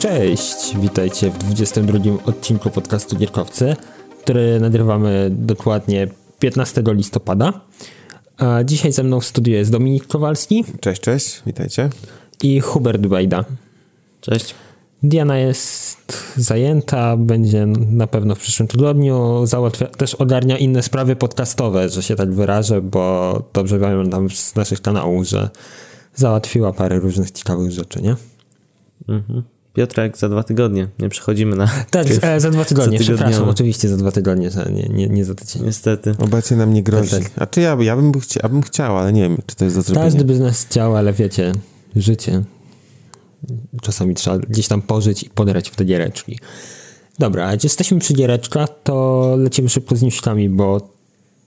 Cześć, witajcie w 22 odcinku podcastu Gierkowcy, który nagrywamy dokładnie 15 listopada. A dzisiaj ze mną w studiu jest Dominik Kowalski. Cześć, cześć, witajcie. I Hubert Bajda. Cześć. Diana jest zajęta, będzie na pewno w przyszłym tygodniu. Załatwia, też ogarnia inne sprawy podcastowe, że się tak wyrażę, bo dobrze pamiętam z naszych kanałów, że załatwiła parę różnych ciekawych rzeczy, nie? Mhm. Piotrek, za dwa tygodnie. Nie przechodzimy na. Tak, e, za dwa tygodnie, przepraszam, oczywiście za dwa tygodnie, nie, nie, nie za tydzień. Niestety. Obecnie nam nie grozi. Tak, tak. A czy ja, ja, bym chcia, ja bym chciał, ale nie wiem, czy to jest do zrobienia. Każdy by z nas chciał, ale wiecie, życie. Czasami trzeba gdzieś tam pożyć i poderać w te giereczki. Dobra, a jak jesteśmy przy giereczkach, to lecimy szybko z newskami, bo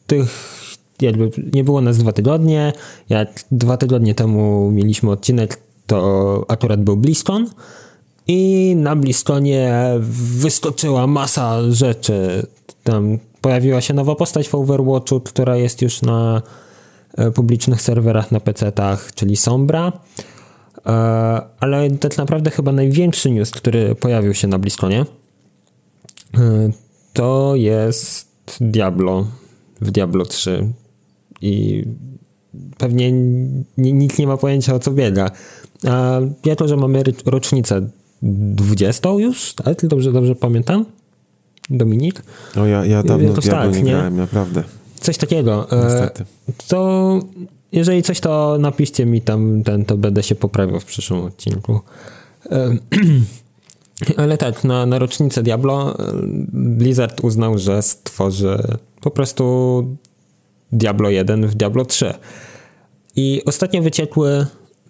tych jakby nie było nas dwa tygodnie. Jak dwa tygodnie temu mieliśmy odcinek, to akurat był BlizzCon i na BlizzConie wyskoczyła masa rzeczy. Tam pojawiła się nowa postać w Overwatchu, która jest już na e, publicznych serwerach na PC-tach, czyli Sombra. E, ale tak naprawdę chyba największy news, który pojawił się na BlizzConie, e, to jest Diablo w Diablo 3 i pewnie nikt nie ma pojęcia o co biega. A jako, że mamy rocznicę 20 już, tak? Dobrze, dobrze pamiętam? Dominik? No ja, ja dawno w tak, nie, nie grałem, naprawdę. Coś takiego. E, Niestety. To jeżeli coś, to napiszcie mi tam ten, to będę się poprawiał w przyszłym odcinku. E, ale tak, na, na rocznicę Diablo e, Blizzard uznał, że stworzy po prostu Diablo 1 w Diablo 3. I ostatnio wyciekły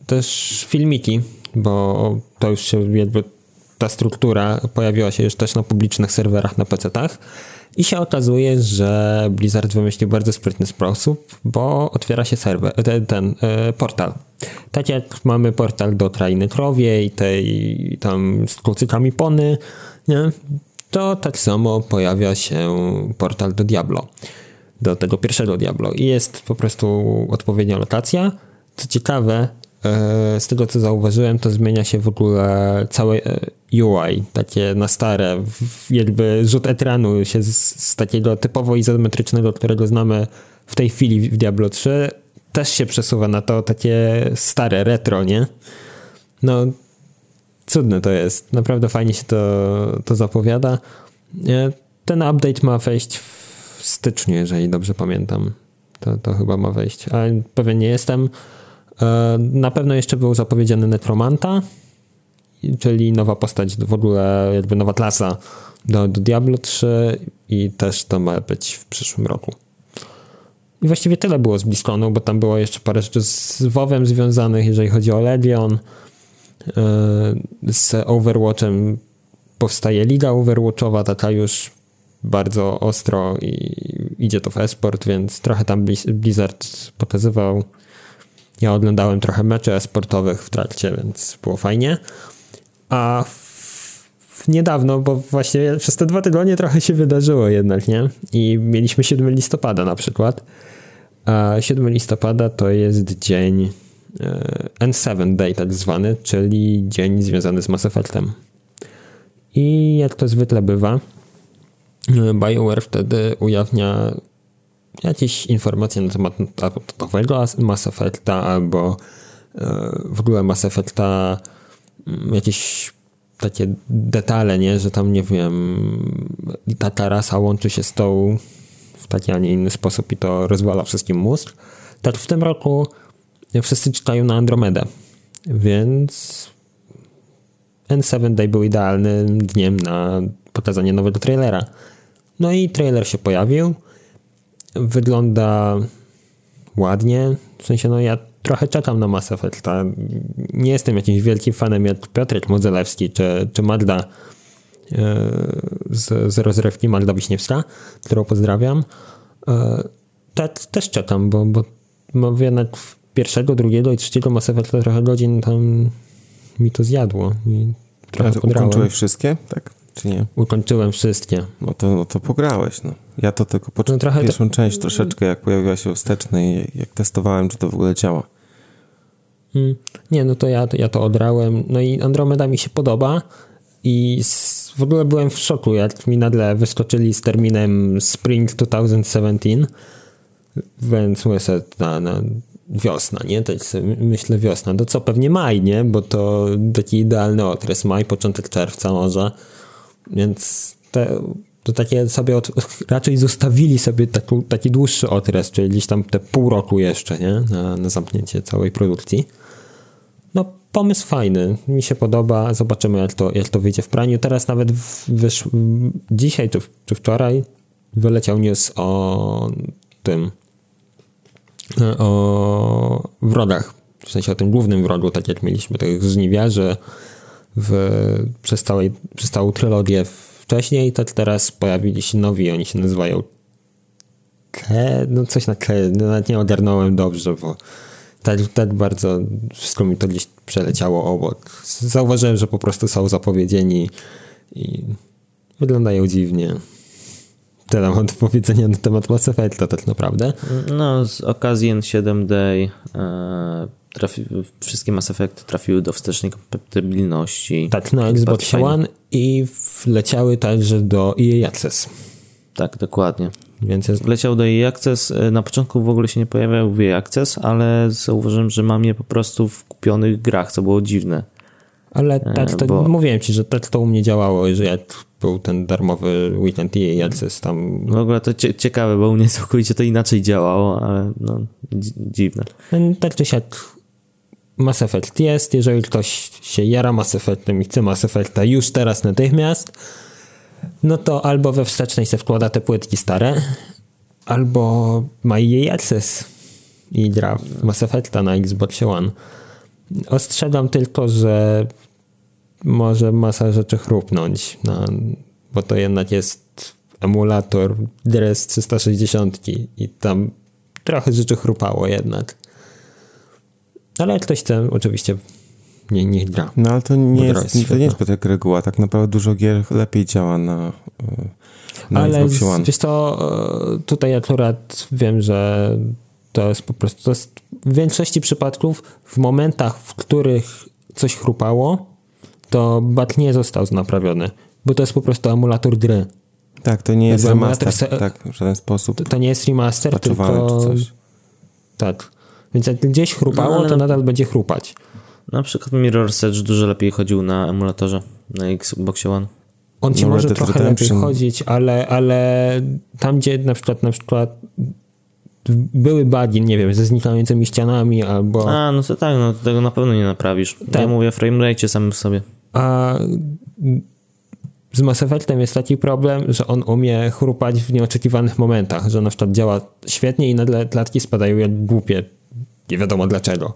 też filmiki, bo to już się jakby ta struktura pojawiła się już też na publicznych serwerach na PC-tach. I się okazuje, że Blizzard wymyślił bardzo sprytny sposób, bo otwiera się serwer, ten, ten e, portal. Tak jak mamy portal do Krainy Krowie i tej tam z kucykami Pony, nie? to tak samo pojawia się portal do Diablo do tego pierwszego Diablo i jest po prostu odpowiednia lokacja. Co ciekawe, e, z tego co zauważyłem, to zmienia się w ogóle całe UI, takie na stare, jakby rzut ekranu się z, z takiego typowo izometrycznego, którego znamy w tej chwili w Diablo 3, też się przesuwa na to takie stare, retro, nie? No, cudne to jest. Naprawdę fajnie się to, to zapowiada. E, ten update ma wejść w w styczniu, jeżeli dobrze pamiętam. To, to chyba ma wejść, ale pewien nie jestem. E, na pewno jeszcze był zapowiedziany Necromanta, czyli nowa postać, w ogóle jakby nowa klasa do, do Diablo 3 i też to ma być w przyszłym roku. I właściwie tyle było z BlizzConu, bo tam było jeszcze parę rzeczy z WoWem związanych, jeżeli chodzi o Legion. E, z Overwatchem powstaje Liga Overwatchowa, taka już bardzo ostro i idzie to w esport, więc trochę tam Blizzard pokazywał. Ja oglądałem trochę meczy esportowych w trakcie, więc było fajnie. A niedawno, bo właśnie przez te dwa tygodnie trochę się wydarzyło jednak, nie? I mieliśmy 7 listopada na przykład. A 7 listopada to jest dzień e, N7 Day tak zwany, czyli dzień związany z Mass Effectem. I jak to zwykle bywa, BioWare wtedy ujawnia jakieś informacje na temat nowego Mass Effecta albo e, w ogóle Mass Effecta mm, jakieś takie detale, nie, że tam nie wiem taka rasa łączy się z tą w taki, a nie inny sposób i to rozwala wszystkim mózg. Tak w tym roku wszyscy czytają na Andromedę, więc N7 Day był idealnym dniem na pokazanie nowego trailera. No i trailer się pojawił. Wygląda ładnie. W sensie, no ja trochę czekam na Mass Effecta. Nie jestem jakimś wielkim fanem jak Piotrek Modzelewski czy, czy Magda e, z, z rozrywki, Magda Wiśniewska, którą pozdrawiam. Tak, też czekam, bo, bo mam jednak pierwszego, drugiego i trzeciego Mass Effecta trochę godzin tam mi to zjadło. I trochę A ukończyłeś wszystkie? Tak czy nie? Ukończyłem wszystkie. No to, no to pograłeś, no. Ja to tylko poczułem no pierwszą to... część troszeczkę, jak pojawiła się wsteczna i jak testowałem, czy to w ogóle działa. Hmm. Nie, no to ja, ja to odrałem. No i Andromeda mi się podoba. i w ogóle byłem w szoku, jak mi nagle wyskoczyli z terminem Spring 2017, więc sobie na, na wiosna, nie? To jest, myślę wiosna. To co, pewnie maj, nie? Bo to taki idealny okres, maj, początek czerwca może. Więc te, to takie sobie od, raczej zostawili sobie taki, taki dłuższy okres, czyli gdzieś tam te pół roku jeszcze, nie? Na, na zamknięcie całej produkcji. No, pomysł fajny, mi się podoba, zobaczymy jak to, jak to wyjdzie w praniu. Teraz nawet wyszł, dzisiaj czy, czy wczoraj wyleciał news o tym, o wrogach, w sensie o tym głównym wrogu, tak jak mieliśmy tych żniwiarzy w, przez, całej, przez całą trylogię wcześniej, tak teraz pojawili się nowi, oni się nazywają Ke, no coś na Ke, no nawet nie ogarnąłem dobrze, bo tak, tak bardzo wszystko mi to gdzieś przeleciało obok. Zauważyłem, że po prostu są zapowiedzieni i wyglądają dziwnie. Tyle mam do powiedzenia na temat Mass Effecta tak naprawdę. No, z okazji N7 Day e, trafi, wszystkie Mass Effect trafiły do wstecznej kompatybilności. Tak, na Xbox One i wleciały także do EA Access. Tak, dokładnie. Więc jest... Wleciał do EA Access. E, na początku w ogóle się nie pojawiał w EA Access, ale zauważyłem, że mam je po prostu w kupionych grach, co było dziwne. Ale e, tak, to bo... mówiłem ci, że tak to u mnie działało, że jak był ten darmowy weekend EA Access tam... W ogóle to ciekawe, bo u mnie całkowicie to inaczej działało, ale no, dziwne. No, tak czy siak Mass Effect jest, jeżeli ktoś się jara Mass Effectem i chce Mass Effecta już teraz natychmiast, no to albo we wstecznej se wkłada te płytki stare, albo ma jej access i gra w Mass Effecta na Xbox One. Ostrzegam tylko, że może masa rzeczy chrupnąć, no, bo to jednak jest emulator DRS 360 i tam trochę rzeczy chrupało jednak. Ale jak ktoś chce, oczywiście nie, nie gra. No ale to nie jest, to nie jest tak reguła. Tak naprawdę dużo gier lepiej działa na, na ale Xbox One. Wiesz to e, tutaj akurat wiem, że to jest po prostu, to jest w większości przypadków w momentach, w których coś chrupało, to bat nie został naprawiony, bo to jest po prostu emulator gry. Tak, to nie jest remaster, se... tak, w żaden sposób. To, to nie jest remaster, tylko... Czy coś. Tak. Więc jak gdzieś chrupało, no, to nadal będzie chrupać. Na przykład Mirror's Edge dużo lepiej chodził na emulatorze, na Xbox One. On ci no, może trochę lepiej chodzić, ale, ale tam, gdzie na przykład na przykład były bugi, nie wiem, ze znikającymi ścianami albo... A, no to tak, no tego na pewno nie naprawisz. Tak. Ja mówię o framerate samym w sobie. A z Mass Effectem jest taki problem, że on umie chrupać w nieoczekiwanych momentach, że na przykład działa świetnie i nagle klatki spadają jak głupie. Nie wiadomo dlaczego.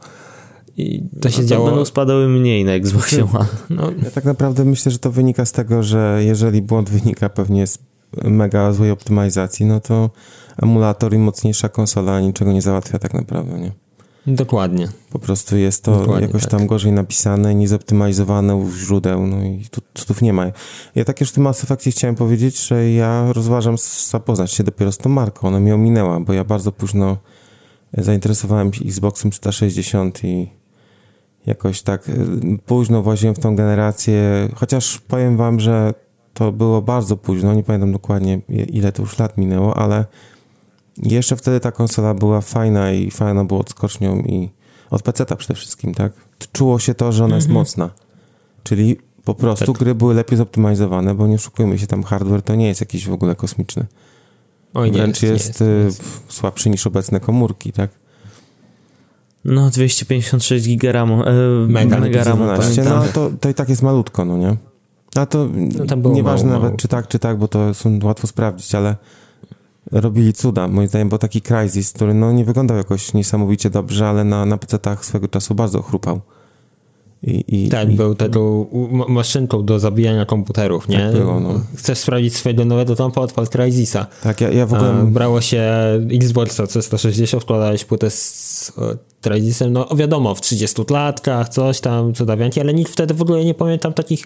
I to się no to działo. Będą spadały mniej na Xboxie One. No. Ja tak naprawdę myślę, że to wynika z tego, że jeżeli błąd wynika pewnie z mega złej optymalizacji, no to emulator i mocniejsza konsola niczego nie załatwia tak naprawdę, nie? Dokładnie. Po prostu jest to Dokładnie, jakoś tak. tam gorzej napisane, niezoptymalizowane u źródeł, no i tu, cudów nie ma. Ja tak już w tym Mass Effectie chciałem powiedzieć, że ja rozważam zapoznać się dopiero z tą marką. Ona mnie ominęła, bo ja bardzo późno zainteresowałem się Xboxem 360 i jakoś tak y, późno właziłem w tą generację, chociaż powiem wam, że to było bardzo późno, nie pamiętam dokładnie ile to już lat minęło, ale jeszcze wtedy ta konsola była fajna i fajna było odskocznią i od PC-a przede wszystkim, tak? Czuło się to, że ona jest mhm. mocna. Czyli po prostu tak. gry były lepiej zoptymalizowane, bo nie oszukujmy się, tam hardware to nie jest jakiś w ogóle kosmiczny. Oj, Wręcz jest, jest, jest, jest, słabszy niż obecne komórki, tak? No, 256 giga RAMu. E, mega, mega RAMu, No, to, to i tak jest malutko, no nie? A to no, nieważne mało, nawet mało. czy tak, czy tak, bo to są łatwo sprawdzić, ale robili cuda, moim zdaniem, bo taki Crysis, który no nie wyglądał jakoś niesamowicie dobrze, ale na, na PC-tach swego czasu bardzo chrupał. I, i, tak, i, był taką maszynką do zabijania komputerów, nie? Tak było, no. Chcesz sprawdzić swojego nowego tompa, odpal Crysisa. Tak, ja, ja w ogóle... brało się Xboxa C160, wkładałeś płytę z Crysisem, no wiadomo, w 30 latkach, coś tam, cudawianki, ale nikt wtedy w ogóle nie pamiętam takich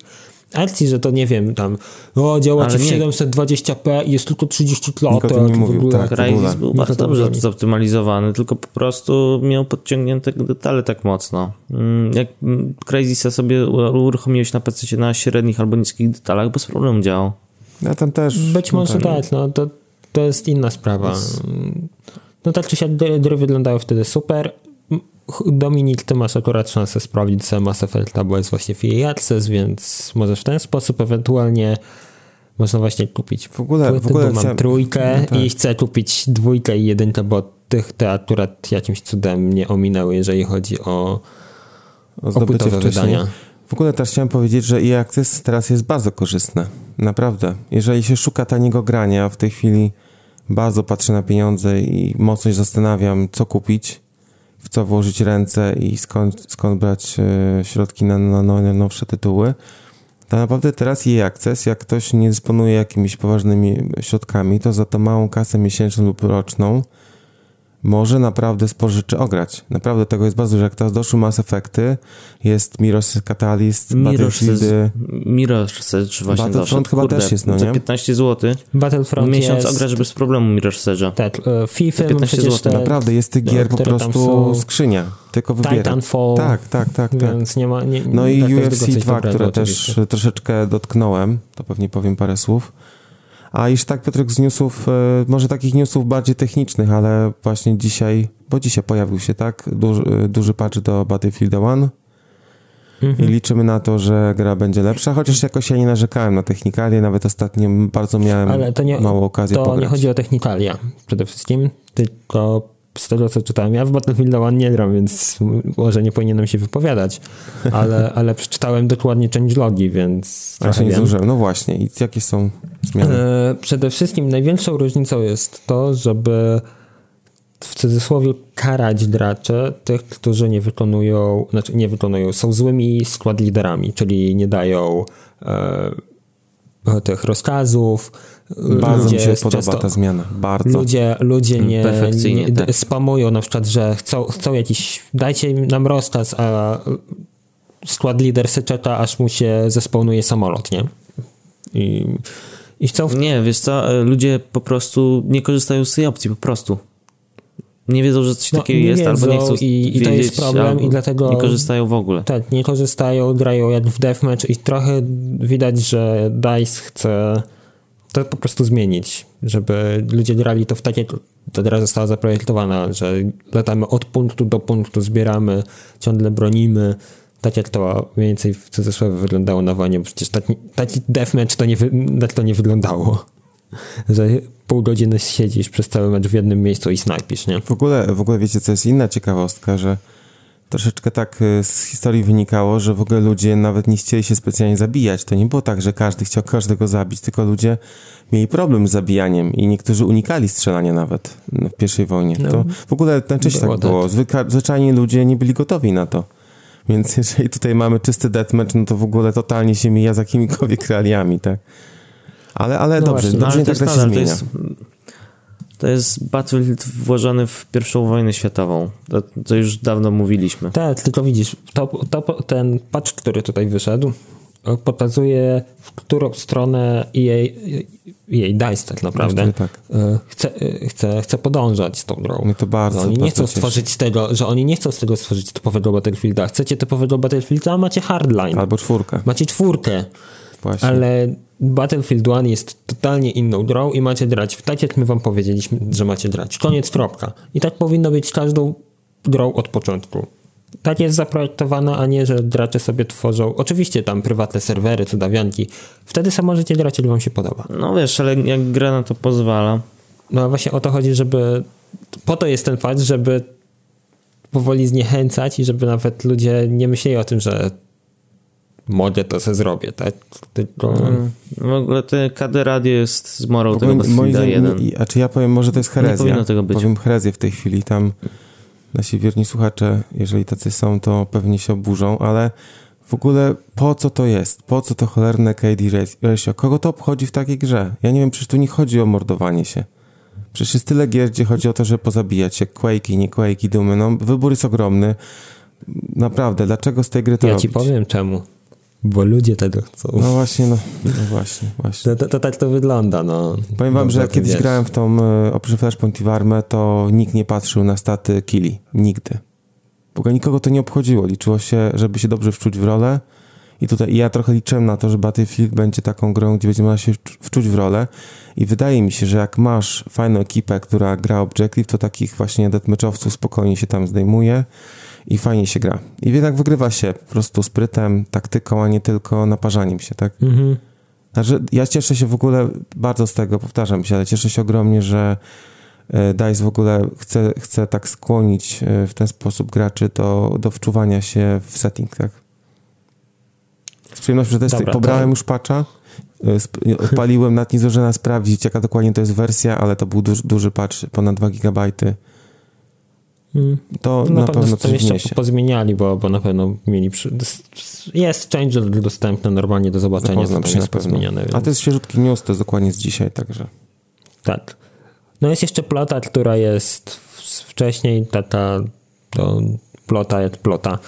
akcji, że to nie wiem, tam o, działa ci w 720p i jest tylko 30 klatek. nie mówił, tak, Crysis był bardzo dobrze zoptymalizowany, tylko po prostu miał podciągnięte detale tak mocno. Mm, jak mm, Crysisa sobie uruchomiłeś na PC na średnich albo niskich detalach, bez problemu działał. Ja tam też. Być może tak, no to, to jest inna sprawa. No tak czy siak gry wyglądały wtedy super. Dominik, ty masz akurat szansę sprawdzić sobie Mass Effecta, bo jest właśnie w EA Access, więc możesz w ten sposób ewentualnie można właśnie kupić w ogóle, w ogóle mam chciałem... trójkę no tak. i chcę kupić dwójkę i jedynkę, bo tych te akurat jakimś cudem mnie ominęły, jeżeli chodzi o, o zdobycie wydania. W ogóle też chciałem powiedzieć, że EA Access teraz jest bardzo korzystne. Naprawdę. Jeżeli się szuka taniego grania, w tej chwili bardzo patrzę na pieniądze i mocno się zastanawiam, co kupić, w co włożyć ręce i skąd, skąd brać e, środki na, na, na nowsze tytuły. To naprawdę teraz jej akces, jak ktoś nie dysponuje jakimiś poważnymi środkami, to za to małą kasę miesięczną lub roczną może naprawdę sporo rzeczy ograć. Naprawdę tego jest bardzo dużo. Jak teraz doszły Mass Effecty, jest Mirror's Catalyst, Battlefieldy... Mirror's właśnie Battlefront doszedł. chyba Kurde, też jest, no nie? Za 15 zł. Battlefront Miesiąc jest... ograsz bez problemu Mirror's Edge'a. Tak, uh, FIFA 15 zł. Te, Naprawdę, jest tych gier po prostu skrzynia. Tylko wybieram. Titanfall. Tak, tak, tak. tak. Więc nie ma... Nie, no i UFC 2, które też troszeczkę dotknąłem, to pewnie powiem parę słów. A iż tak, Piotrek, z newsów, e, może takich newsów bardziej technicznych, ale właśnie dzisiaj, bo dzisiaj pojawił się, tak, duży, e, duży patch do Battlefield 1 mhm. i liczymy na to, że gra będzie lepsza, chociaż jakoś ja nie narzekałem na technikalie, nawet ostatnio bardzo miałem nie, mało okazji to pograć. nie chodzi o technikalia przede wszystkim, tylko z tego co czytałem, ja w Battlefield 1 nie gram, więc może nie powinienem się wypowiadać, ale, ale przeczytałem dokładnie część logi, więc się nie zdążyłem. No właśnie, i jakie są zmiany? E, przede wszystkim największą różnicą jest to, żeby w cudzysłowie karać gracze, tych, którzy nie wykonują, znaczy nie wykonują, są złymi skład liderami, czyli nie dają e, tych rozkazów, bardzo ludzie mi się podoba ta zmiana. Bardzo. Ludzie, ludzie nie, nie tak. spamują na przykład, że chcą, chcą jakiś, dajcie nam rozkaz, a skład lider se czeka, aż mu się zespełnuje samolot, nie? I, i chcą... W... Nie, wiesz co, e, ludzie po prostu nie korzystają z tej opcji, po prostu. Nie wiedzą, że coś no, takiego jest, albo nie chcą i, wiedzieć, i to jest problem i dlatego nie korzystają w ogóle. Tak, nie korzystają, grają jak w deathmatch i trochę widać, że DICE chce to po prostu zmienić, żeby ludzie grali to w takie, to teraz została zaprojektowana, że latamy od punktu do punktu, zbieramy, ciągle bronimy, tak jak to mniej więcej w cudzysłowie wyglądało na wojnie, bo przecież taki, taki deathmatch to nie, tak to nie wyglądało. Że pół godziny siedzisz przez cały mecz w jednym miejscu i snajpisz, nie? W ogóle, w ogóle wiecie, co jest inna ciekawostka, że troszeczkę tak y, z historii wynikało, że w ogóle ludzie nawet nie chcieli się specjalnie zabijać. To nie było tak, że każdy chciał każdego zabić, tylko ludzie mieli problem z zabijaniem i niektórzy unikali strzelania nawet no, w pierwszej wojnie. No, to w ogóle najczęściej tak było. zwyczajnie ludzie nie byli gotowi na to. Więc jeżeli tutaj mamy czysty deathmatch, no to w ogóle totalnie się mija z jakimikolwiek realiami, tak? Ale, ale no dobrze, właśnie, dobrze no, tak to się zmienia. Jest to jest Battlefield włożony w pierwszą wojnę światową. To, to już dawno mówiliśmy. Tak, tylko widzisz, to, to, ten patch, który tutaj wyszedł, pokazuje, w którą stronę jej, jej DICE tak naprawdę tak. E, chce, e, chce, chce podążać z tą grą. Mnie to bardzo, oni nie chcą stworzyć z tego, że oni nie chcą z tego stworzyć typowego Battlefielda. Chcecie typowego Battlefielda, a macie hardline. Albo czwórkę. Macie czwórkę. Właśnie. Ale Battlefield 1 jest totalnie inną grą i macie grać w tak, jak my wam powiedzieliśmy, że macie grać. Koniec, kropka. I tak powinno być każdą grą od początku. Tak jest zaprojektowana, a nie, że gracze sobie tworzą, oczywiście tam prywatne serwery, cudawianki. Wtedy sam możecie grać, ile wam się podoba. No wiesz, ale jak gra na to pozwala. No właśnie o to chodzi, żeby, po to jest ten fakt, żeby powoli zniechęcać i żeby nawet ludzie nie myśleli o tym, że modzie to se zrobię, tak? Tylko... Mm. W ogóle te KD Radio jest zmorą tego Battlefielda 1. A czy ja powiem, może to jest herezja? Nie tego być. Powiem herezję w tej chwili, tam nasi wierni słuchacze, jeżeli tacy są, to pewnie się oburzą, ale w ogóle po co to jest? Po co to cholerne KD ratio? Kogo to obchodzi w takiej grze? Ja nie wiem, przecież tu nie chodzi o mordowanie się. Przecież jest tyle gier, gdzie chodzi o to, żeby pozabijać się. Quake'i, nie Quake'i, Dumy. No, wybór jest ogromny. Naprawdę, dlaczego z tej gry to Ja robić? ci powiem czemu. Bo ludzie tego chcą. No właśnie, no, no właśnie, właśnie. To, to, to tak to wygląda, no. Powiem wam, Dobrze że kiedyś wiesz. grałem w tą y, oprócz Flashpoint i Warmę, to nikt nie patrzył na staty killi. Nigdy. Ogóle nikogo to nie obchodziło. Liczyło się, żeby się dobrze wczuć w rolę. I tutaj ja trochę liczyłem na to, że Battlefield będzie taką grą, gdzie będzie można się wczu- wczuć w rolę. I wydaje mi się, że jak masz fajną ekipę, która gra Objective, to takich właśnie deathmatchowców spokojnie się tam zdejmuje i fajnie się gra. I jednak wygrywa się po prostu sprytem, taktyką, a nie tylko naparzaniem się, tak? Mhm. Znaczy, ja cieszę się w ogóle bardzo z tego, powtarzam się, ale cieszę się ogromnie, że e, DICE w ogóle chce, chce tak skłonić e, w ten sposób graczy do, do wczuwania się w setting, tak? Z przyjemnością przetestuję. Pobrałem to- już patcha, e, odpaliłem, nawet nie zdążyłem sprawdzić, jaka dokładnie to jest wersja, ale to był duży, duży patch, ponad 2 gigabajty. Mm. To Na, na, pewno, pewno coś jeszcze pozmieniali, bo, bo na pewno mieli. Przy... Jest change dostępny normalnie do zobaczenia, pozmieniane. A Więc... to jest świeżutki news, to jest dokładnie z dzisiaj, także... Tak. No jest jeszcze plota, która jest wcześniej, ta, ta to plota jest plota.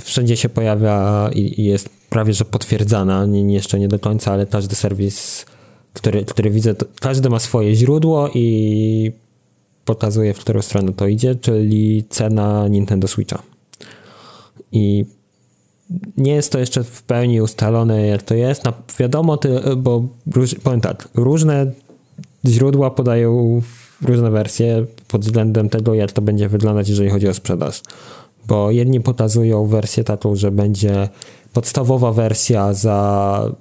Wszędzie się pojawia i, i jest prawie że potwierdzana, nie, jeszcze nie do końca, ale każdy serwis, który, który widzę, każdy ma swoje źródło i pokazuje, w którą stronę to idzie, czyli cena Nintendo Switcha. I nie jest to jeszcze w pełni ustalone, jak to jest. Wiadomo, ty, bo róż, powiem tak, różne źródła podają różne wersje pod względem tego, jak to będzie wyglądać, jeżeli chodzi o sprzedaż. Bo jedni pokazują wersję taką, że będzie podstawowa wersja za.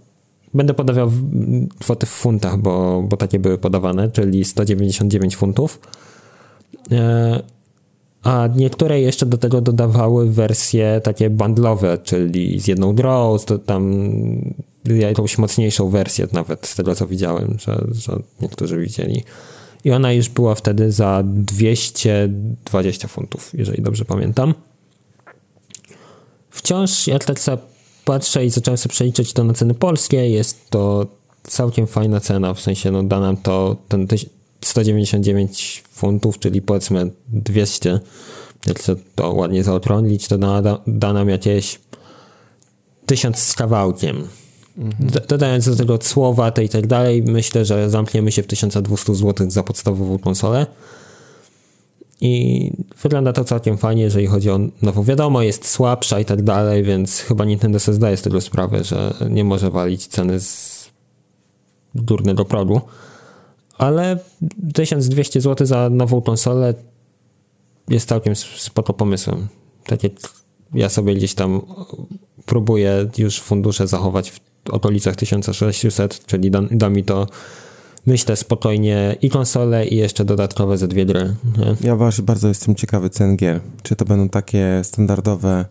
Będę podawał kwoty w funtach, bo, bo takie były podawane, czyli 199 funtów. E, a niektóre jeszcze do tego dodawały wersje takie bundlowe, czyli z jedną grą, z tam jakąś mocniejszą wersję nawet z tego co widziałem, że, że niektórzy widzieli. I ona już była wtedy za 220 funtów, jeżeli dobrze pamiętam. Wciąż, jak tak sobie patrzę i zacząłem sobie przeliczyć to na ceny polskie, jest to całkiem fajna cena, w sensie no da nam to ten 199 funtów, czyli powiedzmy 200, jak chcę to ładnie zaokrąglić, to da, da, nam jakieś 1000 z kawałkiem. D- Dodając do tego słowa te i tak dalej, myślę, że zamkniemy się w 1200 zł za podstawową konsolę. I wygląda to całkiem fajnie, jeżeli chodzi o nową. Wiadomo, jest słabsza i tak dalej, więc chyba Nintendo sobie zdaje z tego sprawę, że nie może walić ceny z durnego progu. Ale 1200 zł za nową konsolę jest całkiem spoko pomysłem. Tak jak ja sobie gdzieś tam próbuję już fundusze zachować w okolicach 1600, czyli da, da mi to myślę spokojnie i konsolę i jeszcze dodatkowe ze dwie gry. Nie? Ja właśnie bardzo jestem ciekawy cen gier. Czy to będą takie standardowe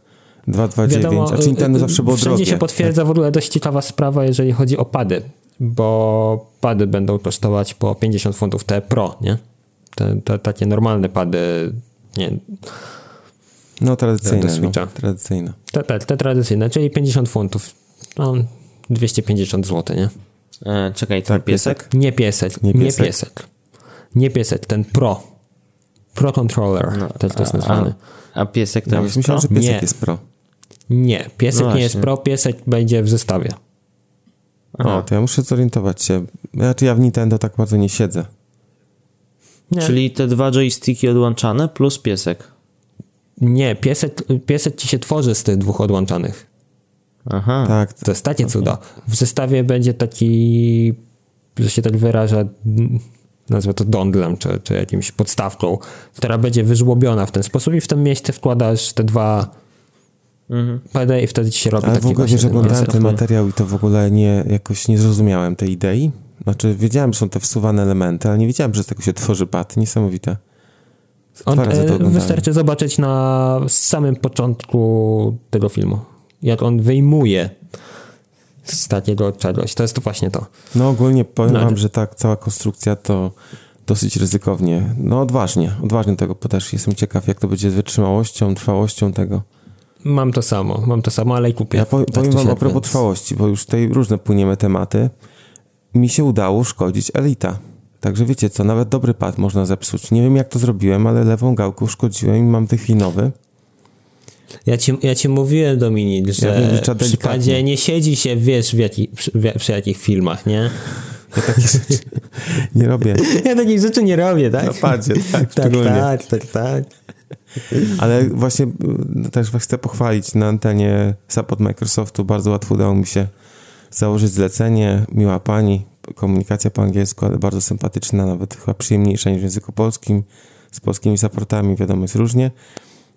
229, a czy Nintendo y, zawsze było wszędzie drogie? Tak. się potwierdza w ogóle dość ciekawa sprawa, jeżeli chodzi o pady, bo pady będą kosztować po 50 funtów, te Pro, nie? Te, te takie normalne pady, nie, No tradycyjne, do no, Switcha. tradycyjne. te, te, te tradycyjne, czyli 50 funtów, no 250 zł, nie? E, czekaj, ten Tak, piesek? Nie piesek, Nie nie piesek? piesek. Nie piesek, ten Pro. Pro Controller, No, tak to jest a- nazwany. A piesek to Ja jest myślałem, pro? że piesek Nie. jest pro. Nie, piesek No nie jest. Pro, piesek będzie w zestawie. O, to ja muszę zorientować się. Znaczy ja w Nintendo tak bardzo nie siedzę. Nie. Czyli te dwa joysticki odłączane plus piesek. Nie, piesek, piesek ci się tworzy z tych dwóch odłączanych. Aha. Tak, To jest takie cuda. W zestawie będzie taki, że się tak wyraża, nazwę to dondlem, czy, czy jakimś podstawką, która będzie wyżłobiona w ten sposób i w tym miejsce wkładasz te dwa Mhm. I wtedy ci się robi ale taki w ogóle wiesz, ten oglądałem ten materiał i to w ogóle nie, jakoś nie zrozumiałem tej idei. Znaczy wiedziałem, że są te wsuwane elementy, ale nie wiedziałem, że z tego się tworzy pad. Niesamowite. On, e, wystarczy zobaczyć na samym początku tego filmu, jak on wyjmuje z takiego czegoś. To jest to właśnie to. No ogólnie powiem No, wam, że tak cała konstrukcja to dosyć ryzykownie. No odważnie, odważnie tego podeszli. Jestem ciekaw, jak to będzie z wytrzymałością, trwałością tego. Mam to samo, mam to samo, ale i kupię. Ja powiem, Tak powiem czy wam a propos więc- trwałości, bo już tutaj różne płyniemy tematy. Mi się udało szkodzić Elita. Także wiecie co, nawet dobry pad można zepsuć. Nie wiem jak to zrobiłem, ale lewą gałkę uszkodziłem i mam w chwili nowy. Ja ci, ja ci mówiłem, Dominik, że, ja przy padzie nie siedzi się, wiesz, w jaki, przy, przy jakich filmach, nie? Ja takich rzeczy nie robię. Ja takich rzeczy nie robię, tak? Na padzie, tak, tak, tak, tak, tak. Ale właśnie no, też chcę pochwalić na antenie support Microsoftu. Bardzo łatwo udało mi się założyć zlecenie. Miła pani, komunikacja po angielsku, ale bardzo sympatyczna, nawet chyba przyjemniejsza niż w języku polskim. Z polskimi supportami wiadomo jest różnie.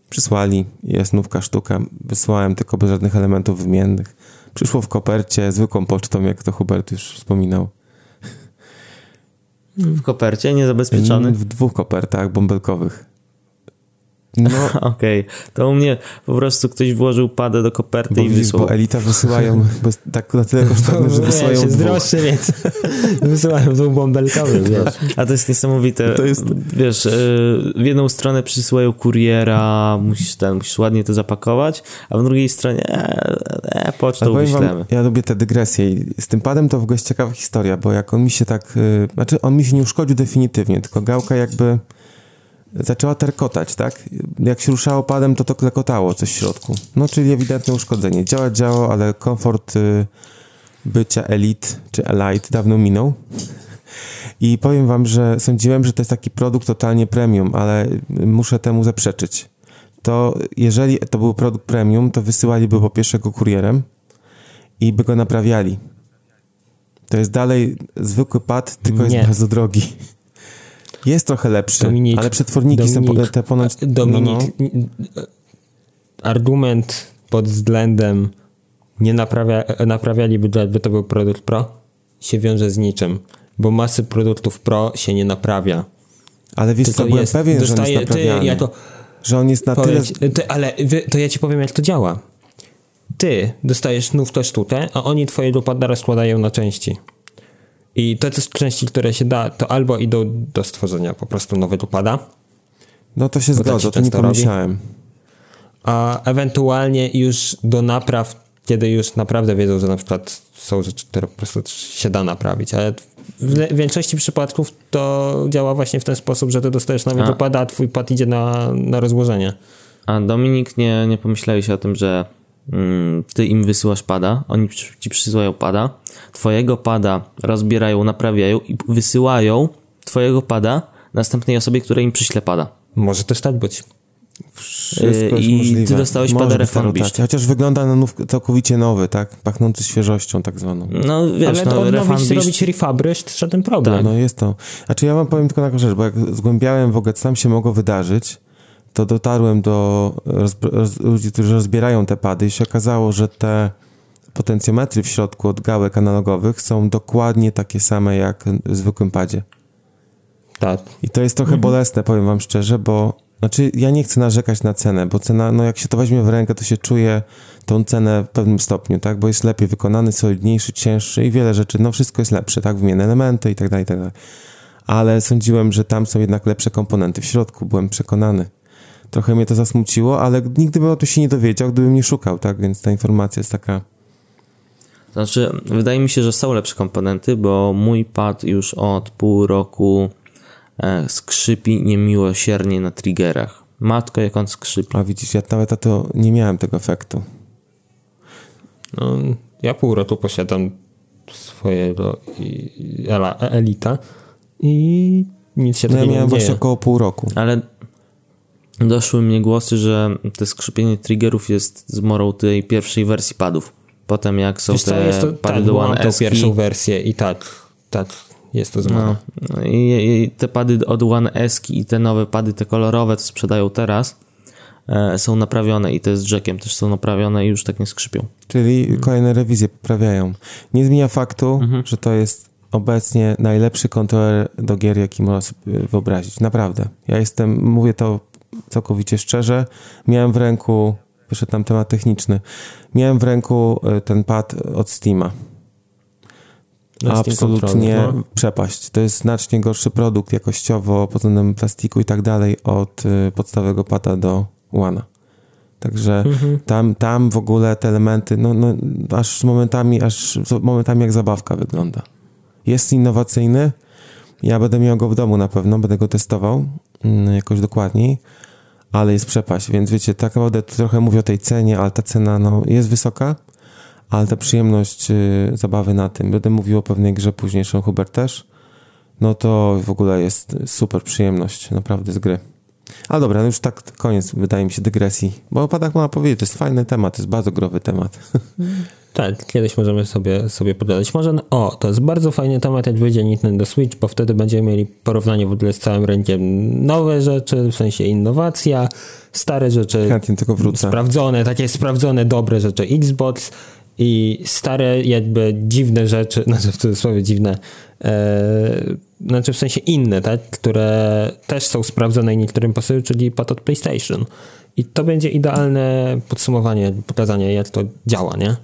Przysłali, jest nówka sztuka. Wysłałem tylko bez żadnych elementów wymiennych. Przyszło w kopercie, zwykłą pocztą, jak to Hubert już wspominał. W kopercie niezabezpieczony? W dwóch kopertach bąbelkowych. No, okej. Okay. To u mnie po prostu ktoś włożył padę do koperty bo i wysłał. Bo Elita wysyłają bez, tak na tyle kosztowne, że wysyłają jest droższy, więc wysyłają dwóch bąbelkowych, wiesz. A to jest niesamowite. To jest... Wiesz, e, w jedną stronę przysyłają kuriera, musisz, ten, musisz ładnie to zapakować, a w drugiej stronie e, e, pocztą wyślemy. Ja lubię te dygresje i z tym padem to w ogóle jest ciekawa historia, bo jak on mi się tak, y, znaczy on mi się nie uszkodził definitywnie, tylko gałka jakby zaczęła terkotać, tak? Jak się ruszało padem, to to klekotało coś w środku. No, czyli ewidentne uszkodzenie. Działać działo, ale komfort y, bycia elite czy elite dawno minął. I powiem wam, że sądziłem, że to jest taki produkt totalnie premium, ale muszę temu zaprzeczyć. To jeżeli to był produkt premium, to wysyłaliby po pierwsze go kurierem i by go naprawiali. To jest dalej zwykły pad, tylko Nie. jest bardzo drogi. Jest trochę lepszy, Dominik, ale przetworniki Dominik, są te ponoć... Dominik, no, no. argument pod względem nie naprawia, naprawialiby, by to był produkt Pro, się wiąże z niczym, bo masy produktów Pro się nie naprawia. Ale wiesz co, byłem jest, pewien, dostaje, że on jest naprawiany. Ty, ja to, że on jest na tyle... Ty, ale to ja ci powiem, jak to działa. Ty dostajesz znów to sztukę, a oni twoje dopady rozkładają na części. I te części, które się da, to albo idą do stworzenia po prostu nowego pada. No to się tak zgadza, to nie pomyślałem. A ewentualnie już do napraw, kiedy już naprawdę wiedzą, że na przykład są rzeczy, które po prostu się da naprawić, ale w większości przypadków to działa właśnie w ten sposób, że ty dostajesz nowego pada, a twój pad idzie na, na rozłożenie. A Dominik, nie, nie pomyślałeś o tym, że ty im wysyłasz pada, oni ci przysyłają pada, twojego pada rozbierają, naprawiają i wysyłają twojego pada następnej osobie, która im przyśle pada. Może też tak być. Wszystko I możliwe. ty dostałeś Może pada refurbished. Chociaż wygląda na nów, całkowicie nowy, tak? Pachnący świeżością tak zwaną. No wiesz, Ale no, to odnowić, robić refurbished, żaden problem. Tak, no jest to. Znaczy ja wam powiem tylko taką rzecz, bo jak zgłębiałem w ogóle, co tam się mogło wydarzyć, to dotarłem do roz, roz, ludzi, którzy rozbierają te pady i się okazało, że te potencjometry w środku od gałek analogowych są dokładnie takie same jak w zwykłym padzie. Tak. I to jest trochę mhm. bolesne, powiem wam szczerze, bo znaczy ja nie chcę narzekać na cenę, bo cena, no jak się to weźmie w rękę, to się czuje tą cenę w pewnym stopniu, tak, bo jest lepiej wykonany, solidniejszy, cięższy i wiele rzeczy, no wszystko jest lepsze, tak, wymienne elementy i tak dalej, i tak dalej. Ale sądziłem, że tam są jednak lepsze komponenty w środku, byłem przekonany. Trochę mnie to zasmuciło, ale nigdy bym o to się nie dowiedział, gdybym nie szukał, tak? Więc ta informacja jest taka... Znaczy, wydaje mi się, że są lepsze komponenty, bo mój pad już od pół roku e, skrzypi niemiłosiernie na triggerach. Matko, jak on skrzypi. A widzisz, ja nawet to nie miałem tego efektu. No, ja pół roku posiadam swojego Elita i nic się no ja miałem nie właśnie około pół roku. Ale doszły mnie głosy, że te skrzypienie triggerów jest zmorą tej pierwszej wersji padów. Potem jak są Wiesz te co, to, pady tak, do One S. pierwszą wersję i tak, tak, jest to zmora. No, i, i, te pady od One S i te nowe pady, te kolorowe, co sprzedają teraz, e, są naprawione i te z jackiem też są naprawione i już tak nie skrzypią. Czyli hmm. kolejne rewizje poprawiają. Nie zmienia faktu, mhm. że to jest obecnie najlepszy kontroler do gier, jaki można sobie wyobrazić. Naprawdę. Ja jestem, mówię to całkowicie szczerze. Miałem w ręku, wyszedł tam temat techniczny, miałem w ręku e, ten pad od Steama. Absolutnie no. przepaść. To jest znacznie gorszy produkt jakościowo pod względem plastiku i tak dalej od y, podstawowego pada do One. Także mhm. tam, tam w ogóle te elementy, no, no, aż momentami, aż momentami jak zabawka wygląda. Jest innowacyjny, Ja będę miał go w domu na pewno, będę go testował jakoś dokładniej, ale jest przepaść, więc wiecie, tak naprawdę trochę mówię o tej cenie, ale ta cena no, jest wysoka, ale ta przyjemność y, zabawy na tym, będę mówił o pewnej grze później, Hubert też, no to w ogóle jest super przyjemność naprawdę z gry. Ale dobra, no już tak koniec, wydaje mi się, dygresji, bo Padak ma powiedzieć, to jest fajny temat, to jest bardzo growy temat. Tak, kiedyś możemy sobie, sobie pogadać. Może, o, to jest bardzo fajny temat, jak wyjdzie Nintendo Switch, bo wtedy będziemy mieli porównanie w ogóle z całym rynkiem. Nowe rzeczy, w sensie innowacja, stare rzeczy Chętnie tylko wrócę. sprawdzone, takie sprawdzone, dobre rzeczy Xbox i stare jakby dziwne rzeczy, znaczy w cudzysłowie dziwne, e, znaczy w sensie inne, tak, które też są sprawdzone i niektórym pasują, czyli pat od PlayStation. I to będzie idealne podsumowanie, pokazanie jak to działa, nie?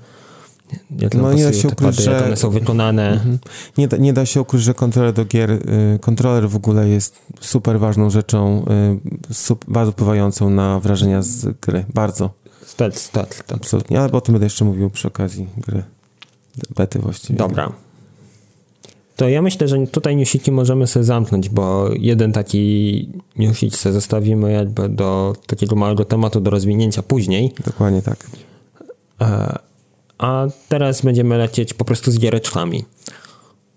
Jak no nie da się ukryć, że... one są wykonane. Mhm. Nie, da, nie da się ukryć, że kontroler do gier, y, kontroler w ogóle jest super ważną rzeczą, y, bardzo wpływającą na wrażenia z gry. Bardzo. Tak, tak, tak. Absolutnie, ale o tym będę jeszcze mówił przy okazji gry. Bety właściwie. Dobra. To ja myślę, że tutaj newsiki możemy sobie zamknąć, bo jeden taki newsik sobie zostawimy jakby do takiego małego tematu do rozwinięcia później. Dokładnie tak. E, a teraz będziemy lecieć po prostu z giereczkami.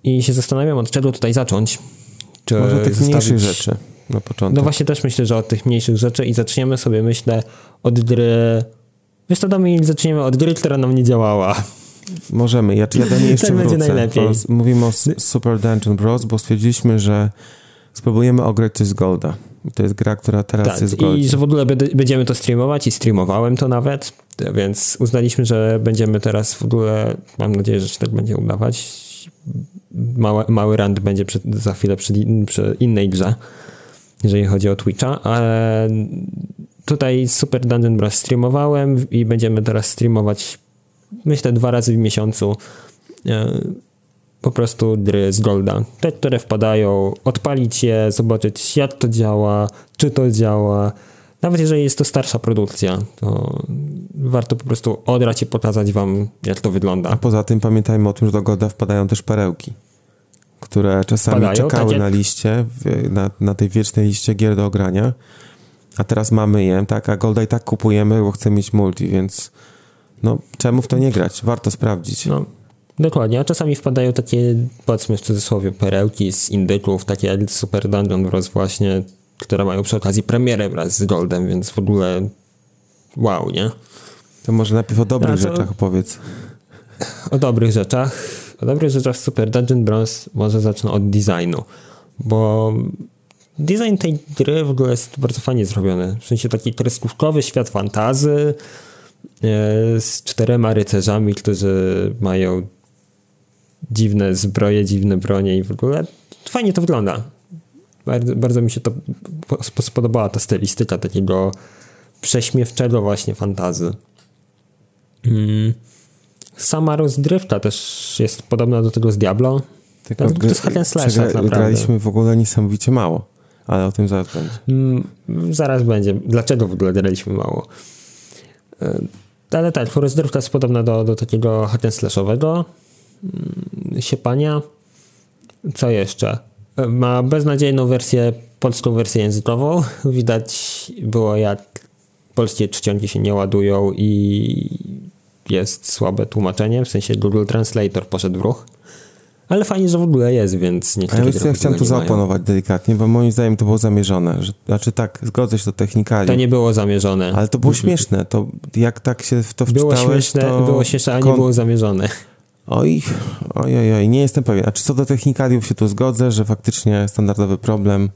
I się zastanawiam, od czego tutaj zacząć. Czy Może tych mniejszych rzeczy na początek. No właśnie też myślę, że od tych mniejszych rzeczy i zaczniemy sobie, myślę, od gry... Wiesz co, Dominik, zaczniemy od gry, która nam nie działała. Możemy. Ja, ja do niej jeszcze tak wrócę. będzie najlepiej. Mówimy o Super Dungeon Bros., bo stwierdziliśmy, że spróbujemy ograć coś z Golda. To jest gra, która teraz tak, jest w Goldzie. I że w ogóle będziemy to streamować i streamowałem to nawet, więc uznaliśmy, że będziemy teraz w ogóle, mam nadzieję, że się tak będzie udawać. Mały, mały rand będzie przy, za chwilę przy, przy innej grze, jeżeli chodzi o Twitcha, ale tutaj Super Dungeon Bros. streamowałem i będziemy teraz streamować myślę dwa razy w miesiącu e, po prostu gry z Golda. Te, które wpadają, odpalić je, zobaczyć jak to działa, czy to działa. Nawet jeżeli jest to starsza produkcja, to warto po prostu odrać i pokazać wam, jak to wygląda. A poza tym pamiętajmy o tym, że do Golda wpadają też perełki, które czasami wpadają, czekały tak na liście, na, na tej wiecznej liście gier do ogrania, a teraz mamy je, tak, a Golda i tak kupujemy, bo chcemy mieć multi, więc no, czemu w to nie grać? Warto sprawdzić. No, dokładnie, a czasami wpadają takie, powiedzmy w cudzysłowie, perełki z indyków, takie jak Super Dungeon Bros. właśnie, które mają przy okazji premierę wraz z Goldem, więc w ogóle wow, nie? To może najpierw o dobrych to... rzeczach opowiedz. O dobrych rzeczach. O dobrych rzeczach Super Dungeon Bros. może zacznę od designu, bo design tej gry w ogóle jest bardzo fajnie zrobiony. W sensie taki kreskówkowy świat fantazy, E, z czterema rycerzami, którzy mają dziwne zbroje, dziwne bronie i w ogóle fajnie to wygląda. Bardzo, bardzo mi się to spodobała ta stylistyka takiego prześmiewczego właśnie fantazy. Hmm. Sama rozgrywka też jest podobna do tego z Diablo. Tylko to, to jest hack slash tak naprawdę. Graliśmy w ogóle niesamowicie mało, ale o tym zaraz będzie. Hmm, zaraz będzie. Dlaczego w ogóle graliśmy mało? E, ale tak, rozgrywka jest podobna do, do takiego hack slashowego mm, siepania. Co jeszcze? Ma beznadziejną wersję, polską wersję językową. Widać było jak polskie czcionki się nie ładują i jest słabe tłumaczenie, w sensie Google Translator poszedł w ruch. Ale fajnie, że w ogóle jest, więc nie ja, ja chciałem tu zaoponować delikatnie, bo moim zdaniem to było zamierzone. Że, znaczy tak, zgodzę się to technikalią. To nie było zamierzone. Ale to było śmieszne. To jak tak się w to było śmieszne, to... Było śmieszne, a nie było zamierzone. Oj, oj, oj, oj, nie jestem pewien. A czy co do technikaliów się tu zgodzę, że faktycznie standardowy problem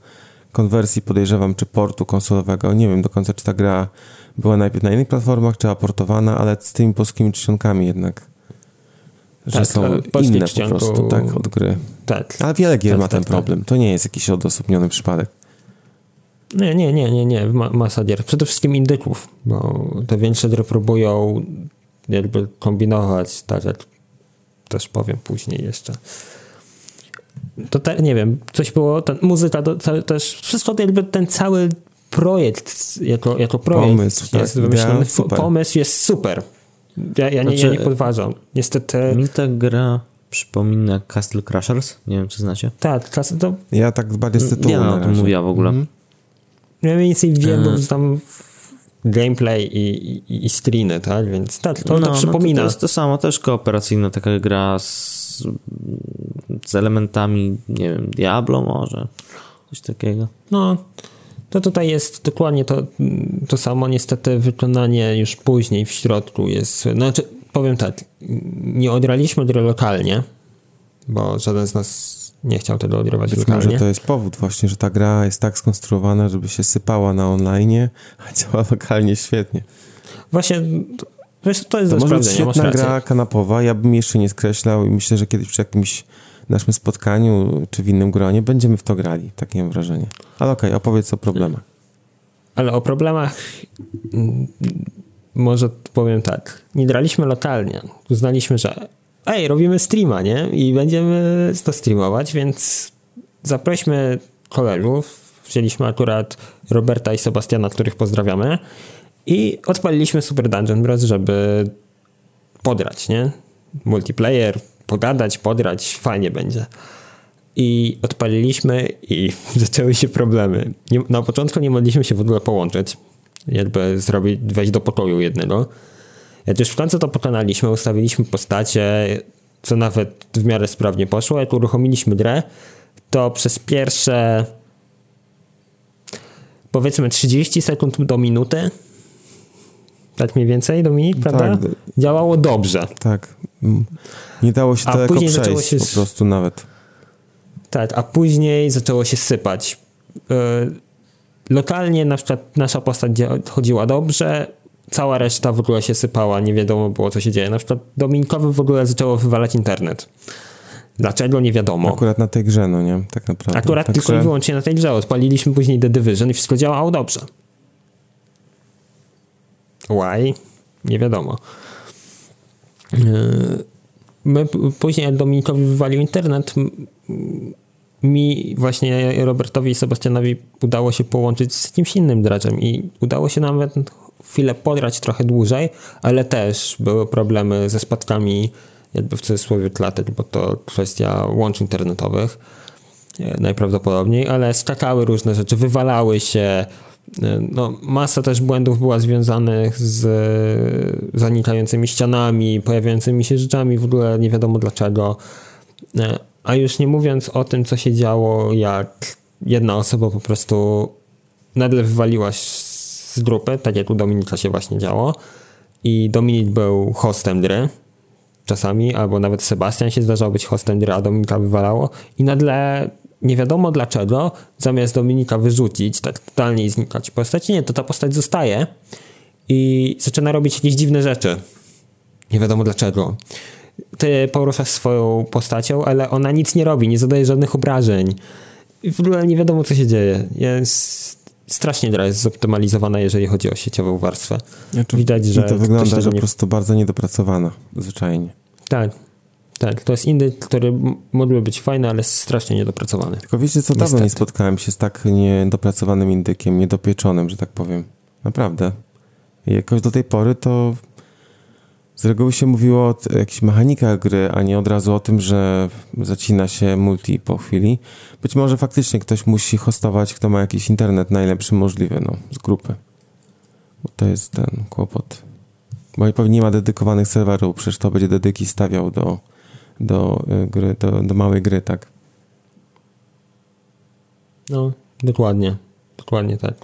konwersji podejrzewam, czy portu konsolowego. Nie wiem do końca, czy ta gra była najpierw na innych platformach, czy aportowana, ale z tymi polskimi czcionkami jednak że tak, są inne po prostu, tak, od gry. Tak. Ale wiele gier tak, ma ten tak, tak. problem. To nie jest jakiś odosobniony przypadek. Nie, nie, nie, nie, nie. Ma, masa gier. Przede wszystkim indyków, bo te większe gry próbują jakby kombinować, tak jak też powiem później jeszcze. To te, nie wiem, coś było, ten, muzyka to, też, wszystko jakby ten cały projekt jako, jako projekt pomysł, tak, jest tak, wymyślony, pomysł jest super ja, ja, nie, ja nie znaczy, podważam. Niestety... Mi ta gra przypomina Castle Crushers. Nie wiem, czy znacie. Tak, to... Ja tak bardziej z tytułu Ja o tym mówiła w ogóle. Mm. Ja mniej więcej wiem, bo e. tam gameplay i, i, i screeny, tak? Więc tak, to, no, to przypomina. No to, to jest to samo, też kooperacyjna taka gra z, z elementami, nie wiem, Diablo może, coś takiego. No, to tutaj jest dokładnie to, to samo, niestety wykonanie już później w środku jest, znaczy powiem tak, nie odraliśmy gry lokalnie, bo żaden z nas nie chciał tego odgrywać Być lokalnie. Może to jest powód właśnie, że ta gra jest tak skonstruowana, żeby się sypała na online, a działa lokalnie świetnie. Właśnie, wiesz, to jest to do może świetna gra kanapowa, ja bym jeszcze nie skreślał i myślę, że kiedyś przy jakimś naszym spotkaniu czy w innym gronie będziemy w to grali, takie mam wrażenie. Ale okej, okay, opowiedz o problemach. Ale o problemach mm, może powiem tak. Nie graliśmy lokalnie. Uznaliśmy, że ej, robimy streama, nie? I będziemy to streamować, więc zaprośmy kolegów. Wzięliśmy akurat Roberta i Sebastiana, których pozdrawiamy i odpaliliśmy Super Dungeon Bros, żeby podrać, nie? Multiplayer, pogadać, podrać, fajnie będzie. I odpaliliśmy i zaczęły się problemy. Nie, na początku nie mogliśmy się w ogóle połączyć, jakby zrobić, wejść do pokoju jednego już w końcu to pokonaliśmy, ustawiliśmy postacie, co nawet w miarę sprawnie poszło. Jak uruchomiliśmy grę, to przez pierwsze powiedzmy 30 sekund do minuty, tak mniej więcej, Dominik, prawda? Tak. Działało dobrze. Tak. Nie dało się tego przejść się... po prostu nawet. Tak, a później zaczęło się sypać. E, lokalnie na przykład nasza postać chodziła dobrze, cała reszta w ogóle się sypała, nie wiadomo było, co się dzieje. Na przykład Dominikowi w ogóle zaczęło wywalać internet. Dlaczego? Nie wiadomo. Akurat na tej grze, no nie? Tak naprawdę. Akurat tylko i wyłącznie na tej grze. Odpaliliśmy później The Division i wszystko działało dobrze. Why? Nie wiadomo. Yy, my później jak Dominikowi wywalił internet, mi właśnie Robertowi i Sebastianowi udało się połączyć z kimś innym draczem i udało się nawet chwilę podrać trochę dłużej, ale też były problemy ze spadkami jakby w cudzysłowie klatek, bo to kwestia łącz internetowych e, najprawdopodobniej, ale skakały różne rzeczy, wywalały się, e, no, masa też błędów była związanych z zanikającymi ścianami, pojawiającymi się rzeczami, w ogóle nie wiadomo dlaczego. E, a już nie mówiąc o tym, co się działo, jak jedna osoba po prostu nagle wywaliła z grupy, tak jak u Dominika się właśnie działo. I Dominik był hostem gry czasami, albo nawet Sebastian się zdarzał być hostem gry, a Dominika wywalało. I nagle nie wiadomo dlaczego, zamiast Dominika wyrzucić, tak totalnie znikać postać, nie, to ta postać zostaje i zaczyna robić jakieś dziwne rzeczy. Nie wiadomo dlaczego. Ty poruszasz swoją postacią, ale ona nic nie robi, nie zadaje żadnych obrażeń. W ogóle nie wiadomo, co się dzieje. Jest strasznie gra jest zoptymalizowana, jeżeli chodzi o sieciową warstwę. Znaczy, Widać, że to wygląda, że nie... po prostu bardzo niedopracowana, zwyczajnie. Tak, tak, to jest indy, który mógłby być fajny, ale strasznie niedopracowany. Tylko wiecie co, dawno nie spotkałem się z tak niedopracowanym indykiem, niedopieczonym, że tak powiem. Naprawdę. I jakoś do tej pory to z reguły się mówiło o jakichś mechanikach gry, a nie od razu o tym, że zacina się multi po chwili. Być może faktycznie ktoś musi hostować, kto ma jakiś internet najlepszy możliwy, no, z grupy. Bo to jest ten kłopot. Bo pewnie nie ma dedykowanych serwerów, przecież to będzie dedyki stawiał do, do y, gry, do, do małej gry, tak? No, dokładnie. Dokładnie tak.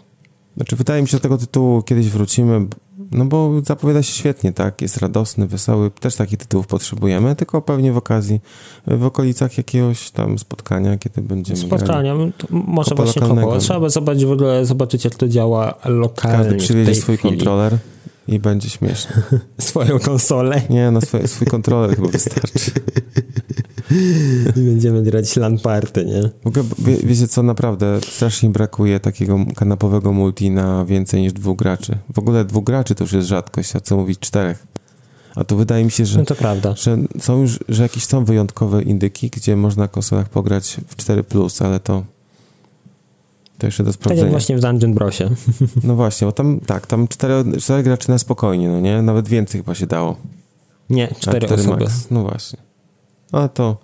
Znaczy, wydaje mi się, że do tego tytułu kiedyś wrócimy, no bo zapowiada się świetnie, tak? Jest radosny, wesoły. Też takich tytułów potrzebujemy, tylko pewnie w okazji, w okolicach jakiegoś tam spotkania, kiedy będziemy Spotkania, może właśnie koło. Trzeba zobaczyć w ogóle, zobaczyć jak to działa lokalnie Każdy przywiezie swój chwili. kontroler i będzie śmiesznie. Swoją konsolę? Nie, no swój, swój kontroler chyba wystarczy. I będziemy grać LAN party, nie? Mogę, wie, wiecie co, naprawdę strasznie brakuje takiego kanapowego multi na więcej niż dwóch graczy. W ogóle dwóch graczy to już jest rzadkość, a co mówić czterech. A tu wydaje mi się, że, no to prawda. że są już, że jakieś są wyjątkowe indyki, gdzie można na konsolach pograć w 4+, ale to to jeszcze do sprawdzenia. Tak właśnie w Dungeon Brosie. No właśnie, bo tam, tak, tam cztery, cztery graczy na spokojnie, no nie? Nawet więcej chyba się dało. Nie, cztery, cztery osoby. Max. No właśnie. A to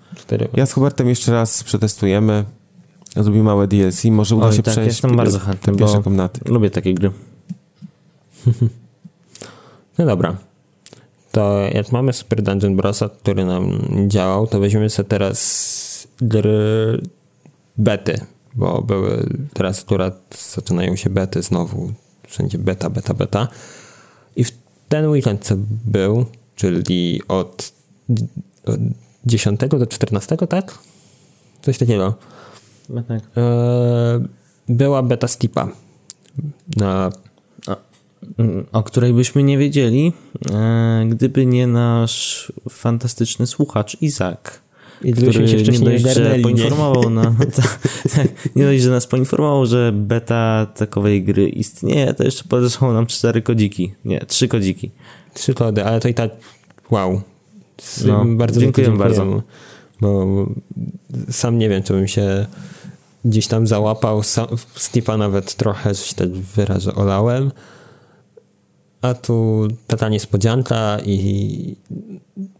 ja z Hubertem jeszcze raz przetestujemy. Zrobimy małe DLC, może uda Oj, się tak, przejść jestem bardzo chętny, pierwsze komnaty. Lubię takie gry. no dobra. To jak mamy Super Dungeon Brosa, który nam działał, to weźmiemy sobie teraz gry bety, bo były teraz akurat zaczynają się bety znowu, wszędzie beta, beta, beta. I w ten weekend co był, czyli od 10 do 14, tak? Coś takiego. No tak. E, była beta Stipa. Na... O której byśmy nie wiedzieli, e, gdyby nie nasz fantastyczny słuchacz Izak. I który się nie dość, że poinformował? Na, tak, nie dość, że nas poinformował, że beta takowej gry istnieje, to jeszcze podesłał nam cztery kodziki. Nie, trzy kodziki. Trzy kody, ale to i tak wow. No, bardzo dziękuję bardzo. Bo sam nie wiem, czy bym się gdzieś tam załapał. Stipa nawet trochę, że się tak wyrażę, olałem. A tu taka niespodzianka i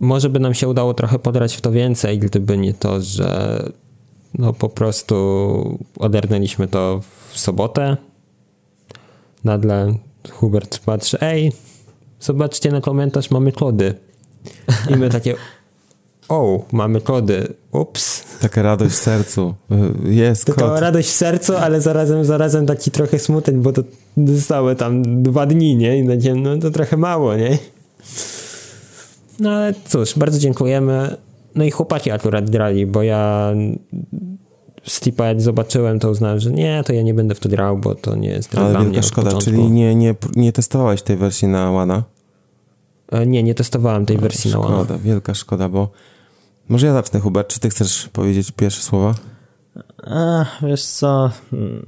może by nam się udało trochę podrać w to więcej, gdyby nie to, że no po prostu odernęliśmy to w sobotę. Nagle Hubert patrzy, ej, zobaczcie na komentarz, mamy kody. I my takie, o, mamy kody, ups. Taka radość w sercu, y, jest Taka kod. radość w sercu, ale zarazem, zarazem taki trochę smutek, bo to zostały tam dwa dni, nie? I takie, no to trochę mało, nie? No ale cóż, bardzo dziękujemy. No i chłopaki akurat grali, bo ja Steepa jak zobaczyłem, to uznałem, że nie, to ja nie będę w to grał, bo to nie jest Ale dla mnie szkoda, czyli nie, nie, nie testowałeś tej wersji na Łana? E, nie, nie testowałem tej wersji szkoda, na Szkoda, wielka szkoda, bo może ja zacznę, Hubert. Czy ty chcesz powiedzieć pierwsze słowa? A, wiesz co,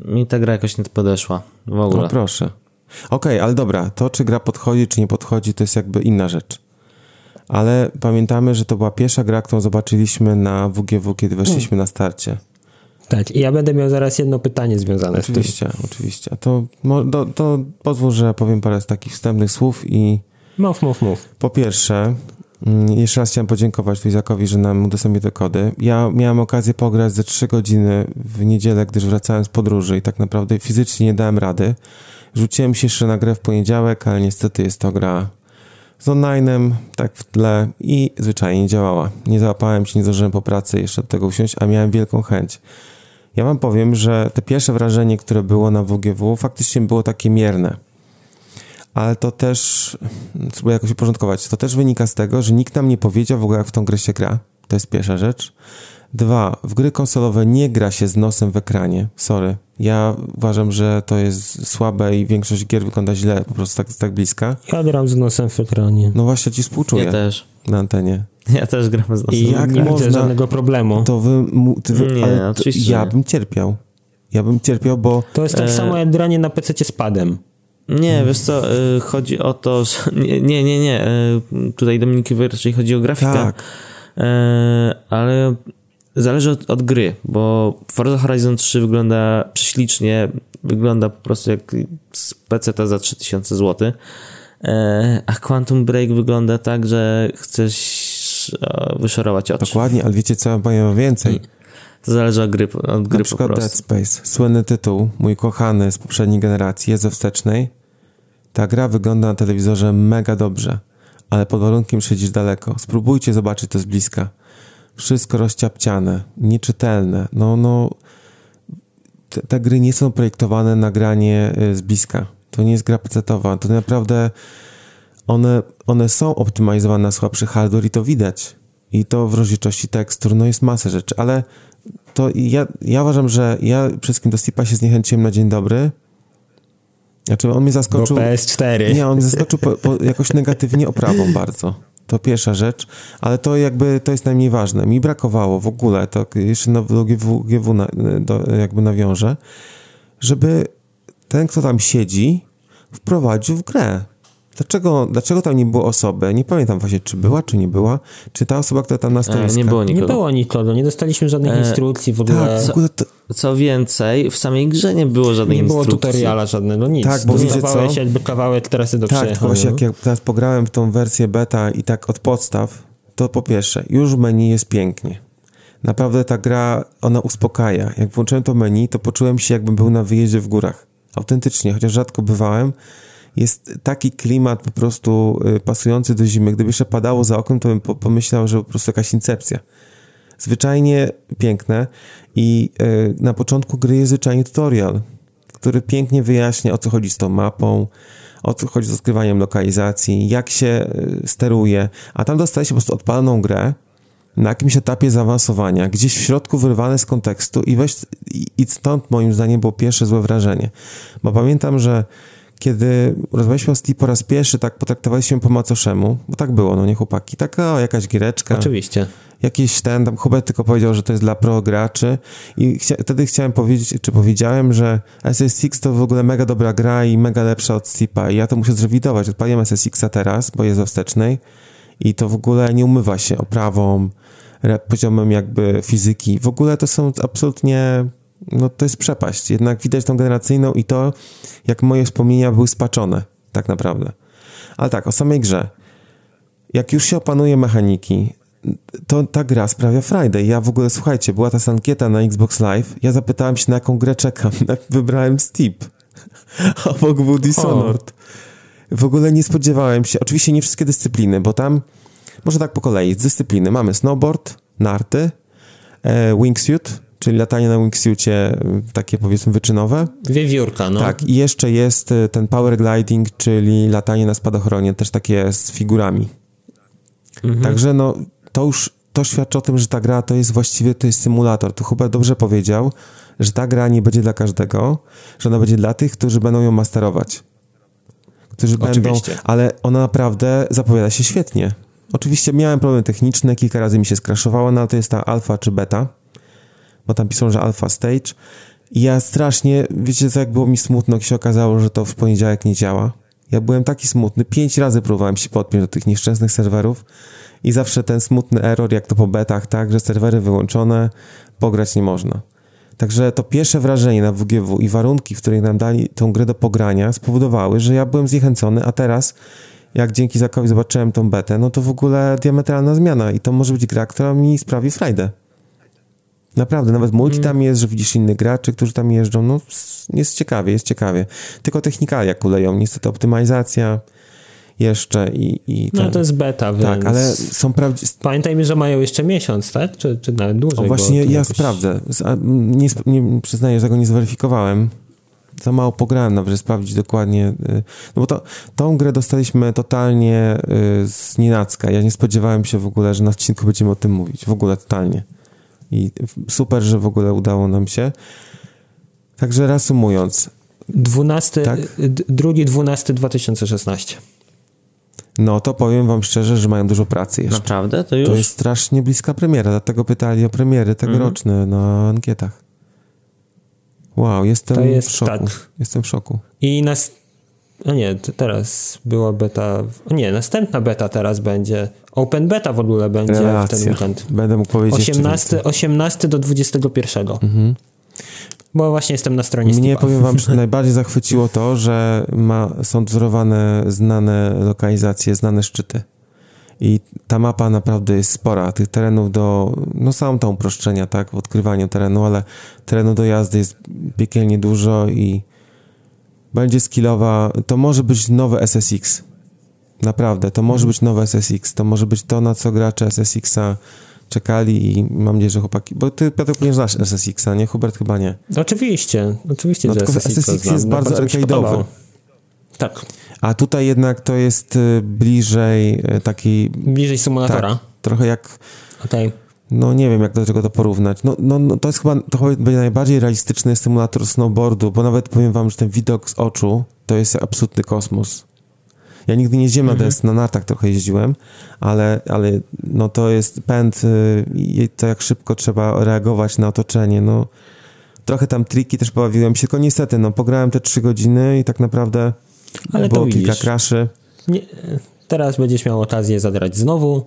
mi ta gra jakoś nie podeszła w ogóle. No proszę. Okej, okay, ale dobra, to czy gra podchodzi, czy nie podchodzi, to jest jakby inna rzecz. Ale pamiętamy, że to była pierwsza gra, którą zobaczyliśmy na WGW, kiedy weszliśmy hmm. na starcie. Tak, i ja będę miał zaraz jedno pytanie związane oczywiście, z tym. Oczywiście, oczywiście. To, to, to pozwól, że powiem parę z takich wstępnych słów i... Mów, mów, mów. Po pierwsze, mm, jeszcze raz chciałem podziękować Lizakowi, że nam udostępnił te kody. Ja miałem okazję pograć ze 3 godziny w niedzielę, gdyż wracałem z podróży i tak naprawdę fizycznie nie dałem rady. Rzuciłem się jeszcze na grę w poniedziałek, ale niestety jest to gra z online'em, tak w tle i zwyczajnie nie działała. Nie załapałem się, nie zdążyłem po pracy jeszcze do tego usiąść, a miałem wielką chęć. Ja wam powiem, że te pierwsze wrażenie, które było na WGW, faktycznie było takie mierne. Ale to też, spróbuję jakoś uporządkować, to też wynika z tego, że nikt nam nie powiedział w ogóle, jak w tą grę się gra. To jest pierwsza rzecz. Dwa, w gry konsolowe nie gra się z nosem w ekranie. Sorry. Ja uważam, że to jest słabe i większość gier wygląda źle, po prostu tak, tak bliska. Ja gram z nosem w ekranie. No właśnie ci współczuję. Ja też. Na antenie. Ja też gram z nosem. I jak nie można, żadnego problemu. To wy, ty, wy nie, ale oczywiście ja bym cierpiał. Ja bym cierpiał, bo... To jest tak e... samo jak granie na PC z padem. Nie, wiesz co, y, chodzi o to, że... Nie, nie, nie, nie. Y, tutaj Dominiki raczej chodzi o grafikę. Tak. Y, ale Zależy od, od, gry, bo Forza Horizon 3 wygląda prześlicznie, wygląda po prostu jak z PC za 3000 zł, a Quantum Break wygląda tak, że chcesz wyszorować oczy. Dokładnie, ale wiecie co, powiem więcej. To zależy od gry, od gry Na przykład Dead Space, słynny tytuł, mój kochany z poprzedniej generacji, jest ze wstecznej. Ta gra wygląda na telewizorze mega dobrze, ale pod warunkiem siedzisz daleko. Spróbujcie zobaczyć to z bliska wszystko rozciapciane, nieczytelne. No, no, te, te, gry nie są projektowane na granie y, z bliska. To nie jest gra pecetowa. To naprawdę one, one są optymalizowane na słabszy hardware i to widać. I to w rozdzielczości tekstur, no jest masa rzeczy, ale to ja, ja uważam, że ja przede wszystkim do Steepa się zniechęciłem na dzień dobry. Znaczy on mnie zaskoczył... Bo PS4. Nie, on mnie zaskoczył po, po jakoś negatywnie oprawą bardzo. To pierwsza rzecz, ale to jakby to jest najmniej ważne. Mi brakowało w ogóle, to jeszcze na GW, GW na, do, jakby nawiążę, żeby ten, kto tam siedzi, wprowadził w grę. Dlaczego, dlaczego tam nie było osoby? Nie pamiętam właśnie, czy była, czy nie była. Czy ta osoba, która tam na stoisku... E, nie było nikogo. Nie było nikogo, nie dostaliśmy żadnych e, instrukcji w ogóle. Tak, w ogóle to... Co więcej, w samej grze nie było żadnej nie instrukcji. Nie było tutoriala żadnego, nic. Tak, bo wiecie co? się jakby kawałek trasy do Tak, właśnie jak, jak teraz pograłem w tą wersję beta i tak od podstaw, to po pierwsze, już w menu jest pięknie. Naprawdę ta gra, ona uspokaja. Jak włączyłem to menu, to poczułem się jakbym był na wyjeździe w górach. Autentycznie, chociaż rzadko bywałem, jest taki klimat po prostu y, pasujący do zimy. Gdyby jeszcze padało za oknem, to bym pomyślał, że po prostu jakaś incepcja. Zwyczajnie piękne i y, na początku gry jest zwyczajnie tutorial, który pięknie wyjaśnia o co chodzi z tą mapą, o co chodzi z odkrywaniem lokalizacji, jak się y, steruje, a tam dostaje się po prostu odpaloną grę na jakimś etapie zaawansowania, gdzieś w środku wyrwane z kontekstu i, weź, i stąd moim zdaniem było pierwsze złe wrażenie. Bo pamiętam, że kiedy rozmawialiśmy o Steam po raz pierwszy, tak potraktowaliśmy po macoszemu, bo tak było, no nie chłopaki, taka jakaś gireczka. Oczywiście. Jakiś ten, tam Hubert tylko powiedział, że to jest dla pro graczy i chcia, wtedy chciałem powiedzieć, czy powiedziałem, że SSX to w ogóle mega dobra gra i mega lepsza od Steepa i ja to muszę zrewidować. Odpaliłem SSX-a teraz, bo jest we wstecznej i to w ogóle nie umywa się oprawą, poziomem jakby fizyki. W ogóle to są absolutnie no to jest przepaść. Jednak widać tą generacyjną i to, jak moje wspomnienia były spaczone, tak naprawdę. Ale tak, o samej grze. Jak już się opanuje mechaniki, to ta gra sprawia Friday. Ja w ogóle, słuchajcie, była ta ankieta na Xbox Live, ja zapytałem się, na jaką grę czekam. Wybrałem Steep. Obok był Dishonored. W ogóle nie spodziewałem się, oczywiście nie wszystkie dyscypliny, bo tam, może tak po kolei, z dyscypliny mamy snowboard, narty, e, wingsuit, czyli latanie na wingsuitie takie powiedzmy wyczynowe. Wiewiórka, no. Tak, i jeszcze jest e, ten power gliding, czyli latanie na spadochronie, też takie z figurami. Mhm. Także no, to już to świadczy o tym, że ta gra to jest właściwie to jest symulator. Tu chyba dobrze powiedział, że ta gra nie będzie dla każdego, że ona będzie dla tych, którzy będą ją masterować. Którzy Oczywiście. będą, ale ona naprawdę zapowiada się świetnie. Oczywiście miałem problemy techniczne, kilka razy mi się skraszowało, no ale to jest ta alfa czy beta bo tam piszą, że Alpha Stage. I ja strasznie, wiecie co, jak było mi smutno, jak się okazało, że to w poniedziałek nie działa. Ja byłem taki smutny, pięć razy próbowałem się podpiąć do tych nieszczęsnych serwerów i zawsze ten smutny error, jak to po betach, tak, że serwery wyłączone, pograć nie można. Także to pierwsze wrażenie na WGW i warunki, w których nam dali tą grę do pogrania, spowodowały, że ja byłem zniechęcony, a teraz, jak dzięki Zakowi zobaczyłem tą betę, no to w ogóle diametralna zmiana i to może być gra, która mi sprawi frajdę. Naprawdę, nawet multi tam jest, że widzisz innych graczy, którzy tam jeżdżą. No, jest ciekawie, jest ciekawie. Tylko technikalia kuleją. Niestety optymalizacja jeszcze i... i no to jest beta, więc... Tak, ale są prawdziwe... Pamiętajmy, że mają jeszcze miesiąc, tak? Czy, czy nawet dłużej? O, właśnie ja jakoś... sprawdzę. Nie, nie, przyznaję, że tego nie zweryfikowałem. Za mało pograłem nawet, żeby sprawdzić dokładnie. Y, no bo to, tą grę dostaliśmy totalnie y, z nienacka. Ja nie spodziewałem się w ogóle, że na odcinku będziemy o tym mówić. W ogóle totalnie. I super, że w ogóle udało nam się. Także reasumując. 12, tak? drugi 12 2016. No to powiem wam szczerze, że mają dużo pracy jeszcze. Naprawdę? To już? To jest strasznie bliska premiera, dlatego pytali o premiery tegoroczne mhm. na ankietach. Wow, jestem jest, w szoku. Tak. Jestem w szoku. I nas no nie, teraz była beta. Nie, następna beta teraz będzie. Open beta w ogóle będzie Relacja. w ten weekend. Będę mógł powiedzieć 18, 18 do 21. Mhm. Bo właśnie jestem na stronie Mnie, powiem wam, że najbardziej zachwyciło to, że ma, są wzorowane znane lokalizacje, znane szczyty. I ta mapa naprawdę jest spora. Tych terenów do. No, są tam uproszczenia, tak, w odkrywaniu terenu, ale terenu do jazdy jest piekielnie dużo i będzie skillowa, to może być nowe SSX. Naprawdę, to może mhm. być nowe SSX. To może być to, na co gracze SSX-a czekali i mam nadzieję, że chłopaki... Bo ty, Piotr, pewnie znasz SSX-a, nie? Hubert chyba nie. Oczywiście, oczywiście, no, że SSX, SSX jest bardzo arcade'owy. Tak. A tutaj jednak to jest y, bliżej y, takiej... Bliżej symulatora. Tak, trochę jak... Okej. Okay no nie wiem, jak do tego to porównać. No, no, no to jest chyba, to chyba będzie najbardziej realistyczny symulator snowboardu, bo nawet powiem wam, że ten widok z oczu to jest absolutny kosmos. Ja nigdy nie jeździłem mhm. na DS, na nartach trochę jeździłem, ale, ale no to jest pęd y, i to jak szybko trzeba reagować na otoczenie, no trochę tam triki też pobawiłem się, tylko niestety, no pograłem te trzy godziny i tak naprawdę ale było kilka kraszy. Nie, teraz będziesz miał okazję zadrać znowu,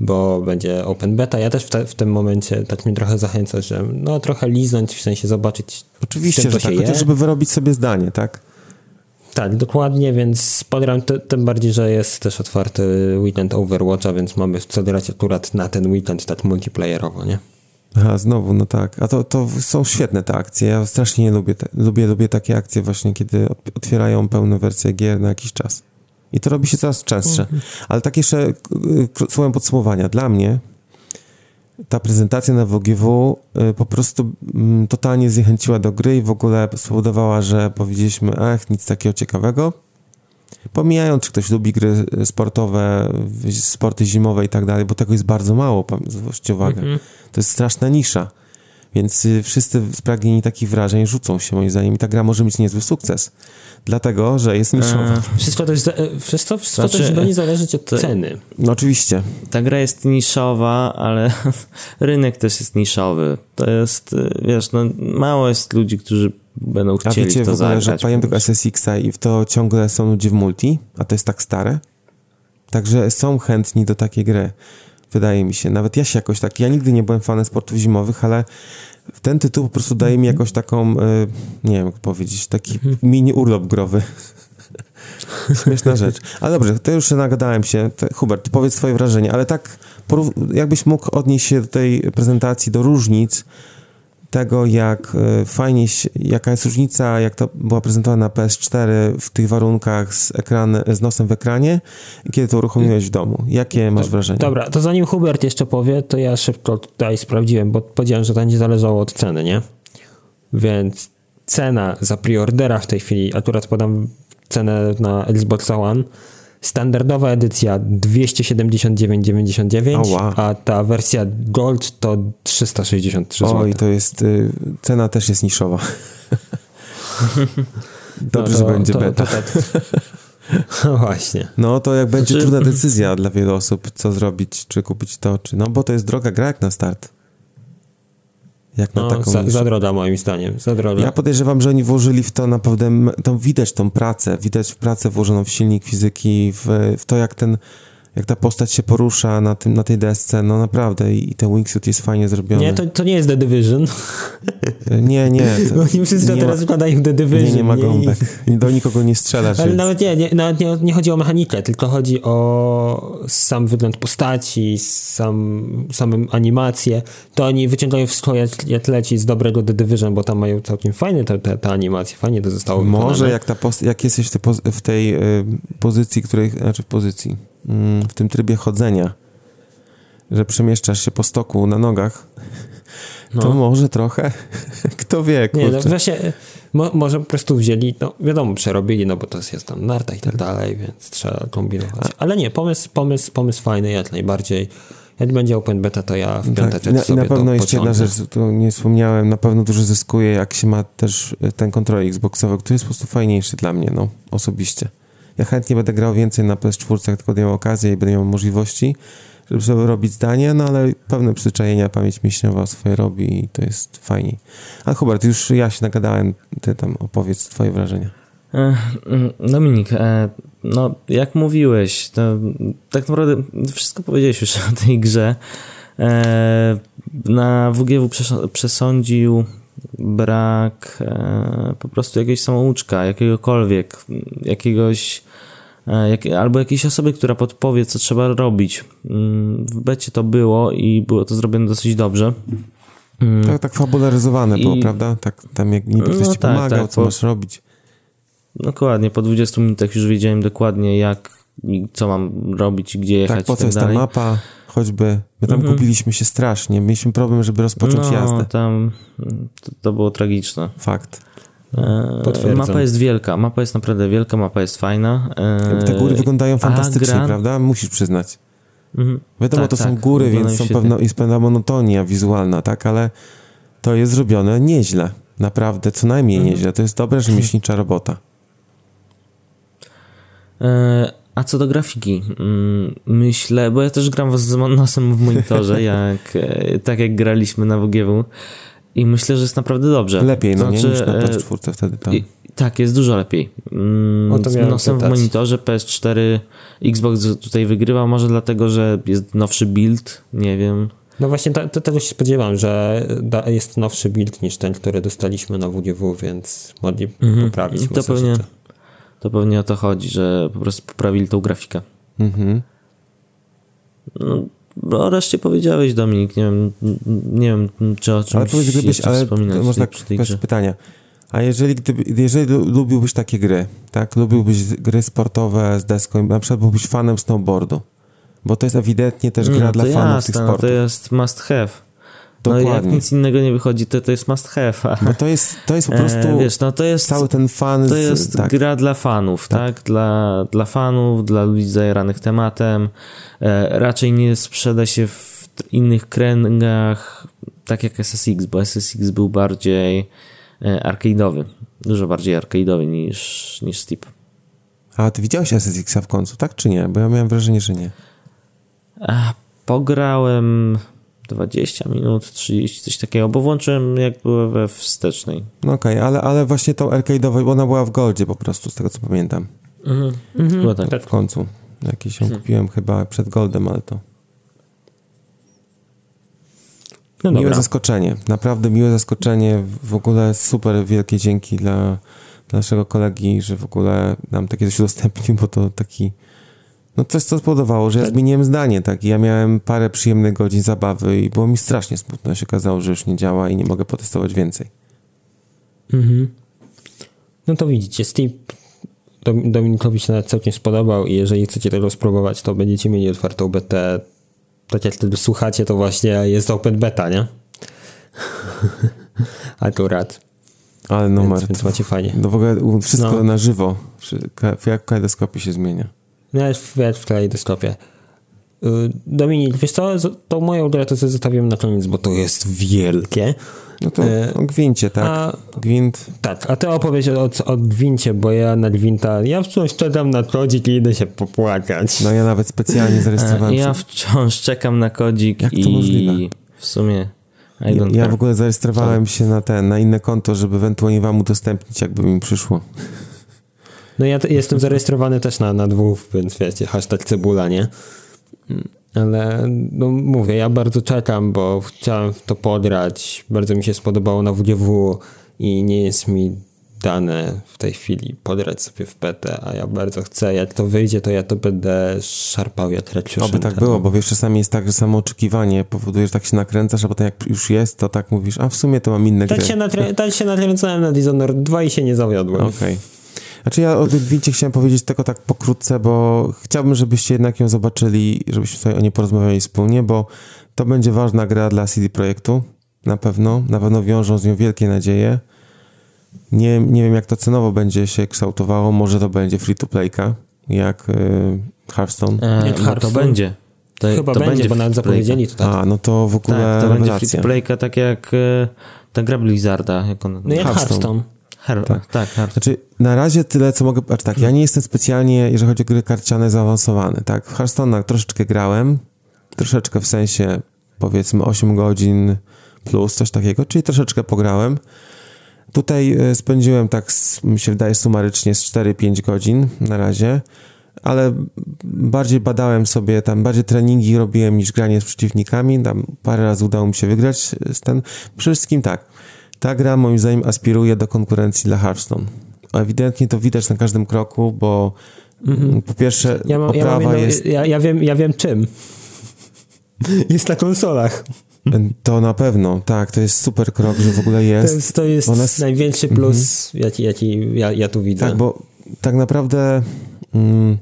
bo będzie open beta. Ja też w, te, w tym momencie tak mnie trochę zachęca, że no trochę liznąć, w sensie zobaczyć Oczywiście, że tak, chociaż żeby wyrobić sobie zdanie, tak? Tak, dokładnie, więc podram tym bardziej, że jest też otwarty weekend Overwatcha, więc mamy co grać akurat na ten weekend tak multiplayerowo, nie? Aha, znowu, no tak. A to, to są świetne te akcje. Ja strasznie nie lubię, te, lubię, lubię takie akcje właśnie, kiedy otwierają pełne wersje gier na jakiś czas. I to robi się coraz częstsze. Mhm. Ale tak jeszcze słowem podsumowania. Dla mnie ta prezentacja na WGW y, po prostu mm, totalnie zniechęciła do gry i w ogóle spowodowała, że powiedzieliśmy, ach, nic takiego ciekawego. Pomijając, czy ktoś lubi gry sportowe, sporty zimowe i tak dalej, bo tego jest bardzo mało, zwróćcie uwagę. Mm -hmm. To jest straszna nisza. Więc y, wszyscy spragnieni takich wrażeń rzucą się, moim zdaniem, i ta gra może mieć niezły sukces. Dlatego, że jest niszowa. E, wszystko to, jest, wszystko, wszystko znaczy, to jest zależeć od to, ceny. No oczywiście. Ta gra jest niszowa, ale rynek też jest niszowy. To jest, y, wiesz, no, mało jest ludzi, którzy będą chcieli A wiecie w, to w ogóle, że pamiętam SSX-a i w to ciągle są ludzie w multi, a to jest tak stare? Także są chętni do takiej gry. Wydaje mi się. Nawet ja się jakoś tak... Ja nigdy nie byłem fanem sportów zimowych, ale ten tytuł po prostu daje mi jakąś taką, e, nie wiem jak powiedzieć, taki mhm. mini urlop growy. Śmieszna rzecz. Ale dobrze, to już nagadałem się. Hubert, powiedz swoje wrażenie, ale tak jakbyś mógł odnieść się do tej prezentacji, do różnic tego, jak e, fajnie, jaka jest różnica, jak to była prezentowana na PS4 w tych warunkach z, ekran, z nosem w ekranie kiedy to uruchomiłeś w domu. Jakie masz wrażenie? Dobra, to zanim Hubert jeszcze powie, to ja szybko tutaj sprawdziłem, bo powiedziałem, że to będzie zależało od ceny, nie? Więc cena za preordera w tej chwili, akurat podam cenę na Xbox One, Standardowa edycja 279,99, a ta wersja Gold to 363 zł. Oj, to jest, y, cena też jest niszowa. Dobrze, no to, że będzie to, beta. To, tak. no właśnie. No to jak będzie znaczy... trudna decyzja dla wielu osób, co zrobić, czy kupić to, czy no bo to jest droga gra jak na start. Jak na no, taką za, za droga moim zdaniem, za droga. Ja podejrzewam, że oni włożyli w to naprawdę, tą, widać tą pracę, widać pracę włożoną w silnik fizyki, w, w to jak ten jak ta postać się porusza na, tym, na tej desce, no naprawdę i, i ten wingsuit jest fajnie zrobiony. Nie, to, to nie jest The Division. Nie, nie. To, Oni wszyscy nie teraz wkładają The Division. Nie, nie ma gąbek. Do nikogo nie strzelasz. Ale więc. nawet nie, nie, nawet nie, nie chodzi o mechanikę, tylko chodzi o sam wygląd postaci, sam, samą animację. To oni wyciągają wszystko jak, jak leci z dobrego The Division, bo tam mają całkiem fajne te, te, te animacje, fajnie to zostało Może wykonane. jak, ta post- jak jesteś w tej, w tej y, pozycji, której, znaczy w pozycji w tym trybie chodzenia, że przemieszczasz się po stoku na nogach, no. to może trochę, kto wie, kurczę. Nie, no właśnie, mo, może po prostu wzięli, no wiadomo, przerobili, no bo to jest tam narta i tak dalej, więc trzeba kombinować. Ale nie, pomysł, pomysł, pomysł fajny jak najbardziej. Jak będzie open beta, to ja w piąteczek tak, sobie I na pewno jeszcze jedna rzecz, tu nie wspomniałem, na pewno dużo zyskuje, jak się ma też ten kontroler Xboxowy, który jest po prostu fajniejszy dla mnie, no, osobiście. Ja chętnie będę grał więcej na PS4, jak tylko miał okazję i będę miał możliwości, żeby sobie robić zdanie, no ale pewne przyzwyczajenia pamięć mięśniowa swoje robi i to jest fajniej. A Hubert, już ja się nagadałem, ty tam opowiedz twoje wrażenia. E, mm, Dominik, e, no jak mówiłeś, to tak naprawdę wszystko powiedziałeś już o tej grze. E, na WGW przesądził brak e, po prostu jakiegoś samouczka, jakiegokolwiek, jakiegoś e, jak, albo jakiejś osoby, która podpowie, co trzeba robić. Mm, w becie to było i było to zrobione dosyć dobrze. Mm. Tak, tak fabularyzowane I... było, prawda? Tak, tam jak niby ktoś no ci tak, pomagał, tak, co po... masz robić. Dokładnie, po 20 minutach już wiedziałem dokładnie jak co mam robić gdzie jechać. Tak, po co tak jest dalej. ta mapa, choćby. My tam mhm. kupiliśmy się strasznie. Mieliśmy problem, żeby rozpocząć no, jazdę. tam to, to było tragiczne. Fakt. E, mapa jest wielka, mapa jest naprawdę wielka, mapa jest fajna. E, Te góry wyglądają fantastycznie, gran... prawda? Musisz przyznać. Mhm. Wiadomo, tak, to tak, są góry, więc są pewno, jest pewna monotonia wizualna, tak? Ale to jest zrobione nieźle. Naprawdę, co najmniej mhm. nieźle. To jest dobra rzemieślnicza robota. E, a co do grafiki, mm, myślę, bo ja też gram z nosem w monitorze, jak, e, tak jak graliśmy na WGW i myślę, że jest naprawdę dobrze. Lepiej, no znaczy, nie, niż na e, PS4 wtedy tam. tak, jest dużo lepiej. Mm, z nosem w monitorze PS4 Xbox tutaj wygrywa, może dlatego, że jest nowszy build, nie wiem. No właśnie to, to, tego się spodziewam, że jest nowszy build niż ten, który dostaliśmy na WGW, więc mogli mhm. poprawić. To pewnie, To pewnie o to chodzi, że po prostu poprawili tą grafikę. Mhm. No, o reszcie powiedziałeś, Dominik. Nie wiem, nie wiem czy o czymś ale powiedz, gdybyś, ale wspominać. Można tak, pytania. A jeżeli, gdyby, jeżeli lubiłbyś takie gry, tak? Lubiłbyś gry sportowe z deską, na przykład byłbyś fanem snowboardu, bo to jest ewidentnie też gra no, dla fanów jasne, tych sportów. No to jest must have. Dokładnie. No jak nic innego nie wychodzi, to to jest must have. Bo to jest, to jest po e, prostu e, wiesz, no to jest, cały ten fan. To jest tak. gra dla fanów, tak? tak? Dla, dla fanów, dla ludzi zajeranych tematem. E, raczej nie sprzeda się w innych kręgach, tak jak SSX, bo SSX był bardziej e, arcade'owy. Dużo bardziej arcade'owy niż, niż Steep. A ty widziałeś SSX-a w końcu, tak czy nie? Bo ja miałem wrażenie, że nie. A, pograłem 20 minut, 30, coś takiego, bo włączyłem jak były we wstecznej. No okej, okay, ale, ale właśnie tą arcade'ową, bo ona była w Goldzie po prostu, z tego co pamiętam. Mhm. mhm. tak. W końcu. Jakiś ją hmm. kupiłem chyba przed Goldem, ale to... No miłe dobra. zaskoczenie, naprawdę miłe zaskoczenie. W ogóle super wielkie dzięki dla, dla naszego kolegi, że w ogóle nam takie coś udostępnił, bo to taki no coś, co spowodowało, że ja tak. zmieniłem zdanie, tak? I ja miałem parę przyjemnych godzin zabawy i było mi strasznie smutno. się okazało, że już nie działa i nie mogę potestować więcej. Mhm. No to widzicie, Steve Dominikowi się nawet całkiem spodobał i jeżeli chcecie tego spróbować, to będziecie mieli otwartą betę. Tak jak wtedy słuchacie, to właśnie jest open beta, nie? Akurat. Ale numer. Więc, więc macie fajnie. No w ogóle wszystko no. na żywo. Jak w się zmienia. Miałeś w, w kalejdoskopie. Y, Dominik, wiesz co, tą moją grę to sobie zostawiłem na koniec, bo to jest wielkie. No to e, o gwincie, tak? A, Gwint. Tak, a ty opowiedz o, o gwincie, bo ja na gwinta, ja wciąż czekam na kodzik i idę się popłakać. No ja nawet specjalnie zarejestrowałem Ja wciąż czekam na kodzik Jak to i możliwe? w sumie ja, ja w ogóle zarejestrowałem się na ten, na inne konto, żeby ewentualnie wam udostępnić, jakby mi przyszło. No ja jestem zarejestrowany też na, na dwóch, więc wiecie, hashtag cebula, nie? Ale no mówię, ja bardzo czekam, bo chciałem w to podrać. Bardzo mi się spodobało na WGW i nie jest mi dane w tej chwili podrać sobie w PT, a ja bardzo chcę. Jak to wyjdzie, to ja to będę szarpał jak leciuszem. Oby tak było, bo wiesz, czasami jest tak, że samo oczekiwanie powoduje, że tak się nakręcasz, a potem jak już jest, to tak mówisz, a w sumie to mam inne tak gry. Się tak się nakręcałem na Dishonored 2 i się nie zawiodłem. Okej. Okay. Znaczy ja o Wincie chciałem powiedzieć tylko tak pokrótce, bo chciałbym, żebyście jednak ją zobaczyli, żebyśmy sobie o niej porozmawiali wspólnie, bo to będzie ważna gra dla CD Projektu, na pewno. Na pewno wiążą z nią wielkie nadzieje. Nie, nie wiem, jak to cenowo będzie się kształtowało. Może to będzie free-to-playka, jak y, Hearthstone. E, Hearthstone. to będzie. To, Chyba to będzie, będzie, bo nawet zapowiedzieli to tak. A, no to w ogóle tak, to rewelacja. będzie free-to-playka, tak jak y, ta gra Blizzarda. Jak on... No jak Hearthstone. Hearthstone. Her tak, tak Znaczy, na razie tyle, co mogę... Znaczy tak, ja nie jestem specjalnie, jeżeli chodzi o gry karciane, zaawansowany, tak? W Hearthstone troszeczkę grałem, troszeczkę w sensie, powiedzmy, 8 godzin plus, coś takiego, czyli troszeczkę pograłem. Tutaj e, spędziłem tak, mi się wydaje, sumarycznie z 4-5 godzin na razie, ale bardziej badałem sobie, tam bardziej treningi robiłem niż granie z przeciwnikami, tam parę razy udało mi się wygrać z ten. Przede wszystkim tak, ta gra moim zdaniem aspiruje do konkurencji dla Hearthstone. Ewidentnie to widać na każdym kroku, bo mm-hmm. po pierwsze ja mam, oprawa ja jedno, jest... Ja, ja, wiem, ja wiem czym. jest na konsolach. To na pewno, tak, to jest super krok, że w ogóle jest. To jest, to jest Ona... największy plus, mm-hmm. jaki, jaki ja, ja tu widzę. Tak, bo tak naprawdę... Mm,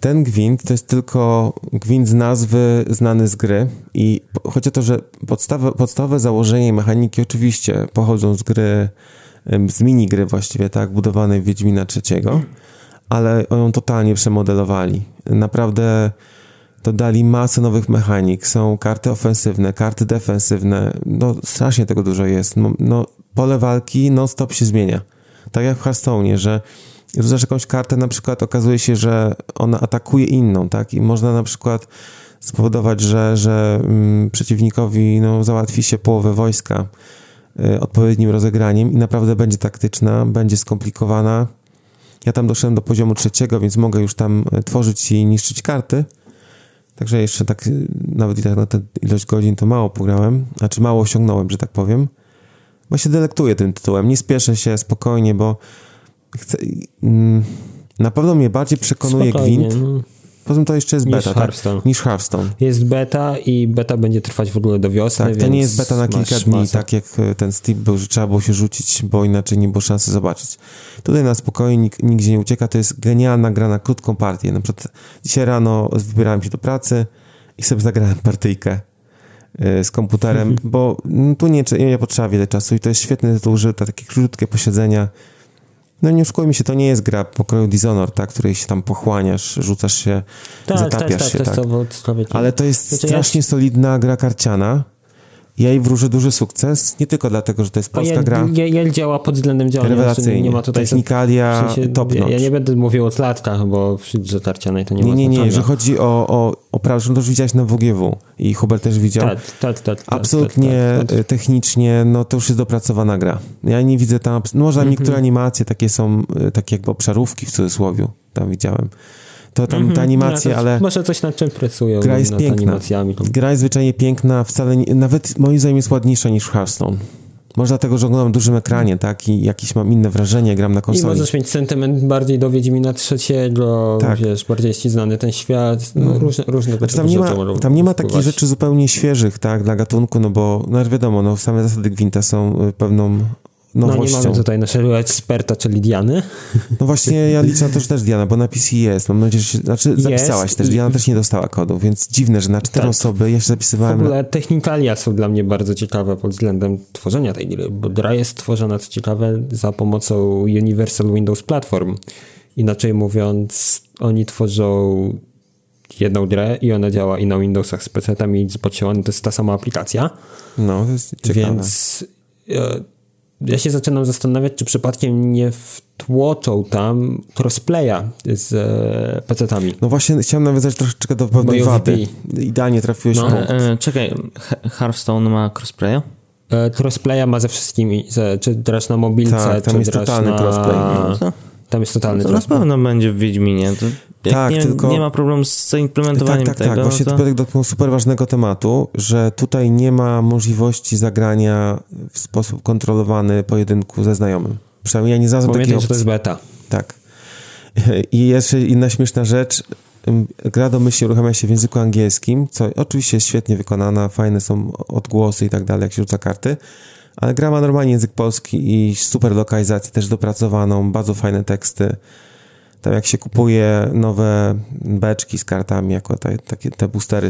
ten gwint to jest tylko gwint z nazwy znany z gry i chodzi o to, że podstawowe, podstawowe założenie mechaniki oczywiście pochodzą z gry, z minigry właściwie, tak, budowanej w Wiedźmina III, ale ją totalnie przemodelowali. Naprawdę dodali masę nowych mechanik, są karty ofensywne, karty defensywne, no strasznie tego dużo jest. No, no pole walki non-stop się zmienia. Tak jak w Hearthstone'ie, że rzucasz jakąś kartę, na przykład okazuje się, że ona atakuje inną, tak? I można na przykład spowodować, że, że mm, przeciwnikowi no, załatwi się połowę wojska y, odpowiednim rozegraniem i naprawdę będzie taktyczna, będzie skomplikowana. Ja tam doszedłem do poziomu trzeciego, więc mogę już tam y, tworzyć i niszczyć karty. Także jeszcze tak, y, nawet i tak na tę ilość godzin to mało pograłem, znaczy mało osiągnąłem, że tak powiem. Bo się delektuję tym tytułem. Nie spieszę się spokojnie, bo chcę, mm, na pewno mnie bardziej przekonuje Spokojnie, Gwint. No. Poza tym to jeszcze jest beta, niż tak? Hearthstone. Niż Hearthstone. Jest beta i beta będzie trwać w ogóle do wiosny, Tak, to nie jest beta na kilka dni, masę. tak jak e, ten Steam był, że trzeba było się rzucić, bo inaczej nie było szansy zobaczyć. Tutaj na spokojnie, nikt, nigdzie nie ucieka, to jest genialna gra na krótką partię. Na przykład dzisiaj rano wybierałem się do pracy i sobie zagrałem partyjkę e, z komputerem, bo mm, tu nie, nie potrzeba wiele czasu i to jest świetny tytuł, że to takie krótkie posiedzenia no nie oszukujmy się, to nie jest gra pokroju Dishonored, tak, której się tam pochłaniasz, rzucasz się, tak, zatapiasz tak, się, tak. tak. Ale to jest strasznie ja... solidna gra karciana, ja jej wróżę duży sukces, nie tylko dlatego, że to jest polska ja, gra. Ja, ja działa pod względem działania. Rewelacyjnie. Nie ma tutaj Technikalia w sensie, ja, ja, nie będę mówił o tlatkach, bo w grze karcianej to nie, nie ma Nie, nie, nie, że chodzi o, o, o prawo, że to już widziałeś na WGW i Hubert też widział. Tak, tak, tak. Absolutnie tak, tak, technicznie, no to już jest dopracowana gra. Ja nie widzę tam, no może -hmm. niektóre animacje takie są, y, takie jakby obszarówki w cudzysłowie, tam widziałem to tam mm -hmm. te animacje, ja, ale... Może coś nad czym pracują. Gra jest piękna. Gra jest zwyczajnie piękna, wcale nie, nawet moim zdaniem jest ładniejsza niż Hearthstone. Może dlatego, że oglądam na dużym ekranie, tak? I jakieś mam inne wrażenie, gram na konsoli. I możesz mieć sentyment bardziej do Wiedźmina trzeciego, tak. wiesz, bardziej jest ci znany ten świat, no, no. różne, różne znaczy, tam nie ma, Tam nie ma takich rzeczy zupełnie świeżych, tak, dla gatunku, no bo, no wiadomo, no same zasady Gwinta są y, pewną nowością. No nie mamy tutaj naszego eksperta, czyli Diany. No właśnie ja liczę na to, że też Diana, bo na PC jest. Mam nadzieję, że się, znaczy jest zapisałaś też. Diana też nie dostała kodu, więc dziwne, że na cztery tak. osoby ja się zapisywałem. W ogóle technikalia są dla mnie bardzo ciekawe pod względem tworzenia tej gry, bo gra jest tworzona, co ciekawe, za pomocą Universal Windows Platform. Inaczej mówiąc, oni tworzą jedną grę i ona działa i na Windowsach z PC-tami i z to jest ta sama aplikacja. No, to jest ciekawe. Więc e, ja się zaczynam zastanawiać, czy przypadkiem nie wtłoczą tam crossplaya z e, PC-tami. No właśnie, chciałem nawiązać troszeczkę do pewnej wady. Idealnie trafiłeś no, w e, czekaj, Hearthstone ma crossplaya? E, crossplaya ma ze wszystkimi, ze, czy grasz na mobilce, tak, tam czy jest totalny na... crossplay. No, tam jest totalny no to crossplay. na pewno będzie w Wiedźminie. To tak, nie, tylko... nie ma problemu z zaimplementowaniem tak, tak, tego. Tak, właśnie to... Piotrek dotknął super ważnego tematu, że tutaj nie ma możliwości zagrania w sposób kontrolowany pojedynku ze znajomym. Przynajmniej ja nie znalazłem takiej opcji. że to jest beta. Tak. I jeszcze inna śmieszna rzecz. Gra domyślnie uruchamia się w języku angielskim, co oczywiście jest świetnie wykonana, fajne są odgłosy i tak dalej, jak się rzuca karty, ale gra ma normalnie język polski i super lokalizację też dopracowaną, bardzo fajne teksty tam jak się kupuje nowe beczki z kartami, jako te, takie te boostery.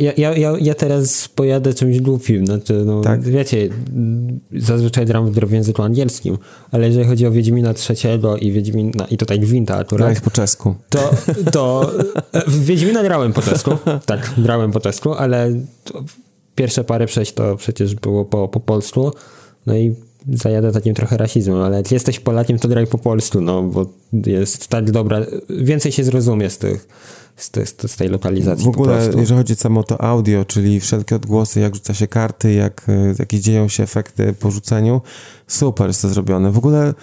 Ja, ja, ja, ja teraz pojadę czymś głupim, znaczy, no, tak? wiecie, zazwyczaj gram w języku angielskim, ale jeżeli chodzi o Wiedźmina trzeciego i Wiedźmina, i tutaj Gwinta akurat. Grałeś po czesku. To, to w Wiedźmina grałem po czesku, tak, grałem po czesku, ale pierwsze parę przejść to przecież było po, po polsku, no i zajadę takim trochę rasizmem, ale jak jesteś Polakiem, to graj po polsku, no, bo jest tak dobra, więcej się zrozumie z tych, z, tej, z tej lokalizacji. W ogóle, jeżeli chodzi samo to audio, czyli wszelkie odgłosy, jak rzuca się karty, jak, jakie dzieją się efekty po rzuceniu, super jest to zrobione. W ogóle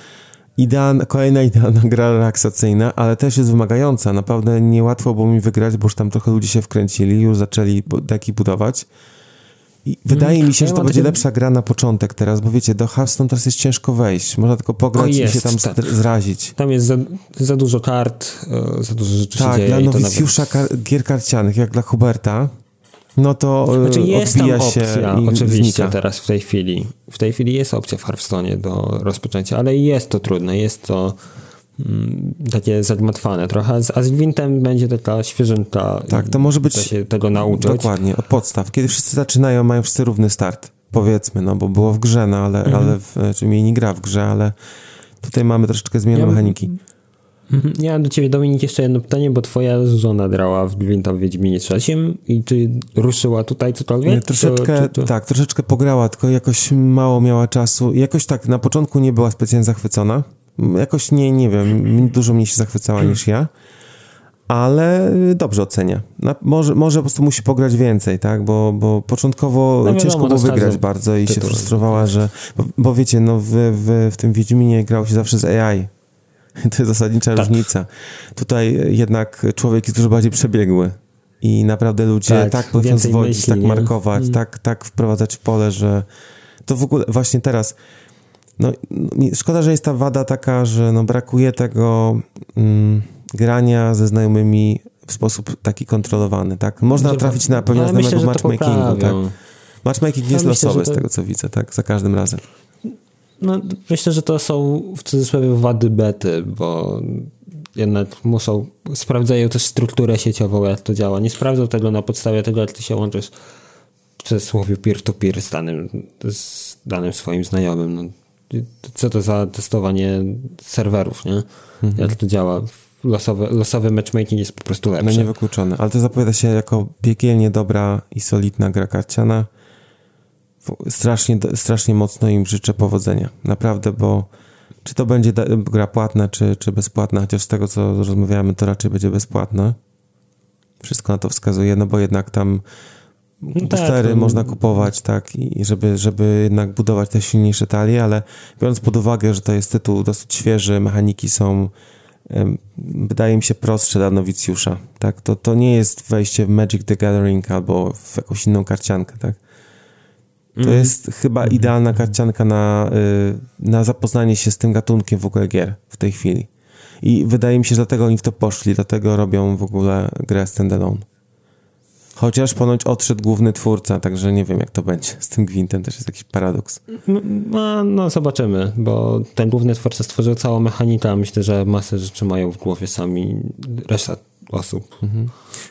idealna, kolejna idealna gra relaksacyjna, ale też jest wymagająca. Naprawdę niełatwo było mi wygrać, bo już tam trochę ludzie się wkręcili, już zaczęli deki budować. I wydaje mm, mi się, że to będzie lepsza gra na początek teraz, bo wiecie, do Hearthstone teraz jest ciężko wejść. Można tylko pograć jest, i się tam tak. zrazić. Tam jest za, za dużo kart, e, za dużo rzeczy tak, się dzieje. Tak, dla nowicjusza nawet... gier karcianych, jak dla Huberta, no to e, znaczy jest tam opcja, oczywiście znika. teraz w tej chwili. W tej chwili jest opcja w Hearthstone do rozpoczęcia, ale jest to trudne, jest to takie zagmatwane trochę, a z Gwintem będzie taka świeżynka. Tak, to może być się tego nauczyć. Dokładnie, od podstaw. Kiedy wszyscy zaczynają, mają wszyscy równy start, powiedzmy, no bo było w grze, no ale, mhm. ale w, czy mnie nie gra w grze, ale tutaj mamy troszeczkę zmiany ja, mechaniki. Mhm. Ja mam do ciebie, Dominik, jeszcze jedno pytanie, bo twoja żona grała w Gwinta w Wiedźminie trzecim i czy ruszyła tutaj cokolwiek? Nie, troszeczkę, czy, czy... tak, troszeczkę pograła, tylko jakoś mało miała czasu. Jakoś tak, na początku nie była specjalnie zachwycona Jakoś nie, nie wiem, dużo mnie się zachwycała niż ja, ale dobrze ocenia. może, może po prostu musi pograć więcej, tak, bo, bo początkowo no wiadomo, ciężko było wygrać bardzo i tytuł. się frustrowała, że, bo, bo wiecie, no w, w, w tym Wiedźminie grał się zawsze z AI. To jest zasadnicza tak. różnica. Tutaj jednak człowiek jest dużo bardziej przebiegły i naprawdę ludzie tak, tak potrafią zwodzić, tak markować, hmm. tak, tak wprowadzać w pole, że to w ogóle właśnie teraz no, szkoda, że jest ta wada taka, że no, brakuje tego mm, grania ze znajomymi w sposób taki kontrolowany, tak? Można trafić na pewnie znajomego w matchmakingu, tak? Matchmaking jest ja losowy myślę, to... z tego, co widzę, tak? Za każdym razem. No, myślę, że to są w cudzysłowie wady bety, bo jednak muszą, sprawdzają też strukturę sieciową, jak to działa. Nie sprawdzą tego na podstawie tego, jak ty się łączysz w cudzysłowie peer-to-peer z danym, z danym swoim znajomym. No, co to za testowanie serwerów, nie? Mhm. Jak to działa? Losowy, losowy matchmaking jest po prostu lepszy. No niewykluczone, ale to zapowiada się jako piekielnie dobra i solidna gra karciana. Strasznie, strasznie mocno im życzę powodzenia. Naprawdę, bo czy to będzie gra płatna, czy, czy bezpłatna, chociaż z tego, co rozmawiamy, to raczej będzie bezpłatna. Wszystko na to wskazuje, no bo jednak tam no tak, można kupować, tak, i żeby, żeby jednak budować te silniejsze talie, ale biorąc pod uwagę, że to jest tytuł dosyć świeży, mechaniki są wydaje mi się prostsze dla nowicjusza, tak, to, to nie jest wejście w Magic the Gathering albo w jakąś inną karciankę, tak. To mm. jest chyba mm. idealna karcianka na, y, na zapoznanie się z tym gatunkiem w ogóle gier w tej chwili. I wydaje mi się, że dlatego oni w to poszli, dlatego robią w ogóle grę standalone. Chociaż ponoć odszedł główny twórca, także nie wiem jak to będzie. Z tym Gwintem też jest jakiś paradoks. No, no zobaczymy, bo ten główny twórca stworzył całą mechanikę, a myślę, że masę rzeczy mają w głowie sami reszta osób. Mhm.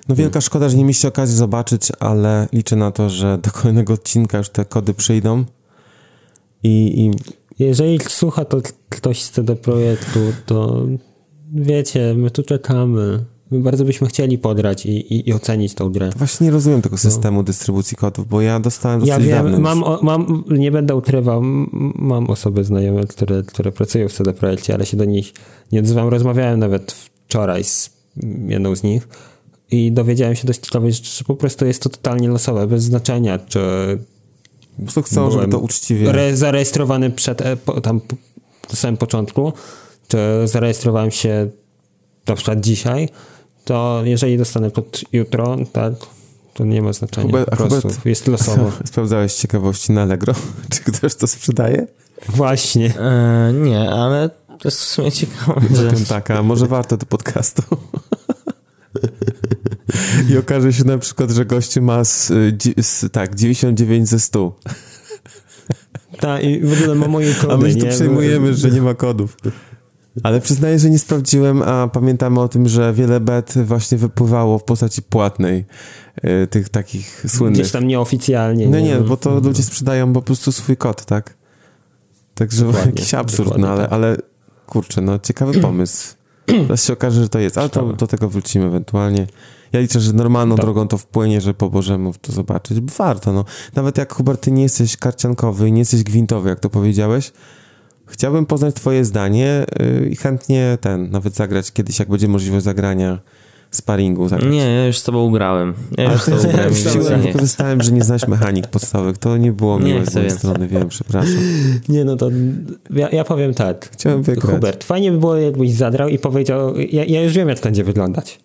No wielka szkoda, że nie mieliście okazji zobaczyć, ale liczę na to, że do kolejnego odcinka już te kody przyjdą i... i... Jeżeli słucha to ktoś z tego projektu, to wiecie, my tu czekamy. Bardzo byśmy chcieli podrać i, i, i ocenić tą grę. To właśnie nie rozumiem tego no. systemu no. dystrybucji kodów, bo ja dostałem dosyć Ja wiem, mam, mam, nie będę ukrywał, mam osoby znajome, które, które pracują w CD Projekcie, ale się do nich nie odzywam. Rozmawiałem nawet wczoraj z jedną z nich i dowiedziałem się dość ciekawej rzeczy, że po prostu jest to totalnie losowe, bez znaczenia, czy po prostu chcą, żeby to uczciwie... zarejestrowany przed, e, tam na samym początku, czy zarejestrowałem się na przykład dzisiaj, to jeżeli dostanę kod jutro, tak, to nie ma znaczenia. Hubert, po prostu Hubert, jest losowo. Sprawdzałeś ciekawości na Allegro? Czy ktoś to sprzedaje? Właśnie. E, nie, ale to jest w sumie ciekawe. Że... Taka, może warto do podcastu. I okaże się na przykład, że gościu ma z, z, tak, 99 ze 100. Tak, i w ogóle ma moje kody. A my tu przejmujemy, że nie ma kodów. Ale przyznaję, że nie sprawdziłem, a pamiętamy o tym, że wiele bet właśnie wypływało w postaci płatnej, yy, tych takich słynnych. Gdzieś tam nieoficjalnie. No nie, nie bo to mhm. ludzie sprzedają po prostu swój kod, tak? Także dokładnie, jakiś absurd, no ale, tak. ale kurczę, no ciekawy pomysł. Teraz się okaże, że to jest, ale to, do tego wrócimy ewentualnie. Ja liczę, że normalną tak. drogą to wpłynie, że po Bożemu to zobaczyć. Warto, no. Nawet jak, Hubert, ty nie jesteś karciankowy nie jesteś gwintowy, jak to powiedziałeś, chciałbym poznać twoje zdanie yy, i chętnie ten, nawet zagrać kiedyś, jak będzie możliwość zagrania sparingu. Zagrać. Nie, ja już z tobą grałem. Ja już z tobą grałem. Ja wykorzystałem, że nie znasz mechanik podstawowych. To nie było miłe z mojej strony, wiem, przepraszam. Nie, no to ja, ja powiem tak. Chciałem wygrać. Hubert, fajnie by było, jakbyś zadrał i powiedział, ja, ja już wiem, jak to będzie wyglądać.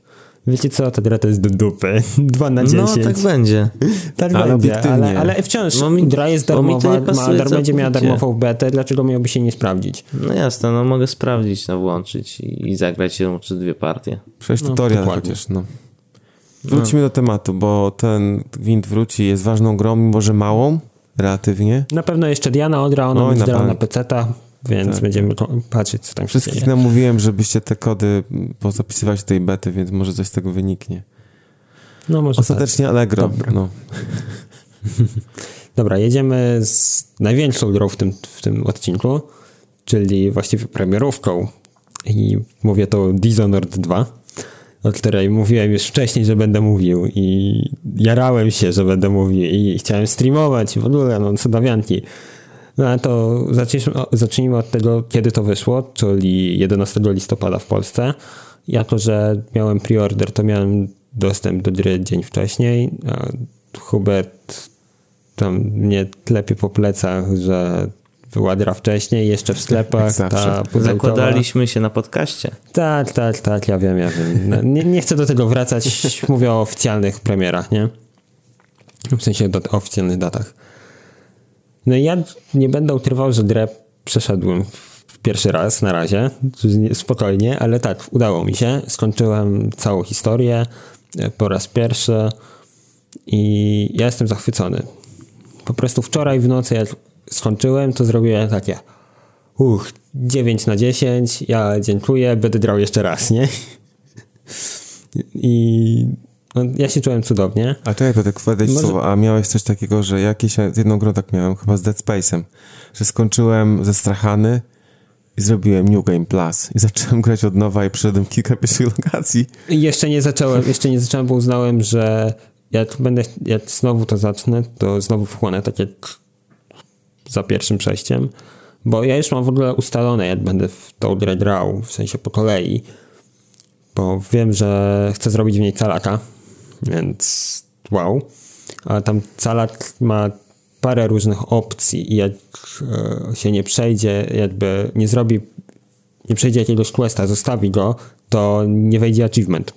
Wiecie co, ta gra to jest do dupy. 2 na 10. No, tak będzie. Tak ale będzie, ale, ale wciąż no, mi, gra jest darmowa, ma, dar, będzie miała darmową betę, dlaczego miałoby się nie sprawdzić? No jasne, no mogę sprawdzić, no włączyć i, i zagrać jedną czy dwie partie. Przejść no, tutorial chociaż, no. Wróćmy no. do tematu, bo ten gwint wróci, jest ważną grą, mimo że małą, relatywnie. Na pewno jeszcze Diana Odra, ona no, będzie na, na PC-ta więc tak. będziemy patrzeć, co tam Wszystkich się dzieje. namówiłem, żebyście te kody pozapisywać do tej bety, więc może coś z tego wyniknie. No może Ostatecznie tak. Allegro. Dobra. No. Dobra, jedziemy z największą grą w tym, w tym odcinku, czyli właściwie premierówką. I mówię to Dishonored 2, o której mówiłem już wcześniej, że będę mówił i jarałem się, że będę mówił i chciałem streamować w ogóle, no co No to zacznijmy, zacznijmy od tego, kiedy to wyszło, czyli 11 listopada w Polsce. Jako, że miałem preorder, to miałem dostęp do gry dzień wcześniej. Hubert tam mnie klepie po plecach, że była gra wcześniej, jeszcze w sklepach. Ta Zakładaliśmy się na podcaście. Tak, tak, tak, ja wiem, ja wiem. No, nie, nie chcę do tego wracać, mówię o oficjalnych premierach, nie? W sensie o oficjalnych datach. No ja nie będę ukrywał, że grę przeszedłem pierwszy raz na razie, spokojnie, ale tak, udało mi się. Skończyłem całą historię e, po raz pierwszy i ja jestem zachwycony. Po prostu wczoraj w nocy jak skończyłem, to zrobiłem takie uch, 9 na 10, ja dziękuję, będę grał jeszcze raz, nie? I no, ja się czułem cudownie. A czekaj, to tak Może... słowo, a miałeś coś takiego, że jakieś, jedną grę tak miałem, chyba z Dead Space'em, że skończyłem zestrachany i zrobiłem New Game Plus. I zacząłem grać od nowa i przeszedłem kilka pierwszych lokacji. I jeszcze nie zacząłem, jeszcze nie zacząłem, bo uznałem, że jak będę, jak znowu to zacznę, to znowu wchłonę tak jak za pierwszym przejściem, bo ja już mam w ogóle ustalone, jak będę w tą grę grał, w sensie po kolei, bo wiem, że chcę zrobić w niej calaka, więc wow. A tam calak ma parę różnych opcji i jak e, się nie przejdzie, jakby nie zrobi, nie przejdzie jakiegoś questa, zostawi go, to nie wejdzie achievement.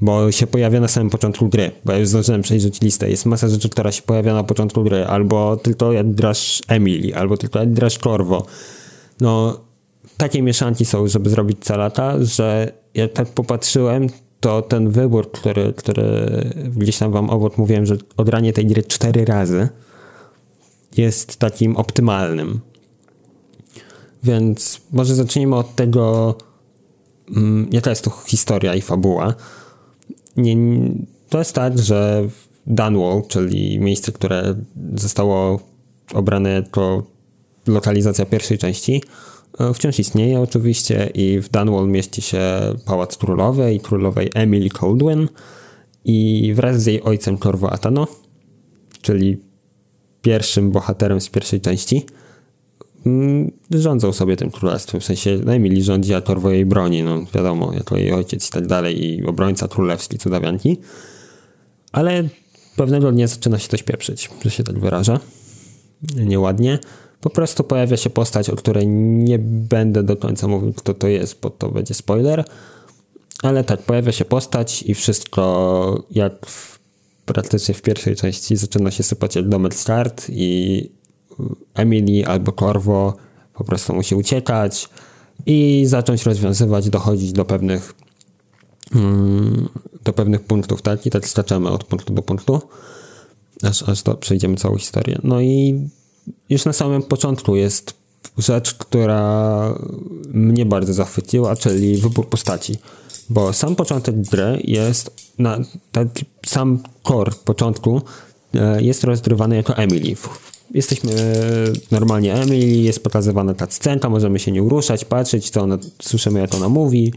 Bo się pojawia na samym początku gry, bo ja już zdążyłem przejrzeć listę. Jest masa rzeczy, która się pojawia na początku gry, albo tylko jak grasz Emily, albo tylko jak grasz Corvo. No, takie mieszanki są, żeby zrobić calata, że ja tak popatrzyłem, to ten wybór, który, który gdzieś tam wam obok mówiłem, że odranie tej gry cztery razy, jest takim optymalnym. Więc może zacznijmy od tego, mm, jaka jest to historia i fabuła. Nie, to jest tak, że Dunwall, czyli miejsce, które zostało obrane jako lokalizacja pierwszej części, wciąż istnieje oczywiście i w Dunwall mieści się Pałac Królowej i Królowej Emily Coldwin i wraz z jej ojcem Corvo Atano, czyli pierwszym bohaterem z pierwszej części, mm, rządzą sobie tym królestwem. W sensie najmili rządzi Atorwo jej broni, no wiadomo, jako jej ojciec i tak dalej, i obrońca królewski cudawianki. Ale pewnego dnia zaczyna się coś pieprzyć, że się tak wyraża. Nieładnie. Po prostu pojawia się postać, o której nie będę do końca mówił, kto to jest, bo to będzie spoiler. Ale tak, pojawia się postać i wszystko jak w praktycznie w pierwszej części zaczyna się sypać jak domek start i Emily albo Corvo po prostu musi uciekać i zacząć rozwiązywać, dochodzić do pewnych mm, do pewnych punktów, tak? I tak skaczemy od punktu do punktu, aż, aż to przejdziemy całą historię. No i już na samym początku jest rzecz, która mnie bardzo zachwyciła, czyli wybór postaci bo sam początek gry jest, na, ten sam core początku e, jest rozgrywany jako Emily. Jesteśmy normalnie Emily, jest pokazywana ta scenka, możemy się nie ruszać, patrzeć, co ona, słyszymy jak ona mówi.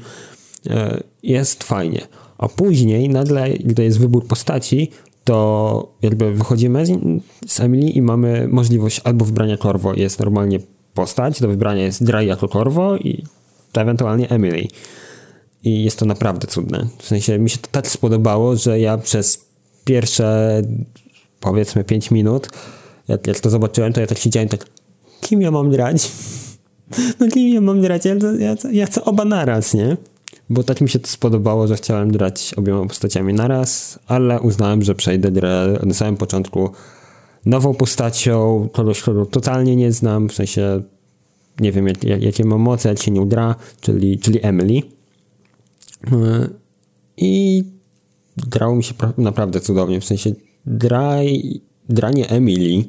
E, jest fajnie. A później nagle, gdy jest wybór postaci, to jakby wychodzimy z, z Emily i mamy możliwość albo wybrania Corvo, jest normalnie postać, do wybrania jest Dry jako Corvo i ewentualnie Emily. I jest to naprawdę cudne. W sensie mi się to tak spodobało, że ja przez pierwsze powiedzmy 5 minut, jak, jak to zobaczyłem, to ja tak siedziałem tak, kim ja mam grać? No kim ja mam grać? Ja, ja, ja chcę oba naraz, nie? Bo tak mi się to spodobało, że chciałem grać obiema postaciami naraz, ale uznałem, że przejdę grę na samym początku nową postacią, kogoś, kogo totalnie nie znam, w sensie nie wiem, jak, jak, jakie mam moce, jak się nie udra, czyli, czyli Emily. I grało mi się naprawdę cudownie, w sensie draj, dranie Emily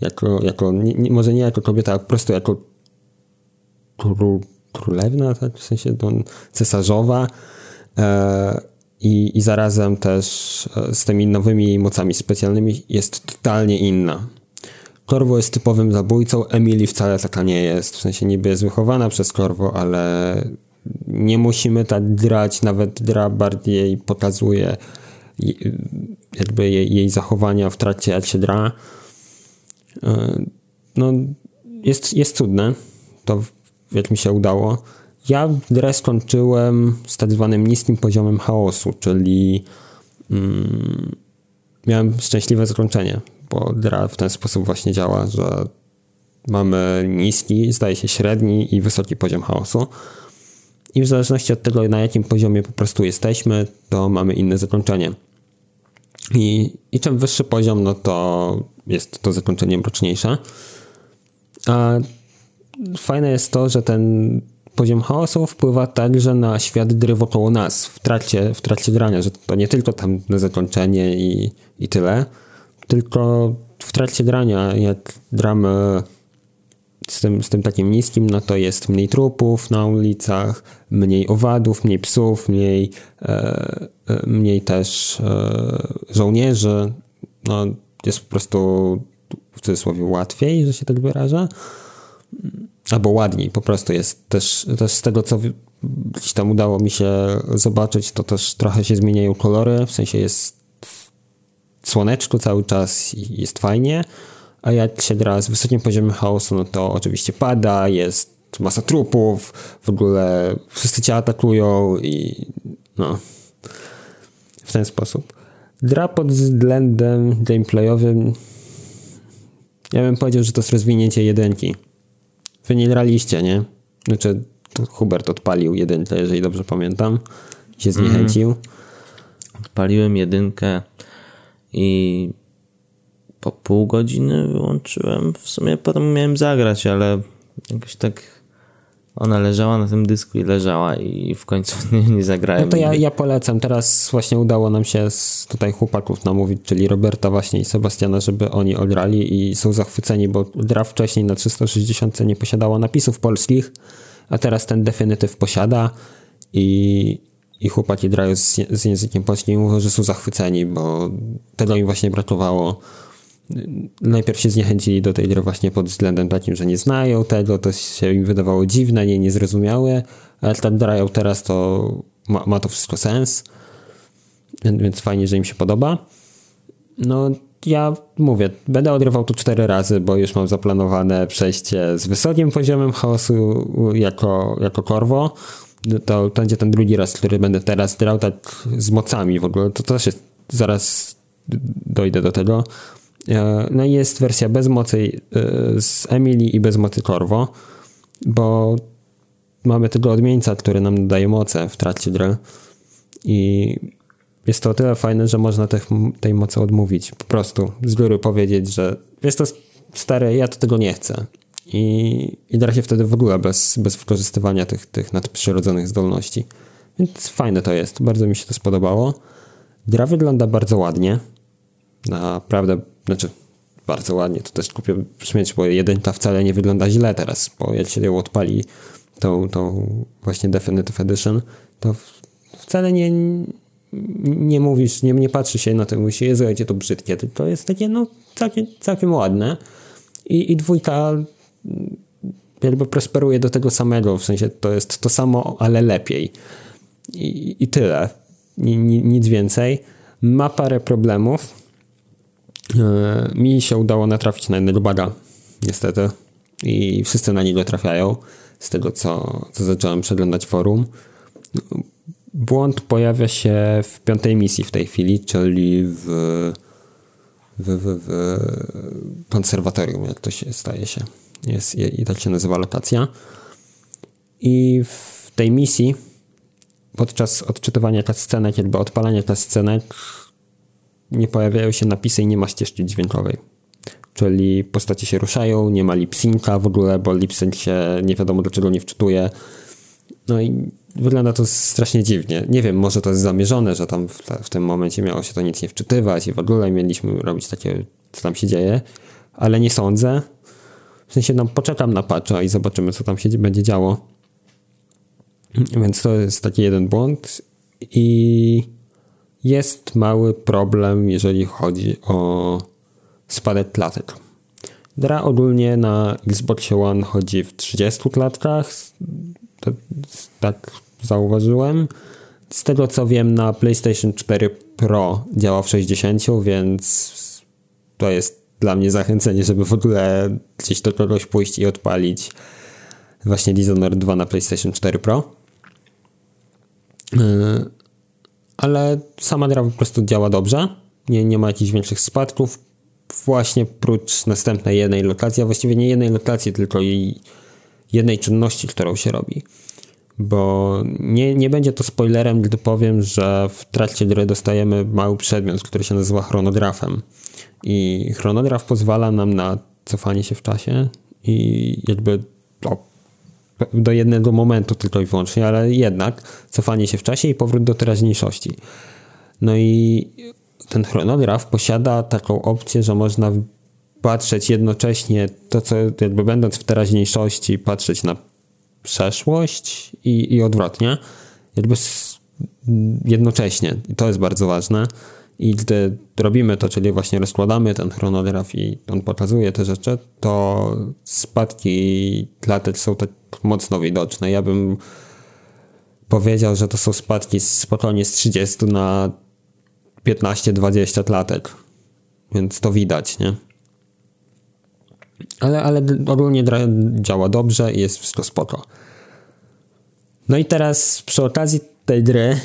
jako, jako nie, może nie jako kobieta, a po prostu jako królewna, tak? w sensie to cesarzowa e, i, i zarazem też e, z tymi nowymi mocami specjalnymi jest totalnie inna. Korwo jest typowym zabójcą, Emily wcale taka nie jest, w sensie niby jest wychowana przez Korwo, ale nie musimy tak grać, nawet gra bardziej pokazuje jakby jej, jej zachowania w trakcie jak się gra. E, no, jest, jest cudne, to jak mi się udało. Ja grę skończyłem z tak zwanym niskim poziomem chaosu, czyli mm, miałem szczęśliwe zakończenie, bo gra w ten sposób właśnie działa, że mamy niski, zdaje się średni i wysoki poziom chaosu i w zależności od tego, na jakim poziomie po prostu jesteśmy, to mamy inne zakończenie. I, i czym wyższy poziom, no to jest to zakończenie mroczniejsze. A fajne jest to, że ten poziom chaosu wpływa także na świat gry wokół nas w trakcie, w trakcie grania, że to nie tylko tam na zakończenie i, i tyle, tylko w trakcie grania, jak gramy z tym, z tym takim niskim, no to jest mniej trupów na ulicach, mniej owadów, mniej psów, mniej, e, e, mniej też e, żołnierzy. No, jest po prostu w cudzysłowie łatwiej, że się tak wyraża. Albo ładniej, po prostu jest też, też z tego, co gdzieś tam udało mi się zobaczyć, to też trochę się zmieniają kolory, w sensie jest słoneczko cały czas i jest fajnie, a jak się gra z wysokim poziomem chaosu, no to oczywiście pada, jest masa trupów, w ogóle wszyscy cię atakują i no w ten sposób. Gra pod względem gameplayowym ja bym powiedział, że to jest rozwinięcie jedynki. Wy nie graliście, nie? Znaczy Hubert odpalił jedynkę, jeżeli dobrze pamiętam. Się zniechęcił. Mm. Odpaliłem jedynkę i po pół godziny wyłączyłem. W sumie potem miałem zagrać, ale jakoś tak ona leżała na tym dysku i leżała i w końcu nie, nie zagrałem. No to ja, ja polecam. Teraz właśnie udało nam się z tutaj chłopaków namówić, czyli Roberta właśnie i Sebastiana, żeby oni ograli i są zachwyceni, bo gra wcześniej na 360 nie posiadała napisów polskich, a teraz ten definityw posiada i, i chłopaki grają z, z językiem polskim i mówią, że są zachwyceni, bo tego im właśnie brakowało najpierw się zniechęcili do tej gry właśnie pod względem takim, że nie znają tego, to się im wydawało dziwne, nie, niezrozumiałe, ale tak grają teraz, to ma, ma to wszystko sens, więc fajnie, że im się podoba. No, ja mówię, będę odrywał tu cztery razy, bo już mam zaplanowane przejście z wysokim poziomem chaosu jako, jako korwo. To będzie ten drugi raz, który będę teraz grał tak z mocami w ogóle. To też jest, zaraz dojdę do tego. E, no i jest wersja bez mocy e, z Emily i bez mocy Corvo, bo mamy tego odmieńca, który nam daje moce w trakcie gry i jest to o tyle fajne, że można te, tej mocy odmówić. Po prostu z góry powiedzieć, że jest to stare, ja to tego nie chcę. I, i da się wtedy w ogóle bez, bez wykorzystywania tych, tych nadprzyrodzonych zdolności. Więc fajne to jest. Bardzo mi się to spodobało. Gra wygląda bardzo ładnie. Naprawdę znaczy, bardzo ładnie, to też kupię śmieć, bo jedynka wcale nie wygląda źle teraz, bo jak się ją odpali tą, tą właśnie Definitive Edition, to wcale nie, nie mówisz, nie, nie patrzy się na to i mówisz, Jezu, to brzydkie, tylko jest takie, no, całkiem, całkiem ładne. I, I dwójka jakby prosperuje do tego samego, w sensie to jest to samo, ale lepiej. I, i tyle. Ni, nic więcej. Ma parę problemów, mi się udało natrafić na jednego baga, niestety. I wszyscy na niego trafiają, z tego co, co zacząłem przeglądać forum. Błąd pojawia się w piątej misji w tej chwili, czyli w, w, w, w konserwatorium, jak to się staje się. Jest, I tak się nazywa lokacja. I w tej misji podczas odczytywania scenek, jakby odpalania scenek, nie pojawiają się napisy i nie ma ścieżki dźwiękowej. Czyli postacie się ruszają, nie ma lipsynka w ogóle, bo lipsynk się nie wiadomo dlaczego nie wczytuje. No i wygląda to strasznie dziwnie. Nie wiem, może to jest zamierzone, że tam w, w tym momencie miało się to nic nie wczytywać i w ogóle mieliśmy robić takie, co tam się dzieje, ale nie sądzę. W sensie, no poczekam na patcha i zobaczymy, co tam się będzie działo. Więc to jest taki jeden błąd i jest mały problem, jeżeli chodzi o spadek klatek. Gra ogólnie na Xbox One chodzi w 30 klatkach, tak zauważyłem. Z tego co wiem, na PlayStation 4 Pro działa w 60, więc to jest dla mnie zachęcenie, żeby w ogóle gdzieś do kogoś pójść i odpalić właśnie Dishonored 2 na PlayStation 4 Pro. Yy, ale sama gra po prostu działa dobrze. Nie, nie ma jakichś większych spadków. Właśnie prócz następnej jednej lokacji, a właściwie nie jednej lokacji, tylko i jednej czynności, którą się robi. Bo nie, nie będzie to spoilerem, gdy powiem, że w trakcie gry dostajemy mały przedmiot, który się nazywa chronografem. I chronograf pozwala nam na cofanie się w czasie i jakby o, do jednego momentu tylko i wyłącznie, ale jednak cofanie się w czasie i powrót do teraźniejszości. No i ten chronograf posiada taką opcję, że można patrzeć jednocześnie to, co jakby będąc w teraźniejszości, patrzeć na przeszłość i, i odwrotnie. Jakby jednocześnie. I to jest bardzo ważne. I gdy robimy to, czyli właśnie rozkładamy ten chronograf i on pokazuje te rzeczy, to spadki klatek są tak mocno widoczne. Ja bym powiedział, że to są spadki spokojnie z 30 na 15-20 klatek. Więc to widać, nie? Ale, ale ogólnie działa dobrze i jest wszystko spoko. No i teraz przy okazji tej gry,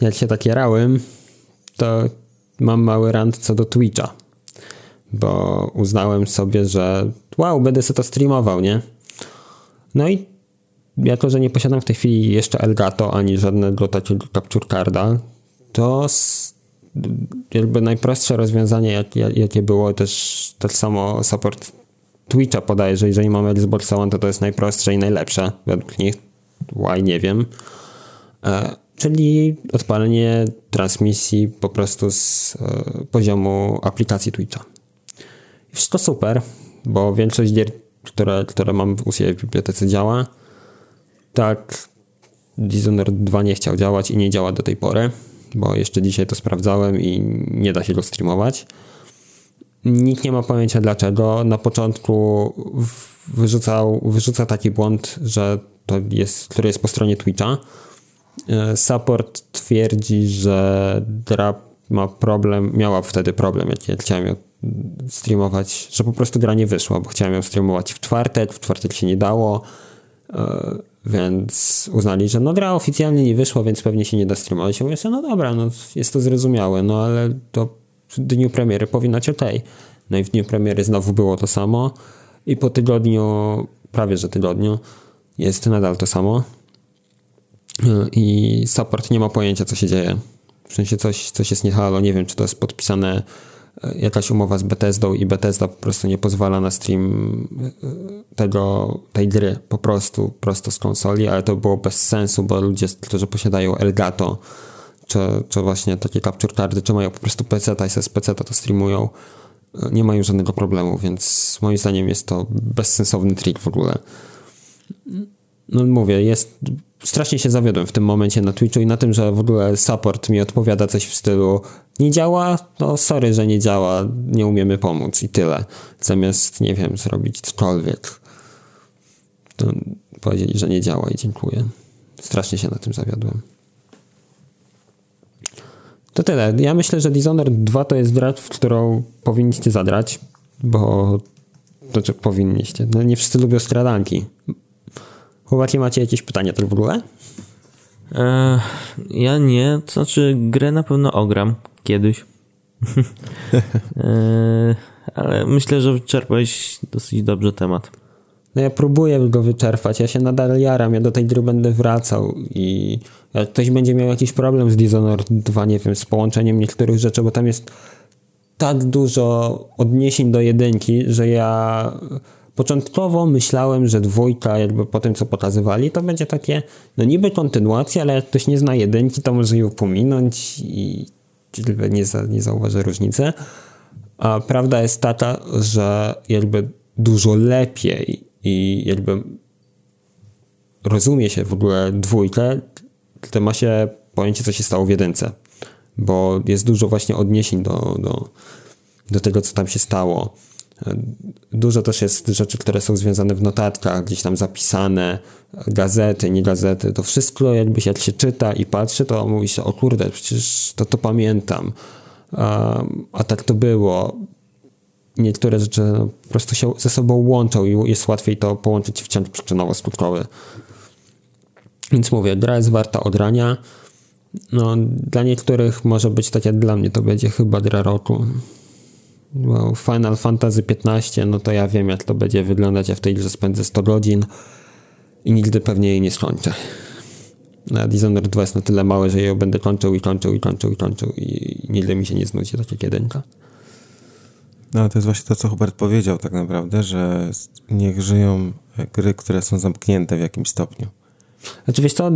jak się tak jarałem, to mam mały rant co do Twitcha. Bo uznałem sobie, że wow, będę sobie to streamował, nie? No i jako, że nie posiadam w tej chwili jeszcze Elgato ani żadnego takiego capture carda, to jakby najprostsze rozwiązanie, jak, jakie było, też tak samo support Twitcha podaje, że jeżeli mamy Xbox One, to to jest najprostsze i najlepsze według nich. Why, nie wiem. E, czyli odpalenie transmisji po prostu z e, poziomu aplikacji Twitcha. Wszystko super, bo większość gier, które, które mam u siebie w bibliotece działa. Tak, Dishonored 2 nie chciał działać i nie działa do tej pory, bo jeszcze dzisiaj to sprawdzałem i nie da się go streamować. Nikt nie ma pojęcia dlaczego. Na początku wyrzucał, wyrzuca taki błąd, że to jest, który jest po stronie Twitcha. E, support twierdzi, że Drap ma problem, miała wtedy problem, jak ja chciałem streamować, że po prostu gra nie wyszła, bo chciałem ją streamować w czwartek, w czwartek się nie dało, e, więc uznali, że no gra oficjalnie nie wyszła, więc pewnie się nie da streamować. Ja mówię no dobra, no jest to zrozumiałe, no ale to w dniu premiery powinno być ok. No i w dniu premiery znowu było to samo i po tygodniu, prawie że tygodniu, jest nadal to samo i support nie ma pojęcia, co się dzieje. W sensie coś, coś jest niehalo, nie wiem, czy to jest podpisane e, jakaś umowa z Bethesdą i Bethesda po prostu nie pozwala na stream e, tego, tej gry po prostu prosto z konsoli, ale to było bez sensu, bo ludzie, którzy posiadają Elgato, czy, czy właśnie takie capture cardy, czy mają po prostu PC, i z PC to streamują, e, nie mają żadnego problemu, więc moim zdaniem jest to bezsensowny trik w ogóle. No mówię, jest strasznie się zawiodłem w tym momencie na Twitchu i na tym, że w ogóle support mi odpowiada coś w stylu nie działa, no sorry, że nie działa, nie umiemy pomóc i tyle. Zamiast, nie wiem, zrobić cokolwiek. To powiedzieli, że nie działa i dziękuję. Strasznie się na tym zawiodłem. To tyle. Ja myślę, że Dishonored 2 to jest gra, w którą powinniście zadrać, bo to czy powinniście. No nie wszyscy lubią stradanki. Chłopaki, macie jakieś pytania tu w ogóle? E, ja nie, to znaczy grę na pewno ogram kiedyś. e, ale myślę, że wyczerpałeś dosyć dobrze temat. No ja próbuję go wyczerpać, ja się nadal jaram, ja do tej gry będę wracał i jak ktoś będzie miał jakiś problem z Dishonored 2, nie wiem, z połączeniem niektórych rzeczy, bo tam jest tak dużo odniesień do jedynki, że ja Początkowo myślałem, że dwójka, jakby po tym co pokazywali, to będzie takie, no niby kontynuacja, ale jak ktoś nie zna jedynki, to może ją pominąć i nie, za, nie zauważy różnicy. A prawda jest taka, że jakby dużo lepiej i jakby rozumie się w ogóle dwójkę, to ma się pojęcie, co się stało w jedynce. Bo jest dużo właśnie odniesień do, do, do tego, co tam się stało Dużo też jest rzeczy, które są związane w notatkach, gdzieś tam zapisane, gazety, nie gazety. To wszystko jakby się, jak się czyta i patrzy, to mówi się, o kurde, przecież to, to pamiętam. A, a tak to było. Niektóre rzeczy no, po prostu się ze sobą łączą i jest łatwiej to połączyć w ciąg przyczynowo-skutkowy. Więc mówię, gra jest warta odrania. No, dla niektórych może być tak jak dla mnie, to będzie chyba gra roku. Final Fantasy 15, no to ja wiem jak to będzie wyglądać, ja w tej grze spędzę 100 godzin i nigdy pewnie jej nie skończę. Na Dishonored 2 jest na tyle małe, że ją będę kończył i kończył i kończył i kończył i nigdy mi się nie znudzi, tak jak jedynka. No to jest właśnie to, co Hubert powiedział tak naprawdę, że niech żyją gry, które są zamknięte w jakimś stopniu. Znaczy wiesz co,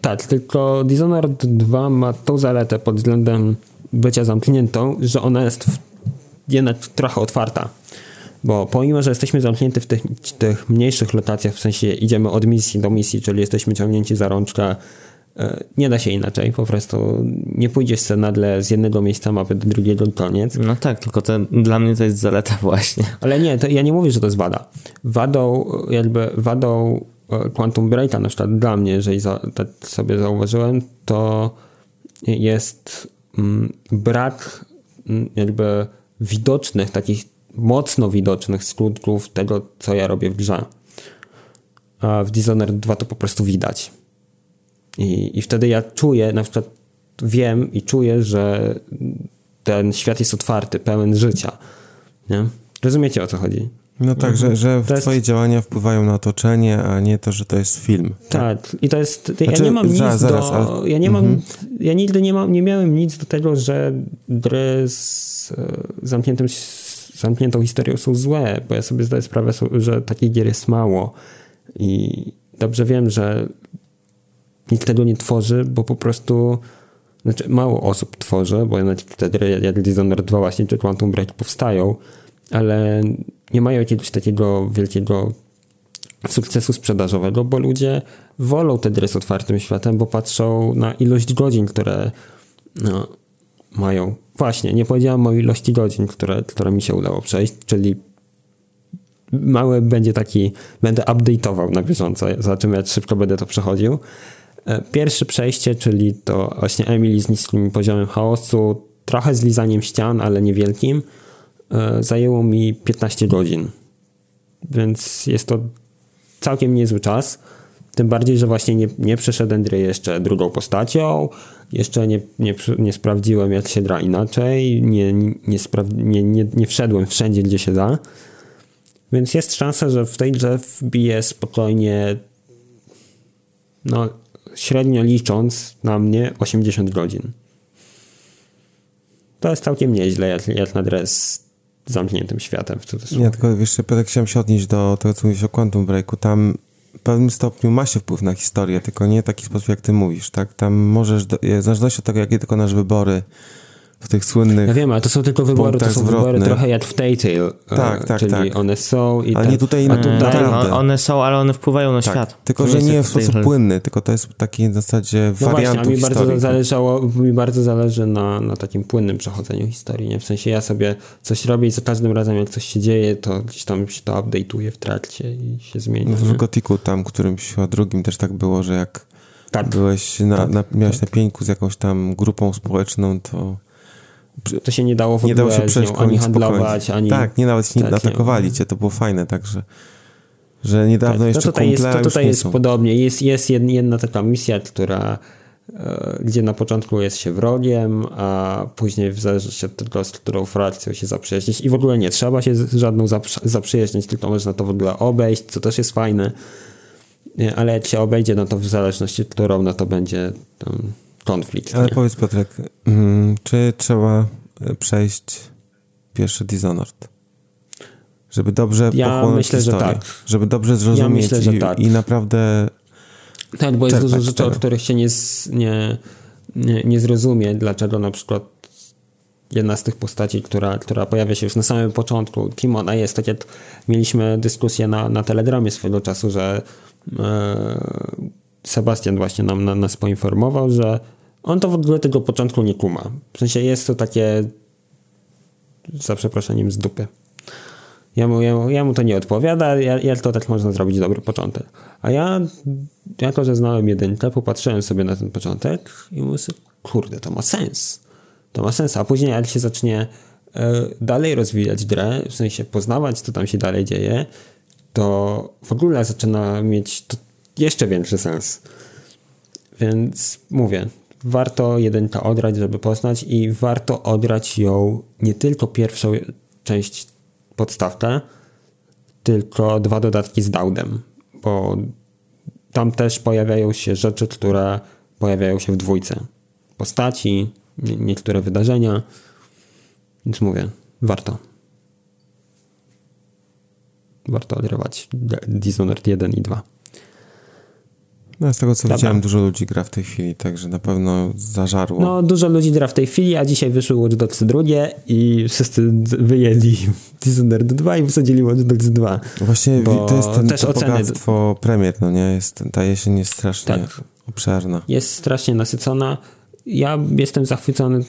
tak, tylko Dishonored 2 ma tą zaletę pod względem bycia zamkniętą, że ona jest jednak trochę otwarta. Bo pomimo, że jesteśmy zamknięci w tych, tych mniejszych lotacjach, w sensie idziemy od misji do misji, czyli jesteśmy ciągnięci za rączkę, e, nie da się inaczej, po prostu nie pójdziesz sobie nagle z jednego miejsca mapy do drugiego koniec. No tak, tylko to, dla mnie to jest zaleta właśnie. Ale nie, to ja nie mówię, że to jest wada. Wadą, jakby wadą e, Quantum Breaka na przykład dla mnie, jeżeli za, tak sobie zauważyłem, to jest mm, brak mm, jakby widocznych, takich mocno widocznych skutków tego, co ja robię w grze. A w Dishonored 2 to po prostu widać. I, I wtedy ja czuję, na przykład wiem i czuję, że ten świat jest otwarty, pełen życia. Nie? Rozumiecie o co chodzi? No tak, że, że jest... twoje działania wpływają na otoczenie, a nie to, że to jest film. Tak, tak. i to jest... Znaczy, ja nie mam nic zaraz, do... Ale... Ja nie mam... Mhm. Ja nigdy nie, mam, nie miałem nic do tego, że gry z e, zamkniętym zamkniętą historią są złe, bo ja sobie zdaję sprawę, że takich gier jest mało i dobrze wiem, że nikt tego nie tworzy, bo po prostu znaczy mało osób tworzy, bo te gry jak Dishonored 2 właśnie czy Quantum Break powstają, ale nie mają jakiegoś takiego wielkiego sukcesu sprzedażowego, bo ludzie wolą te gry z otwartym światem, bo patrzą na ilość godzin, które no, mają. Właśnie, nie powiedziałem o ilości godzin, które, które mi się udało przejść, czyli mały będzie taki, będę update'ował na bieżąco, zobaczymy jak szybko będę to przechodził. E, pierwsze przejście, czyli to właśnie Emily z niskim poziomem chaosu, trochę z lizaniem ścian, ale niewielkim, zajęło mi 15 godzin. Więc jest to całkiem niezły czas. Tym bardziej, że właśnie nie, nie przeszedłem gry jeszcze drugą postacią, jeszcze nie, nie, nie sprawdziłem, jak się gra inaczej, nie, nie, nie, nie, nie wszedłem wszędzie, gdzie się da. Więc jest szansa, że w tej grze wbiję spokojnie, no średnio licząc na mnie 80 godzin. To jest całkiem nieźle, jak, jak na z zamkniętym światem w cudzysłowie. Ja tylko jeszcze chciałem się odnieść do tego, co mówisz o Quantum Breaku. Tam w pewnym stopniu ma się wpływ na historię, tylko nie w taki sposób, jak ty mówisz, tak? Tam możesz, w zależności od tego, jakie nasz wybory, w tych słynnych. Ja wiem, ale to są tylko wybory, to są wybory trochę jak w Telltale. Tak, tak, czyli tak. one są i Ale nie tutaj, a tutaj naprawdę. One są, ale one wpływają na tak, świat. Tylko, że nie w sposób płynny, tylko to jest taki w zasadzie no wariant właśnie, a mi bardzo zależało, mi bardzo zależy na, na takim płynnym przechodzeniu historii, nie? W sensie ja sobie coś robię i za każdym razem jak coś się dzieje, to gdzieś tam się to update'uje w trakcie i się zmienia. No w Gotiku tam, którymś chyba drugim też tak było, że jak tak. byłeś na, tak, na, miałeś tak. na pieńku z jakąś tam grupą społeczną, to to się nie dało w nie dało się przejść ani handlować, ani... Tak, nie nawet się tak, nie atakowali nie. cię, to było fajne, także że niedawno tak, jeszcze no tutaj jest, to tutaj jest podobnie. Jest, jest jedna taka misja, która e, gdzie na początku jest się wrogiem, a później w zależności od tego, z którą frakcją się zaprzyjaźnić i w ogóle nie trzeba się z żadną zaprzyjaźnić, tylko można to w ogóle obejść, co też jest fajne, ale jak się obejdzie, no to w zależności od którą, no to będzie tam konflikt. Ale nie? powiedz Piotrek, hmm, czy trzeba e, przejść pierwszy Dishonored? Żeby dobrze ja myślę, historię. Że tak. Żeby dobrze zrozumieć ja myślę, i, tak. i naprawdę Tak, bo jest dużo rzeczy, o których się nie, nie, nie, nie zrozumie, dlaczego na przykład jedna z tych postaci, która, która pojawia się już na samym początku, Timona jest, tak jak mieliśmy dyskusję na, na Telegramie swego czasu, że e, Sebastian właśnie nam, na, nas poinformował, że on to w ogóle tego początku nie kuma. W sensie jest to takie za przeproszeniem z dupy. Ja mu, ja, ja mu to nie odpowiada, jak to tak można zrobić dobry początek. A ja, jako że znałem jedynkę, popatrzyłem sobie na ten początek i mówię sobie, kurde, to ma sens. To ma sens, a później jak się zacznie e, dalej rozwijać grę, w sensie poznawać, co tam się dalej dzieje, to w ogóle zaczyna mieć to jeszcze większy sens. Więc mówię, warto jedynka odrać, żeby poznać i warto odrać ją nie tylko pierwszą część podstawkę, tylko dwa dodatki z Daudem, bo tam też pojawiają się rzeczy, które pojawiają się w dwójce. Postaci, niektóre wydarzenia, więc mówię, warto. warto odrywać Dishonored 1 i 2. No, z tego co Dobra. widziałem, dużo ludzi gra w tej chwili, także na pewno zażarło. No, dużo ludzi gra w tej chwili, a dzisiaj wyszły Watch Dogs 2 i wszyscy wyjedli Dishonored 2 i wysadzili Watch Dogs 2. Właśnie to jest ten, też to oceny... bogactwo premier, no nie? Jest, ta jesień jest strasznie tak. obszerna. Jest strasznie nasycona. Ja jestem zachwycony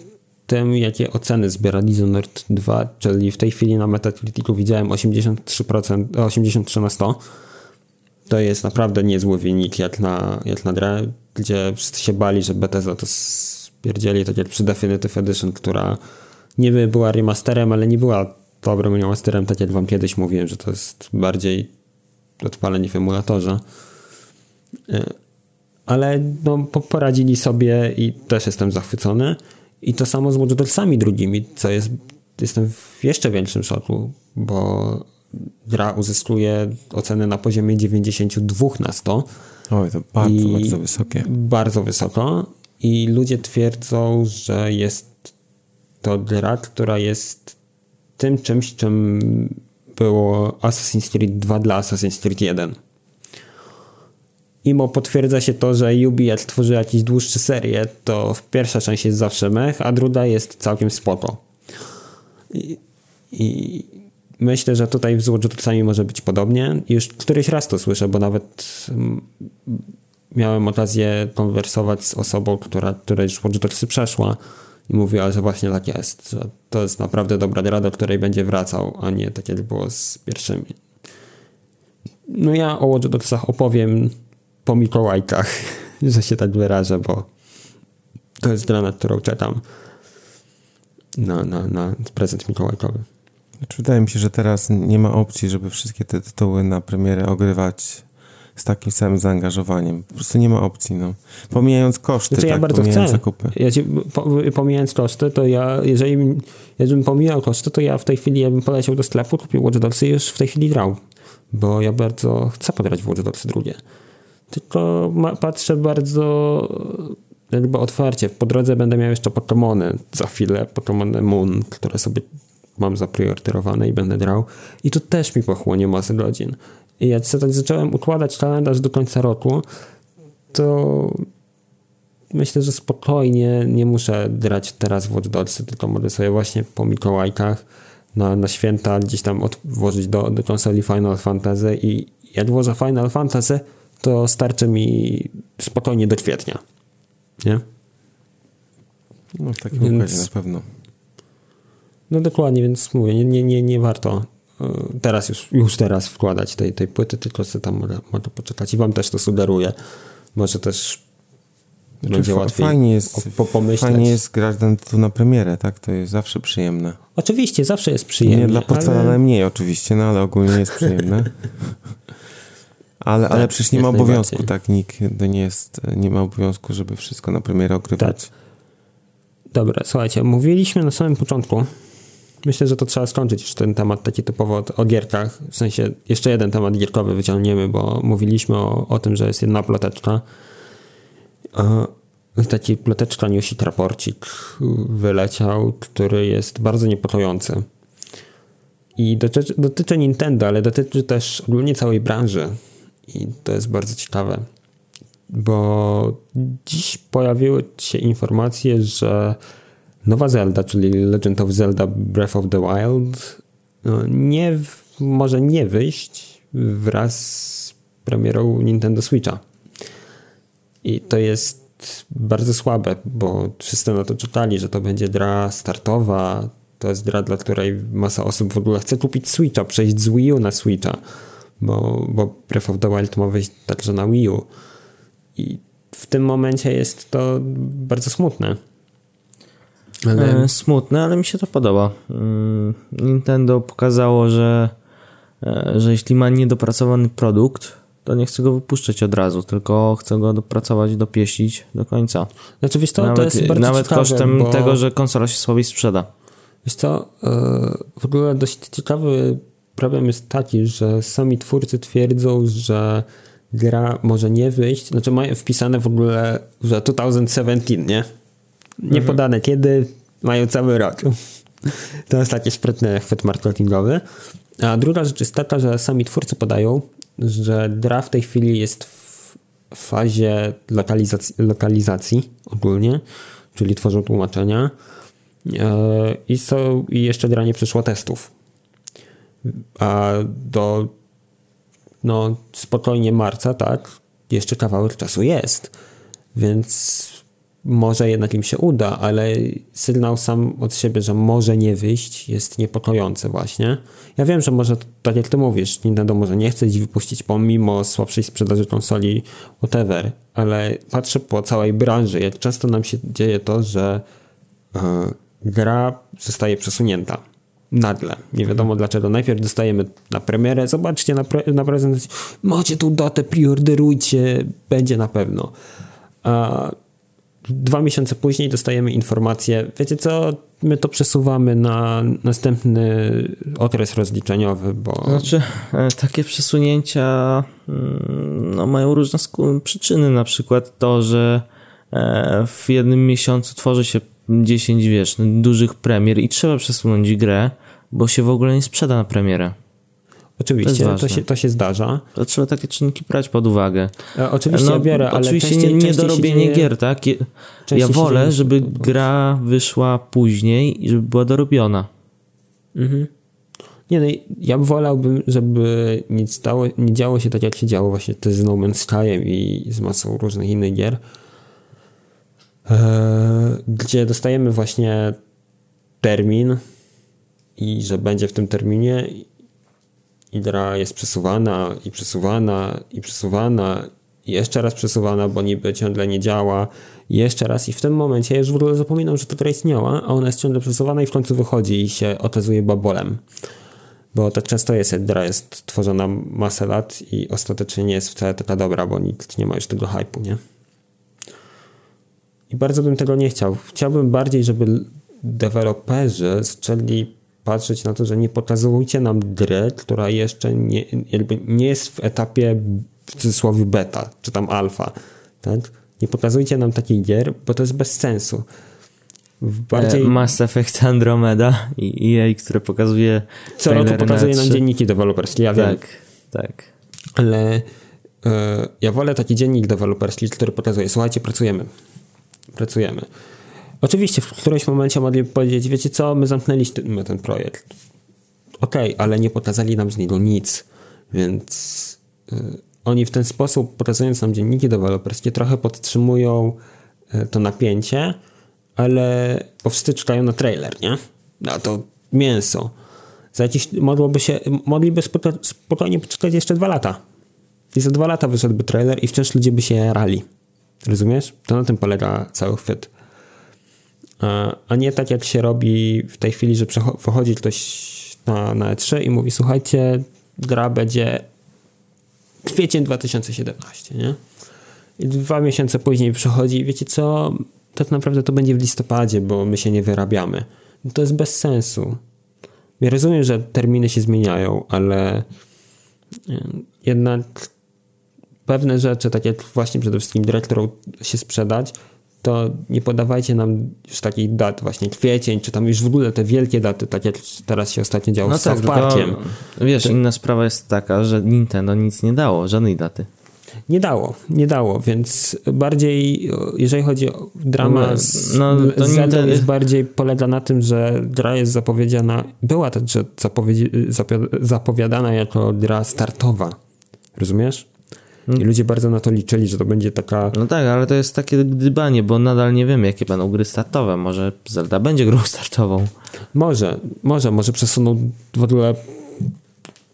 tym, jakie oceny zbiera Dishonored 2, czyli w tej chwili na Metacriticu widziałem 83%, 83 na 100 to jest naprawdę niezły wynik jak na, jak na grę, gdzie wszyscy się bali, że Bethesda to spierdzieli, tak jak przy Definitive Edition, która niby była remasterem, ale nie była dobrym remasterem, tak jak wam kiedyś mówiłem, że to jest bardziej odpalenie w emulatorze. E, ale no, poradzili sobie i też jestem zachwycony. I to samo z Watch drugimi, co jest, jestem w jeszcze większym szoku, bo gra uzyskuje oceny na poziomie 92 na 100. Oj, to bardzo, bardzo wysokie. Bardzo wysoko. I ludzie twierdzą, że jest to gra, która jest tym czymś, czym było Assassin's Creed 2 dla Assassin's Creed 1. Imo potwierdza się to, że Ubi jak tworzy jakieś dłuższe serie, to pierwsza część jest zawsze mech, a druga jest całkiem spoko. I, i myślę, że tutaj z Watch może być podobnie. Już któryś raz to słyszę, bo nawet mm, miałem okazję konwersować z osobą, która, która już Dogsy przeszła i mówiła, że właśnie tak jest, że to jest naprawdę dobra gra, do której będzie wracał, a nie tak jak było z pierwszymi. No ja o Watch Dogsach opowiem po Mikołajkach, że się tak wyrażę, bo to jest gra, na którą czekam na, na, na prezent mikołajkowy. Znaczy, wydaje mi się, że teraz nie ma opcji, żeby wszystkie te tytuły na premierę ogrywać z takim samym zaangażowaniem. Po prostu nie ma opcji, no. Pomijając koszty, znaczy, tak, ja bardzo pomijając chcę. zakupy. Ja ci, po, pomijając koszty, to ja, jeżeli bym pomijał koszty, to ja w tej chwili ja bym poleciał do sklepu, kupił Watch Dogs i już w tej chwili grał. Bo ja bardzo chcę podrać w Watch drugie. Tylko ma, patrzę bardzo jakby otwarcie. Po drodze będę miał jeszcze Pokémony za chwilę, Pokémony Moon, które sobie mam zaprioriterowane i będę grał. I to też mi pochłonie masę godzin. I jak sobie tak zacząłem układać kalendarz do końca roku, to myślę, że spokojnie nie muszę grać teraz w Watch tylko mogę sobie właśnie po Mikołajkach na, na święta gdzieś tam od, włożyć do, do konsoli Final Fantasy i jak włożę Final Fantasy, to starczy mi spokojnie do kwietnia. Nie? No w takim Więc... na pewno. No dokładnie, więc mówię, nie, nie, nie, nie warto e, teraz już, już teraz wkładać tej, tej płyty, tylko sobie tam może, może poczekać i wam też to sugeruję. Może też znaczy, będzie łatwiej fajnie jest, po, pomyśleć. Fajnie jest grać tu na premierę, tak? To jest zawsze przyjemne. Oczywiście, zawsze jest przyjemne. Nie dla portfela ale... najmniej oczywiście, no ale ogólnie jest przyjemne. Ale, tak, ale przecież nie ma obowiązku, tak? Nikt nie jest, nie ma obowiązku, żeby wszystko na premierę ogrywać. Tak. Dobra, słuchajcie, mówiliśmy na samym początku, myślę, że to trzeba skończyć już ten temat taki typowo o, o gierkach. W sensie jeszcze jeden temat gierkowy wyciągniemy, bo mówiliśmy o, o tym, że jest jedna ploteczka. Taki ploteczka newsik raporcik wyleciał, który jest bardzo niepokojący. I dotyczy, dotyczy Nintendo, ale dotyczy też ogólnie całej branży. I to jest bardzo ciekawe, bo dziś pojawiły się informacje, że nowa Zelda, czyli Legend of Zelda Breath of the Wild, no, nie, może nie wyjść wraz z premierą Nintendo Switcha. I to jest bardzo słabe, bo wszyscy na to czytali, że to będzie gra startowa, to jest gra, dla której masa osób w ogóle chce kupić Switcha, przejść z Wii U na Switcha, bo, bo Breath of the Wild ma wyjść także na Wii U. I w tym momencie jest to bardzo smutne. Ale... E, smutne, ale mi się to podoba. Mm, Nintendo pokazało, że, e, że jeśli ma niedopracowany produkt, to nie chce go wypuszczać od razu, tylko chce go dopracować, dopieścić do końca. Znaczy, wiesz co, nawet, to jest bardzo Nawet ciekawe, kosztem bo... tego, że konsola się słabiej sprzeda. Wiesz co, e, w ogóle dość ciekawy problem jest taki, że sami twórcy twierdzą, że gra może nie wyjść, znaczy mają wpisane w ogóle, że 2017, nie? Nie mhm. podane kiedy, mają cały rok. To jest taki sprytny chwyt marketingowy, A druga rzecz jest taka, że sami twórcy podają, że gra w tej chwili jest w fazie lokalizacji, lokalizacji ogólnie, czyli tworzą tłumaczenia e, i, są, i jeszcze gra nie przeszła testów. A do no spokojnie marca, tak, jeszcze kawałek czasu jest, więc może jednak im się uda, ale sygnał sam od siebie, że może nie wyjść, jest niepokojący właśnie. Ja wiem, że może, tak jak ty mówisz, Nintendo może nie chce dziś wypuścić pomimo słabszej sprzedaży konsoli, whatever, ale patrzę po całej branży, jak często nam się dzieje to, że yy, gra zostaje przesunięta nagle. Nie wiadomo dlaczego. Najpierw dostajemy na premierę, zobaczcie na, pre, na prezentacji, macie tu datę, priorderujcie, będzie na pewno. A dwa miesiące później dostajemy informację, wiecie co, my to przesuwamy na następny okres rozliczeniowy, bo... Znaczy, e, takie przesunięcia mm, no, mają różne przyczyny, na przykład to, że e, w jednym miesiącu tworzy się 10, wiesz, dużych premier i trzeba przesunąć grę, bo się w ogóle nie sprzeda na premierę. Oczywiście, to, to, się, to się zdarza. To trzeba takie czynniki brać pod uwagę. E, oczywiście no, biorę, ale Oczywiście częściej, nie, dorobienie dzieje... gier, tak? ja wolę, żeby gra wyszła później i żeby była dorobiona. Mhm. Nie no, ja wolałbym, żeby nie, stało, nie działo się tak, jak się działo właśnie z No Man's Skyem i z masą różnych innych gier, e, gdzie dostajemy właśnie termin i że będzie w tym terminie i gra jest przesuwana i przesuwana i przesuwana i jeszcze raz przesuwana, bo niby ciągle nie działa i jeszcze raz i w tym momencie już w ogóle zapominam, że to gra istniała, a ona jest ciągle przesuwana i w końcu wychodzi i się okazuje babolem. Bo tak często jest, gra jest tworzona masę lat i ostatecznie nie jest wcale taka dobra, bo nikt nie ma już tego hypu, nie? I bardzo bym tego nie chciał. Chciałbym bardziej, żeby deweloperzy zaczęli patrzeć na to, że nie pokazujcie nam gry, która jeszcze nie, jakby nie jest w etapie w cudzysłowie beta, czy tam alfa, tak? Nie pokazujcie nam takich gier, bo to jest bez sensu. Bardziej... Mass Effect Andromeda i EA, które pokazuje Co roku pokazuje nam dzienniki deweloperskie, ja tak, wiem. Tak, Ale e, ja wolę taki dziennik deweloperski, który pokazuje, słuchajcie, pracujemy. Pracujemy. Oczywiście w którymś momencie mogliby powiedzieć, wiecie co, my zamknęliśmy ten projekt. Okej, okay, ale nie pokazali nam z niego nic, więc y, oni w ten sposób, pokazując nam dzienniki deweloperskie, trochę podtrzymują y, to napięcie, ale czekają na trailer, nie? Na to mięso. Za jakiś, się, mogliby spokojnie poczekać jeszcze dwa lata. I za dwa lata wyszedłby trailer i wciąż ludzie by się jarali. Rozumiesz? To na tym polega cały chwyt a nie tak jak się robi w tej chwili, że wychodzi ktoś na, na E3 i mówi słuchajcie, gra będzie kwiecień 2017, nie? I dwa miesiące później przychodzi i wiecie co, tak naprawdę to będzie w listopadzie, bo my się nie wyrabiamy. To jest bez sensu. Ja rozumiem, że terminy się zmieniają, ale jednak pewne rzeczy, tak jak właśnie przede wszystkim dyrektorą się sprzedać, to nie podawajcie nam już takich dat, właśnie kwiecień, czy tam już w ogóle te wielkie daty, tak jak teraz się ostatnio działo no z tak, South Parkiem. wiesz, to... inna sprawa jest taka, że Nintendo nic nie dało, żadnej daty. Nie dało, nie dało, więc bardziej, jeżeli chodzi o dramę z, no, to z jest bardziej polega na tym, że gra jest zapowiedziana, była także zapowiadana jako gra startowa. Rozumiesz? I ludzie bardzo na to liczyli, że to będzie taka... No tak, ale to jest takie gdybanie, bo nadal nie wiemy, jakie będą gry startowe. Może Zelda będzie grą startową. Może, może, może przesuną w ogóle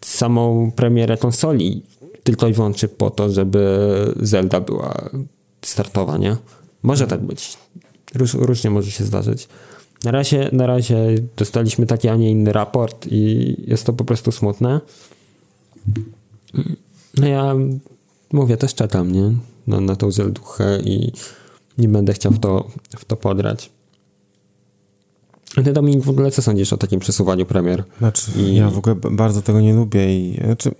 samą premierę konsoli tylko i wyłącznie po to, żeby Zelda była startowa, nie? Może tak być. Róż, różnie może się zdarzyć. Na razie, na razie dostaliśmy taki, a nie inny raport i jest to po prostu smutne. No ja mówię, też czekam, nie? Na, na tą zelduchę i nie będę chciał w to, w to podrać. A ty Dominik, w ogóle co sądzisz o takim przesuwaniu premier? Znaczy, I... ja w ogóle bardzo tego nie lubię i znaczy,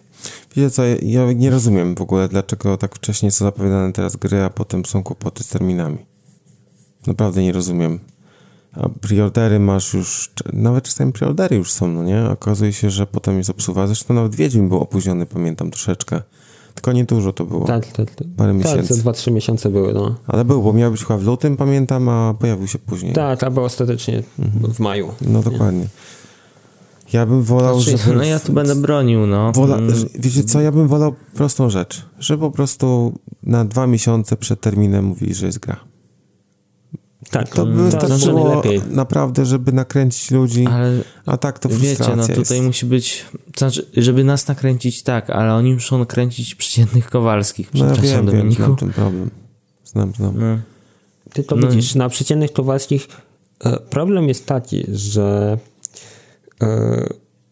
wiecie co, ja nie rozumiem w ogóle, dlaczego tak wcześnie są zapowiadane teraz gry, a potem są kłopoty z terminami. Naprawdę nie rozumiem. a preordery masz już, nawet czasami preordery już są, no nie? Okazuje się, że potem jest obsuwa. Zresztą nawet Wiedźmin był opóźniony, pamiętam troszeczkę. Tylko nie dużo to było. Tak, tak. tak. Parę tak, miesięcy. Tak, 2-3 miesiące były, no. Ale był, bo miał być chyba w lutym, pamiętam, a pojawił się później. Tak, albo ostatecznie mhm. w maju. No dokładnie. Ja bym wolał, znaczy, żeby... No ja tu będę bronił, no. Wola... Mm. Wiecie co, ja bym wolał prostą rzecz, że po prostu na dwa miesiące przed terminem mówili, że jest gra. Tak, to by wystarczyło naprawdę, żeby nakręcić ludzi, ale a tak to Wiecie, no tutaj jest. musi być, znaczy, żeby nas nakręcić tak, ale oni muszą nakręcić przeciętnych Kowalskich. No ja wiem, wiem, znam ten problem. Znam, znam. No. Ty to no. widzisz, na przeciętnych Kowalskich e, problem jest taki, że e,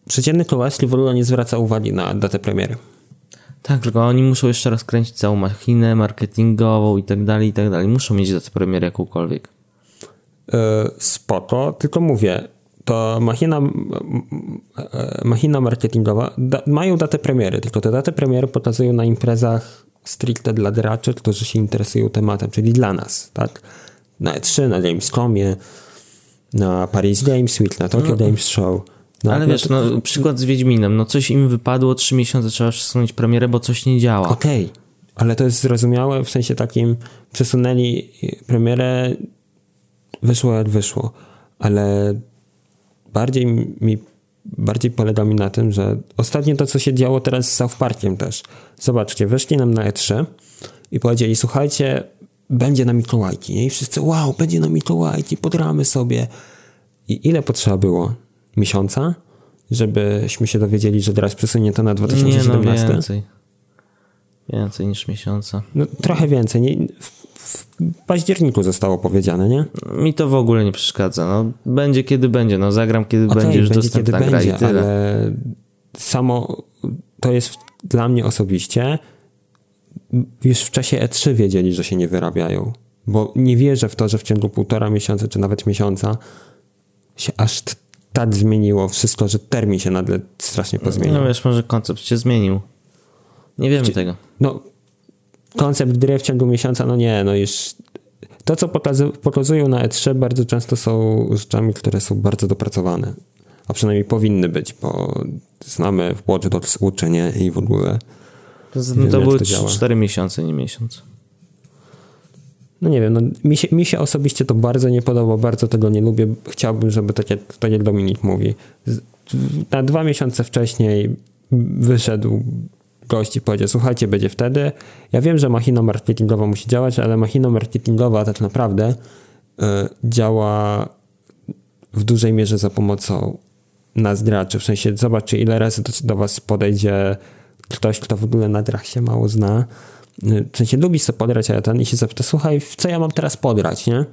przeciętny Kowalski w ogóle nie zwraca uwagi na datę premiery. Tak, tylko oni muszą jeszcze raz kręcić całą machinę marketingową i tak dalej, i tak dalej. Muszą mieć datę premiery jakąkolwiek. E, spoko, tylko mówię, to machina, machina marketingowa da, mają datę premiery, tylko te daty premiery pokazują na imprezach stricte dla graczy, którzy się interesują tematem, czyli dla nas, tak? Na E3, na Gamescomie, na Paris Games Week, na Tokyo no. Games Show. No, ale wiesz, no, przykład z Wiedźminem, no coś im wypadło, trzy miesiące trzeba przesunąć premierę, bo coś nie działa. Okej, okay. ale to jest zrozumiałe, w sensie takim przesunęli premierę wyszło jak wyszło, ale bardziej mi bardziej polega mi na tym, że ostatnio to, co się działo teraz z South Parkiem też. Zobaczcie, weszli nam na E3 i powiedzieli, słuchajcie, będzie na Mikołajki. Nie? I wszyscy, wow, będzie na Mikołajki, podramy sobie. I ile potrzeba było? Miesiąca? Żebyśmy się dowiedzieli, że teraz przesunie to na 2017? Nie, no więcej. Więcej niż miesiąca. No, trochę więcej. Nie, w październiku zostało powiedziane, nie? Mi to w ogóle nie przeszkadza. No, będzie kiedy będzie, no zagram kiedy okay, będzie już będzie, dostępna kiedy gra będzie, i tyle. Ale samo to jest dla mnie osobiście już w czasie E3 wiedzieli, że się nie wyrabiają. Bo nie wierzę w to, że w ciągu półtora miesiąca, czy nawet miesiąca się aż tak zmieniło wszystko, że termin się nagle strasznie pozmienił. No wiesz, może koncept się zmienił. Nie wiemy tego. No, koncept gry w ciągu miesiąca, no nie, no już to, co pokazują na E3 bardzo często są rzeczami, które są bardzo dopracowane. A przynajmniej powinny być, bo znamy Watch Dogs uczenie i w ogóle. No to były 4 miesiące, nie miesiąc. No nie wiem, no mi, się, mi się osobiście to bardzo nie podoba, bardzo tego nie lubię. Chciałbym, żeby tak jak, tak jak Dominik mówi, na dwa miesiące wcześniej wyszedł gości powiedział, słuchajcie, będzie wtedy. Ja wiem, że machina marketingowa musi działać, ale machina marketingowa tak naprawdę y, działa w dużej mierze za pomocą nas graczy. W sensie zobaczcie, ile razy do, do was podejdzie ktoś, kto w ogóle na się mało zna. Y, w sensie lubi sobie podrać, ale ten i się zapyta, słuchaj, w co ja mam teraz podrać, nie?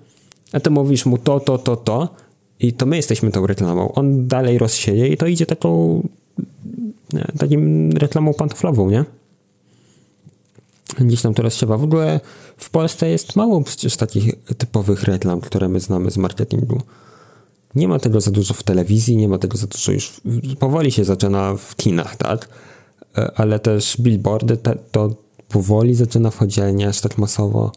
A ty mówisz mu to, to, to, to i to my jesteśmy tą reklamą. On dalej rozsieje i to idzie taką takim reklamą pantoflową, nie? Gdzieś tam to rozsiewa. W ogóle w Polsce jest mało przecież takich typowych reklam, które my znamy z marketingu. Nie ma tego za dużo w telewizji, nie ma tego za dużo już. Powoli się zaczyna w kinach, tak? E, ale też billboardy te, to powoli zaczyna wchodzić, ale nie aż tak masowo.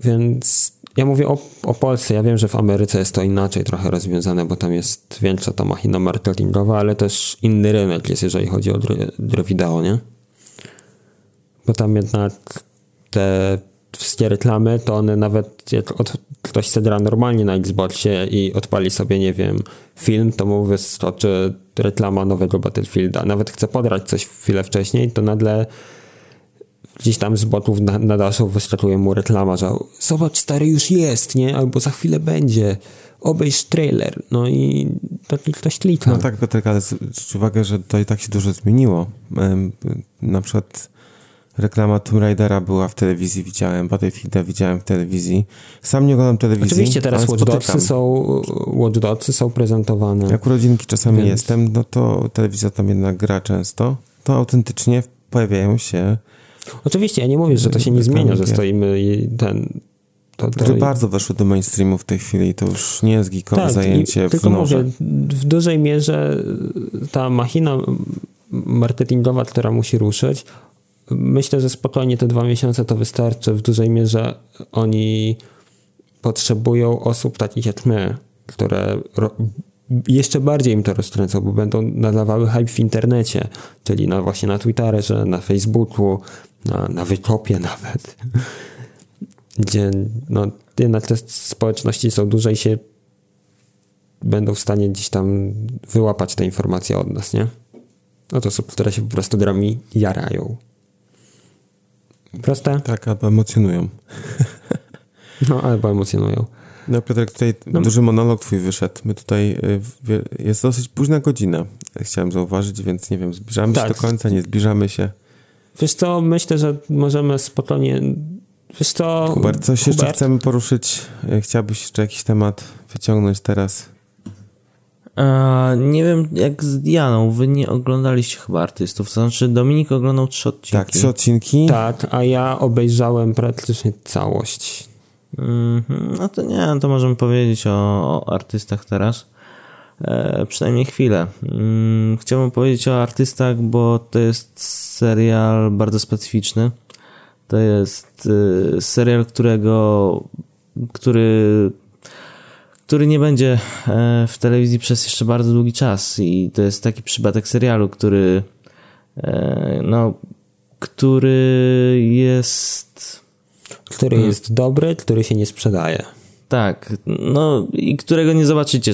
Więc ja mówię o, o Polsce. Ja wiem, że w Ameryce jest to inaczej trochę rozwiązane, bo tam jest większa ta machina marketingowa, ale też inny rynek jest, jeżeli chodzi o gry wideo, nie? Bo tam jednak te wszystkie reklamy, to one nawet jak od, ktoś se gra normalnie na Xboxie i odpali sobie, nie wiem, film, to mu wyskoczy reklama nowego Battlefielda. Nawet chce podrać coś chwilę wcześniej, to nagle gdzieś tam z botów na, na daszu wyskakuje mu reklama, że zobacz stary już jest, nie? Albo za chwilę będzie. Obejrz trailer. No i taki ktoś klika. No tak, Piotrek, ale zwróć uwagę, że to i tak się dużo zmieniło. Na przykład reklama Tomb Raidera była w telewizji, widziałem, Battlefielda widziałem w telewizji. Sam nie oglądam telewizji, Oczywiście teraz Watch Dogsy są, Watch są prezentowane. Jak urodzinki czasami Więc... jestem, no to telewizja tam jednak gra często. To autentycznie pojawiają się Oczywiście, ja nie mówię, że to się nie zmienia, że stoimy i ten... To, to... bardzo weszło do mainstreamu w tej chwili, to już nie jest geekowe tak, zajęcie w tylko mówię, w dużej mierze ta machina marketingowa, która musi ruszyć, myślę, że spokojnie te dwa miesiące to wystarczy. W dużej mierze oni potrzebują osób takich jak my, które jeszcze bardziej im to rozkręcą, bo będą nadawały hype w internecie, czyli na, właśnie na Twitterze, na Facebooku, na, na Wykopie nawet, gdzie no, jednak te społeczności są duże i się będą w stanie gdzieś tam wyłapać te informacje od nas, nie? No to osób, które się po prostu grami jarają. Proste? Tak, albo emocjonują. No, albo emocjonują. No Piotrek, tutaj no. duży monolog twój wyszedł. My tutaj, y, jest dosyć późna godzina, chciałem zauważyć, więc nie wiem, zbliżamy tak. się do końca, nie zbliżamy się. Wiesz co, myślę, że możemy spokojnie... Wiesz co... Hubert, coś Hubert? jeszcze chcemy poruszyć? Y, chciałbyś jeszcze jakiś temat wyciągnąć teraz? nie wiem, jak z Dianą, wy nie oglądaliście chyba artystów, to znaczy Dominik oglądał trzy odcinki. Tak, trzy odcinki. Tak, a ja obejrzałem praktycznie całość. -hmm. No to nie, to możemy powiedzieć o, o artystach teraz. E, przynajmniej chwilę. Mm, chciałbym powiedzieć o artystach, bo to jest serial bardzo specyficzny. To jest y, serial, którego, który który nie będzie e, w telewizji przez jeszcze bardzo długi czas i to jest taki przypadek serialu, który e, no, który jest który hmm. jest dobry, który się nie sprzedaje. Tak, no i którego nie zobaczycie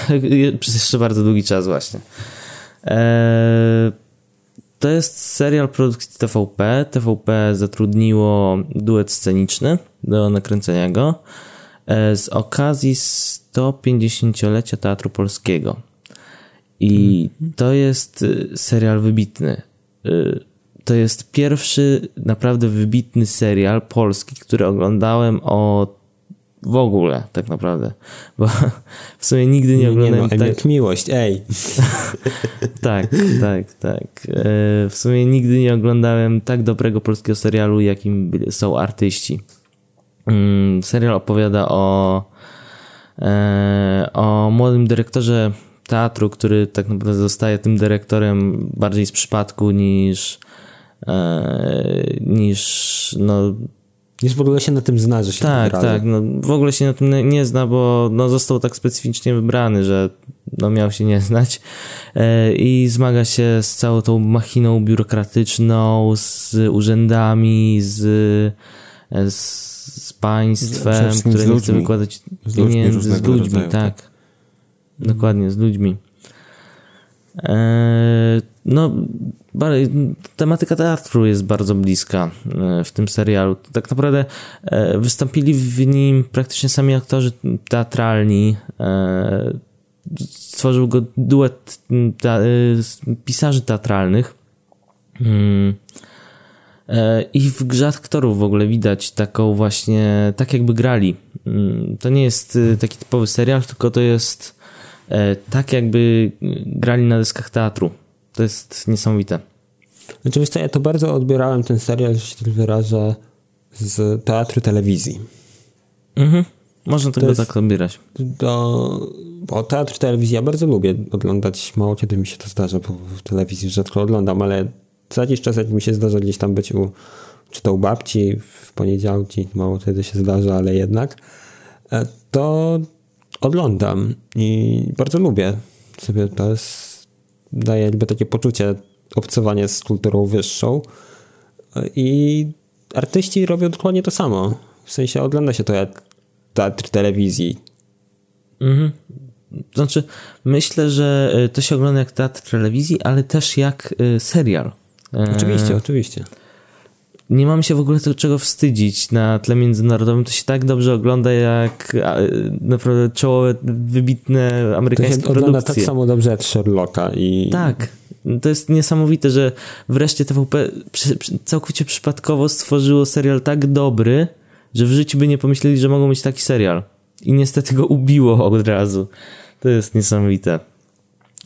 przez jeszcze bardzo długi czas właśnie. E, to jest serial produkcji TVP. TVP zatrudniło duet sceniczny do nakręcenia go. E, z okazji 150-lecia Teatru Polskiego. I mhm. to jest y, serial wybitny. Y, to jest pierwszy naprawdę wybitny serial polski, który oglądałem od w ogóle, tak naprawdę. Bo w sumie nigdy nie, nie oglądałem. Nie no, tak... miłość, ej. tak, tak, tak. E, w sumie nigdy nie oglądałem tak dobrego polskiego serialu, jakim są artyści. Mm, serial opowiada o, e, o młodym dyrektorze teatru, który tak naprawdę zostaje tym dyrektorem bardziej z przypadku niż niż no niż w ogóle się na tym zna, że się Tak, tak. No, w ogóle się na tym nie zna, bo no, został tak specyficznie wybrany, że no, miał się nie znać e, i zmaga się z całą tą machiną biurokratyczną, z urzędami, z, z z państwem, z, które nie chce wykładać pieniędzy, z ludźmi, tak. tak. Dokładnie, z ludźmi. Eee, no, tematyka teatru jest bardzo bliska e, w tym serialu. Tak naprawdę e, wystąpili w nim praktycznie sami aktorzy teatralni. E, stworzył go duet pisarzy teatralnych. E, I w grze aktorów w ogóle widać taką właśnie, tak jakby grali. Mm, to nie jest taki typowy serial, tylko to jest tak jakby grali na deskach teatru. To jest niesamowite. Oczywiście ja to bardzo odbierałem ten serial, że się tak wyrażę, z teatru telewizji. Mhm. Można tego tak odbierać. Do, bo teatr telewizji ja bardzo lubię oglądać. Mało kiedy mi się to zdarza, bo w telewizji rzadko oglądam, ale co jakiś czas, jak mi się zdarza gdzieś tam być u, czy to u babci w poniedziałki, mało wtedy się zdarza, ale jednak, e, to oglądam i bardzo lubię sobie to jest, daje jakby takie poczucie obcowania z kulturą wyższą i artyści robią dokładnie to samo. W sensie ogląda się to jak teatr telewizji. Mhm. Znaczy, myślę, że e, to się ogląda jak teatr telewizji, ale też jak serial. Oczywiście, e, oczywiście. Nie mamy się w ogóle tego czego wstydzić na tle międzynarodowym. To się tak dobrze ogląda jak naprawdę czołowe, wybitne amerykańskie to się produkcje. ogląda tak samo dobrze jak Sherlocka i... Tak. To jest niesamowite, że wreszcie TVP całkowicie przypadkowo stworzyło serial tak dobry, że w życiu by nie pomyśleli, że mogą mieć taki serial. I niestety go ubiło od razu. To jest niesamowite.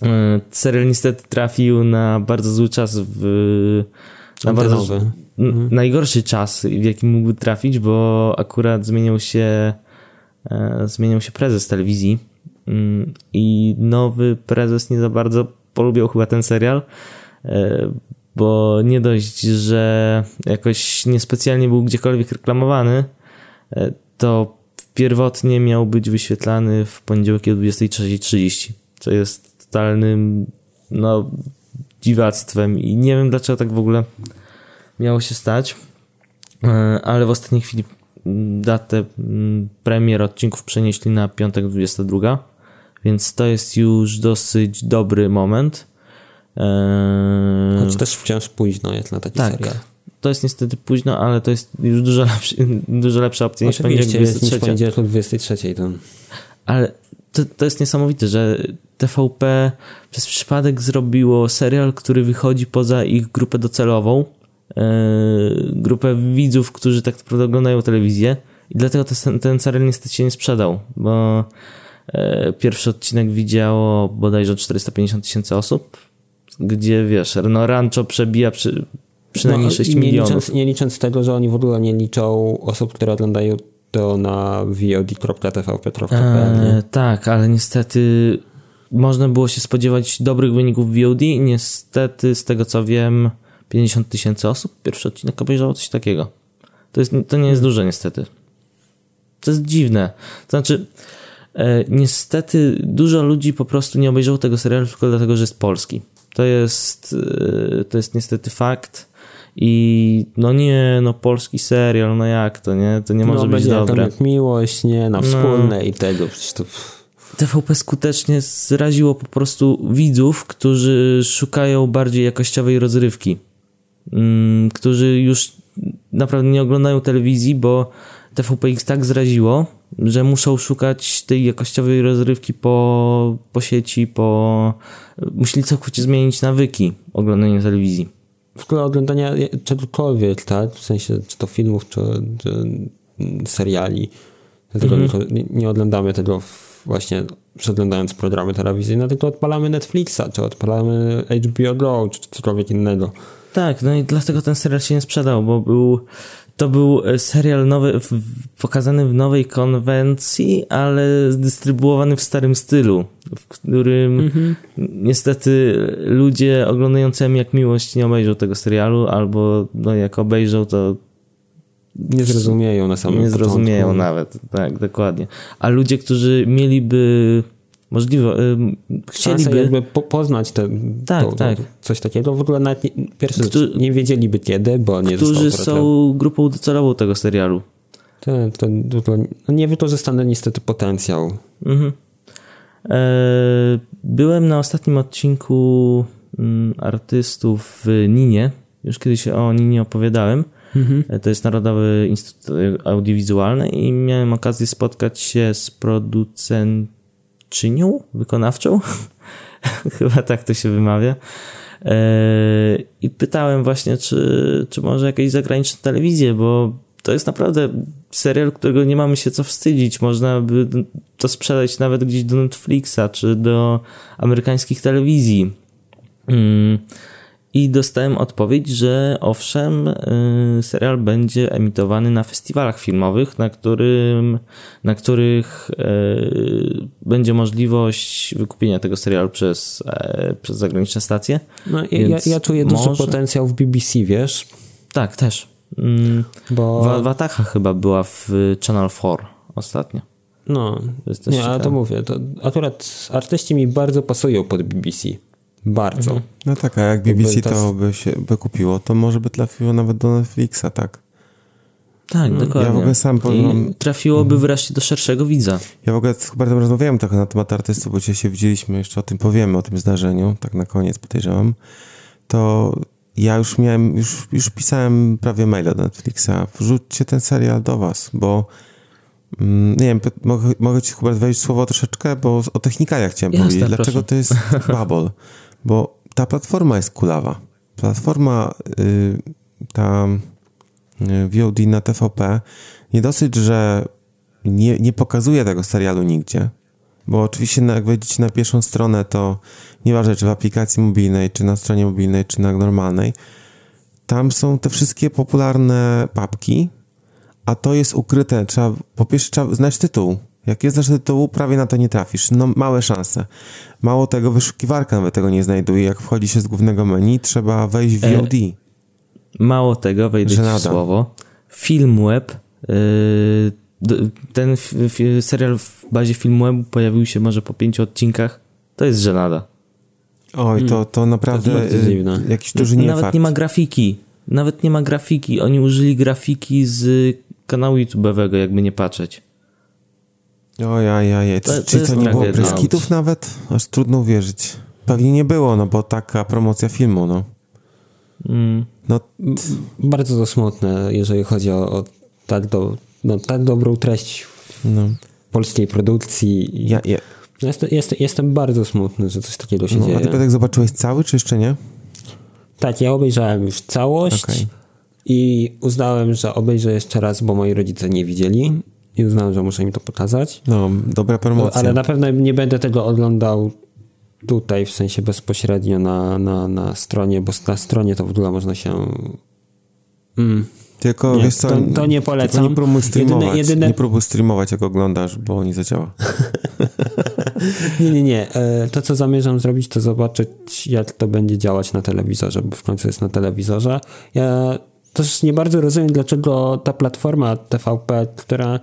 E, serial niestety trafił na bardzo zły czas w na bardzo mhm. najgorszy czas, w jakim mógłby trafić, bo akurat zmieniał się e, zmieniał się prezes telewizji mm, i nowy prezes nie za bardzo polubiał chyba ten serial, e, bo nie dość, że jakoś niespecjalnie był gdziekolwiek reklamowany, to pierwotnie miał być wyświetlany w poniedziałek o 23.30, co jest totalnym no, dziwactwem i nie wiem dlaczego tak w ogóle miało się stać, e, ale w ostatniej chwili datę premier odcinków przenieśli na piątek 22, więc to jest już dosyć dobry moment. E, Choć też wciąż późno jest na taki tak, serial. To jest niestety późno, ale to jest już dużo, lepszy, dużo lepsza opcja niż poniedziałek 23. Niż poniedziałek 23 to... Ale to, to jest niesamowite, że TVP przez przypadek zrobiło serial, który wychodzi poza ich grupę docelową, e, grupę widzów, którzy tak naprawdę oglądają telewizję i dlatego ten, ten serial niestety się nie sprzedał, bo e, pierwszy odcinek widziało bodajże 450 tysięcy osób, gdzie wiesz, no Rancho przebija przy, przynajmniej no, 6 nie milionów. Licząc, nie licząc tego, że oni w ogóle nie liczą osób, które oglądają to na vod.tvp.pl. Eee, tak, ale niestety można było się spodziewać dobrych wyników VOD niestety z tego co wiem 50 tysięcy osób pierwszy odcinek obejrzało coś takiego. To, jest, to nie jest dużo niestety. To jest dziwne. To znaczy e, niestety dużo ludzi po prostu nie obejrzało tego serialu tylko dlatego, że jest polski. To jest, e, to jest niestety fakt. I no nie, no polski serial, no jak to, nie? To nie może no, być dobre. miłość, nie, na no. wspólne no. i tego. Przecież to... TVP skutecznie zraziło po prostu widzów, którzy szukają bardziej jakościowej rozrywki. Mm, którzy już naprawdę nie oglądają telewizji, bo TVP ich tak zraziło, że muszą szukać tej jakościowej rozrywki po, po sieci, po... Musieli całkowicie zmienić nawyki oglądania telewizji. W ogóle oglądania czegokolwiek, tak? W sensie, czy to filmów, czy, czy seriali. Dlatego mhm. nie, nie oglądamy tego właśnie przeglądając programy telewizyjne, tylko odpalamy Netflixa, czy odpalamy HBO Go, czy cokolwiek innego. Tak, no i dlatego ten serial się nie sprzedał, bo był to był e, serial nowy, w, pokazany w nowej konwencji, ale zdystrybuowany w starym stylu, w którym mhm. niestety ludzie oglądający jak miłość nie obejrzą tego serialu, albo no, jak obejrzą, to nie zrozumieją na samym Nie początku. zrozumieją nawet, tak, dokładnie. A ludzie, którzy mieliby możliwe, chcieliby... jakby po, poznać te, tak, to, tak. coś takiego. W ogóle nawet nie, pierwszy rzecz, nie wiedzieliby kiedy, bo nie Którzy są grupą docelową tego serialu. To, to no niewykorzystany niestety potencjał. Mhm. E, byłem na ostatnim odcinku mm, artystów w Ninie. Już kiedyś o Ninie opowiadałem. Mhm. E, to jest Narodowy Instytut Audiowizualny i miałem okazję spotkać się z producentem wykonawczynią, wykonawczą, chyba tak to się wymawia. E, I pytałem właśnie, czy, czy może jakieś zagraniczne telewizje, bo to jest naprawdę serial, którego nie mamy się co wstydzić. Można by to sprzedać nawet gdzieś do Netflixa czy do amerykańskich telewizji. Mm. I dostałem odpowiedź, że owszem, y, serial będzie emitowany na festiwalach filmowych, na, którym, na których y, będzie możliwość wykupienia tego serialu przez, e, przez zagraniczne stacje. No, ja, ja czuję może... duży potencjał w BBC, wiesz? Tak, też. Mm, Bo... Watacha chyba była w Channel 4 ostatnio. No, nie, ale to mówię, to akurat artyści mi bardzo pasują pod BBC. Bardzo. Mhm. No tak, a jak BBC to by się by kupiło, to może by trafiło nawet do Netflixa, tak? Tak, no. dokładnie. Ja w ogóle sam powiem... I trafiłoby wreszcie do szerszego widza. Ja w ogóle chyba tam rozmawiałem trochę na temat artystów, bo dzisiaj się widzieliśmy, jeszcze o tym powiemy, o tym zdarzeniu, tak na koniec podejrzewam. To ja już miałem, już, już pisałem prawie maila do Netflixa, wrzućcie ten serial do was, bo mm, nie wiem, mogę, mogę ci chyba wejść słowo troszeczkę, bo o technikaliach chciałem Jasne, powiedzieć. Dlaczego proszę. to jest bubble? Bo ta platforma jest kulawa. Platforma, y, ta y, VOD na TVP, nie dosyć, że nie, nie pokazuje tego serialu nigdzie, bo oczywiście jak wejdziecie na pierwszą stronę, to nieważne czy w aplikacji mobilnej, czy na stronie mobilnej, czy na normalnej, tam są te wszystkie popularne papki, a to jest ukryte. Trzeba, po pierwsze trzeba znać tytuł. Jak jest znasz tytułu, prawie na to nie trafisz. No, małe szanse. Mało tego, wyszukiwarka nawet tego nie znajduje. Jak wchodzi się z głównego menu, trzeba wejść w VOD. E, mało tego, wejdę w słowo. Filmweb yy, ten serial w bazie filmu pojawił się może po pięciu odcinkach. To jest żenada. Oj, to, to naprawdę to y, jakiś duży nie Nawet nie ma grafiki. Nawet nie ma grafiki. Oni użyli grafiki z kanału YouTube'owego, jakby nie patrzeć. Ojajaj, to, to, czy to, nie było preskitów nawet? Aż trudno uwierzyć. Pewnie nie było, no bo taka promocja filmu, no. Mm. no. Bardzo to smutne, jeżeli chodzi o, o tak, do, no, tak dobrą treść no. polskiej produkcji. Ja, ja. Jest, jest, jestem bardzo smutny, że coś takiego się no, dzieje. A ty tak zobaczyłeś cały, czy jeszcze nie? Tak, ja obejrzałem już całość okay. i uznałem, że obejrzę jeszcze raz, bo moi rodzice nie widzieli i uznałem, że muszę im to pokazać. No, dobra promocja. Ale na pewno nie będę tego oglądał tutaj, w sensie bezpośrednio na, na, na stronie, bo na stronie to w ogóle można się... Mm. Tylko, nie, co, to, to nie polecam. nie próbuj streamować, jedyne, jedyne... nie próbuj streamować, jak oglądasz, bo nie zadziała. nie, nie, nie. E, to, co zamierzam zrobić, to zobaczyć, jak to będzie działać na telewizorze, bo w końcu jest na telewizorze. Ja też nie bardzo rozumiem, dlaczego ta platforma TVP, która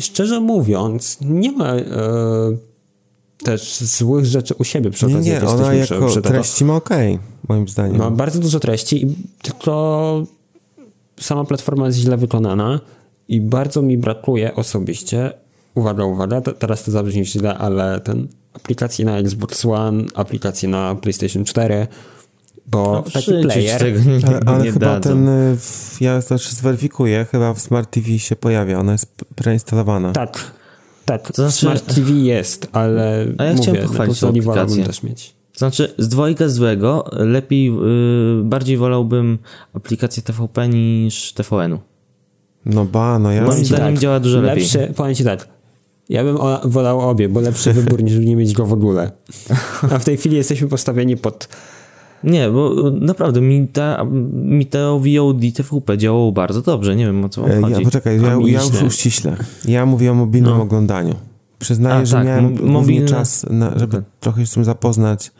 szczerze mówiąc, nie ma e, też złych rzeczy u siebie przy okazji. Nie, nie ona jako przy, treści ma okej, okay, moim zdaniem. Ma bardzo dużo treści, tylko sama platforma jest źle wykonana i bardzo mi brakuje osobiście, uwaga, uwaga, teraz to zabrzmi źle, ale ten aplikacji na Xbox One, aplikacji na PlayStation 4, bo no, taki player... Tego nie, ale, ale nie chyba dadzą. ten, y, ja też zweryfikuję, chyba w Smart TV się pojawia, ona jest preinstalowana. Tak, tak, to znaczy, Smart TV jest, ale a ja mówię, chciałem pochwalić tą aplikację. też mieć. Znaczy, z dwojga złego, lepiej, yy, bardziej wolałbym aplikację TVP niż TVN-u. No ba, no ja... Moim zdaniem tak, działa dużo lepiej. Lepszy, powiem ci tak, ja bym wolał obie, bo lepszy wybór niż nie mieć go w ogóle. A w tej chwili jesteśmy postawieni pod nie, bo naprawdę mi, ta, mi to VOD TVP działało bardzo dobrze. Nie wiem o co wam e, chodzi. Ja, poczekaj, ja, ja już uściślę. Ja mówię o mobilnym no. oglądaniu. Przyznaję, A, że tak, miałem mobilny... czas, na, żeby okay. trochę się z tym zapoznać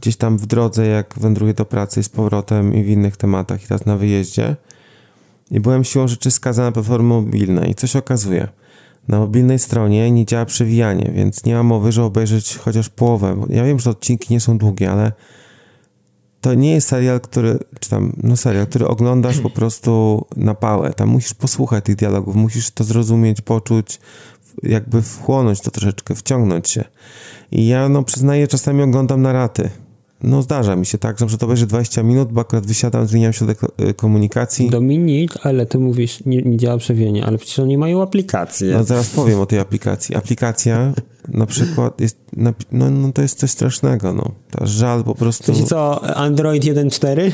gdzieś tam w drodze, jak wędruję do pracy z powrotem i w innych tematach i teraz na wyjeździe. I byłem siłą rzeczy skazany na platformy mobilne i co się okazuje? Na mobilnej stronie nie działa przewijanie, więc nie ma mowy, że obejrzeć chociaż połowę. Ja wiem, że odcinki nie są długie, ale to nie jest serial, który, czy tam, no serial, który oglądasz po prostu na pałę. Tam musisz posłuchać tych dialogów, musisz to zrozumieć, poczuć, jakby wchłonąć to troszeczkę, wciągnąć się. I ja, no przyznaję, czasami oglądam na raty. No zdarza mi się tak, że to będzie 20 minut, bo akurat wysiadam, zmieniam środek e, komunikacji. Dominik, ale ty mówisz, nie, nie działa przewijanie, ale przecież oni mają aplikację. No zaraz powiem o tej aplikacji. Aplikacja na przykład jest, no, no to jest coś strasznego, no. To żal po prostu. To co, Android 1.4?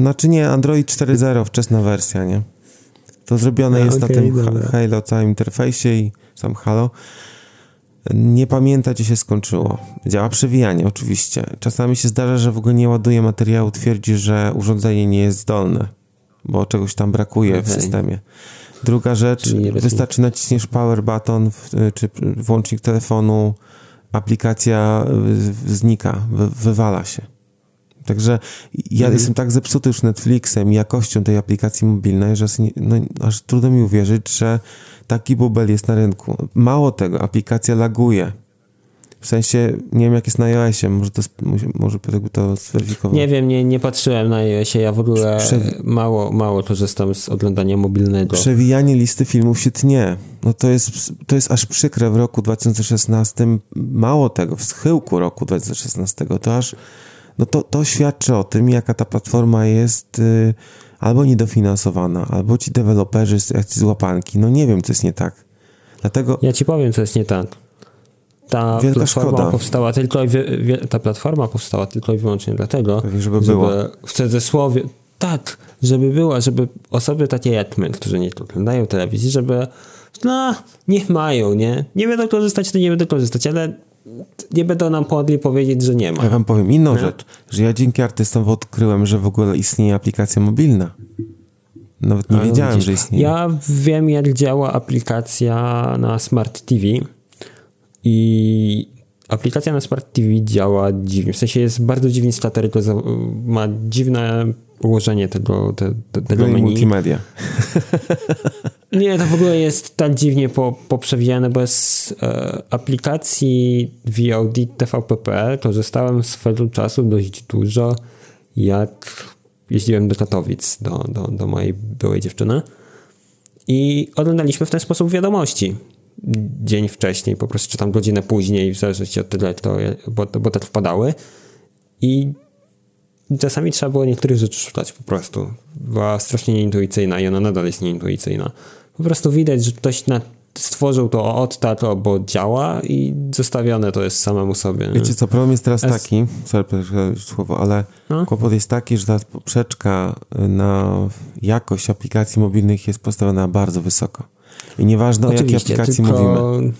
Znaczy nie, Android 4.0, wczesna wersja, nie? To zrobione A, jest okay, na tym dobra. Halo całym interfejsie i sam Halo. Nie pamięta, gdzie się skończyło. Działa przewijanie, oczywiście. Czasami się zdarza, że w ogóle nie ładuje materiału, twierdzi, że urządzenie nie jest zdolne, bo czegoś tam brakuje okay. w systemie. Druga rzecz, wystarczy naciśniesz power button czy włącznik telefonu, aplikacja znika, wywala się. Także ja mhm. jestem tak zepsuty już Netflixem i jakością tej aplikacji mobilnej, że no, aż trudno mi uwierzyć, że taki bubel jest na rynku. Mało tego, aplikacja laguje. W sensie, nie wiem jak jest na iOSie, może, to, może by to zweryfikował. Nie wiem, nie, nie patrzyłem na iOSie, ja w ogóle Prze... mało, mało korzystam z oglądania mobilnego. Przewijanie listy filmów się tnie. No to jest, to jest aż przykre w roku 2016. Mało tego, w schyłku roku 2016 to aż, no to, to świadczy o tym, jaka ta platforma jest... Yy, albo niedofinansowana, albo ci deweloperzy jacyś z łapanki. No nie wiem, co jest nie tak. Dlatego... Ja ci powiem, co jest nie tak. Ta Wielka platforma szkoda. powstała tylko ta platforma powstała tylko i wyłącznie dlatego, żeby, żeby była. w cudzysłowie tak, żeby była, żeby osoby takie jak my, którzy nie oglądają telewizji, żeby no, niech mają, nie? Nie będą korzystać, to nie będą korzystać, ale nie będą nam podli powiedzieć, że nie ma. Ja wam powiem inną no. rzecz, że ja dzięki artystom odkryłem, że w ogóle istnieje aplikacja mobilna. Nawet nie wiedziałem, widzisz, że istnieje. Ja wiem, jak działa aplikacja na Smart TV i aplikacja na Smart TV działa dziwnie. W sensie jest bardzo dziwnie stata, tylko ma dziwne ułożenie tego, te, te, tego menu. multimedia. Nie, to w ogóle jest tak dziwnie po, poprzewijane, bo z e, aplikacji VOD TVPP korzystałem swego czasu dość dużo, jak jeździłem do Katowic, do, do, do mojej byłej dziewczyny i oglądaliśmy w ten sposób wiadomości dzień wcześniej, po prostu czy tam godzinę później, w zależności od tego, jak to, bo, bo tak wpadały i czasami trzeba było niektórych rzeczy szukać po prostu. Była strasznie nieintuicyjna i ona nadal jest nieintuicyjna. Po prostu widać, że ktoś na, stworzył to od tak, bo działa i zostawione to jest samemu sobie. Nie? Wiecie co, problem jest teraz es... taki, sorry, słowo, ale no? kłopot jest taki, że ta poprzeczka na jakość aplikacji mobilnych jest postawiona bardzo wysoko. I nieważne Oczywiście, o jakiej aplikacji tylko... mówimy.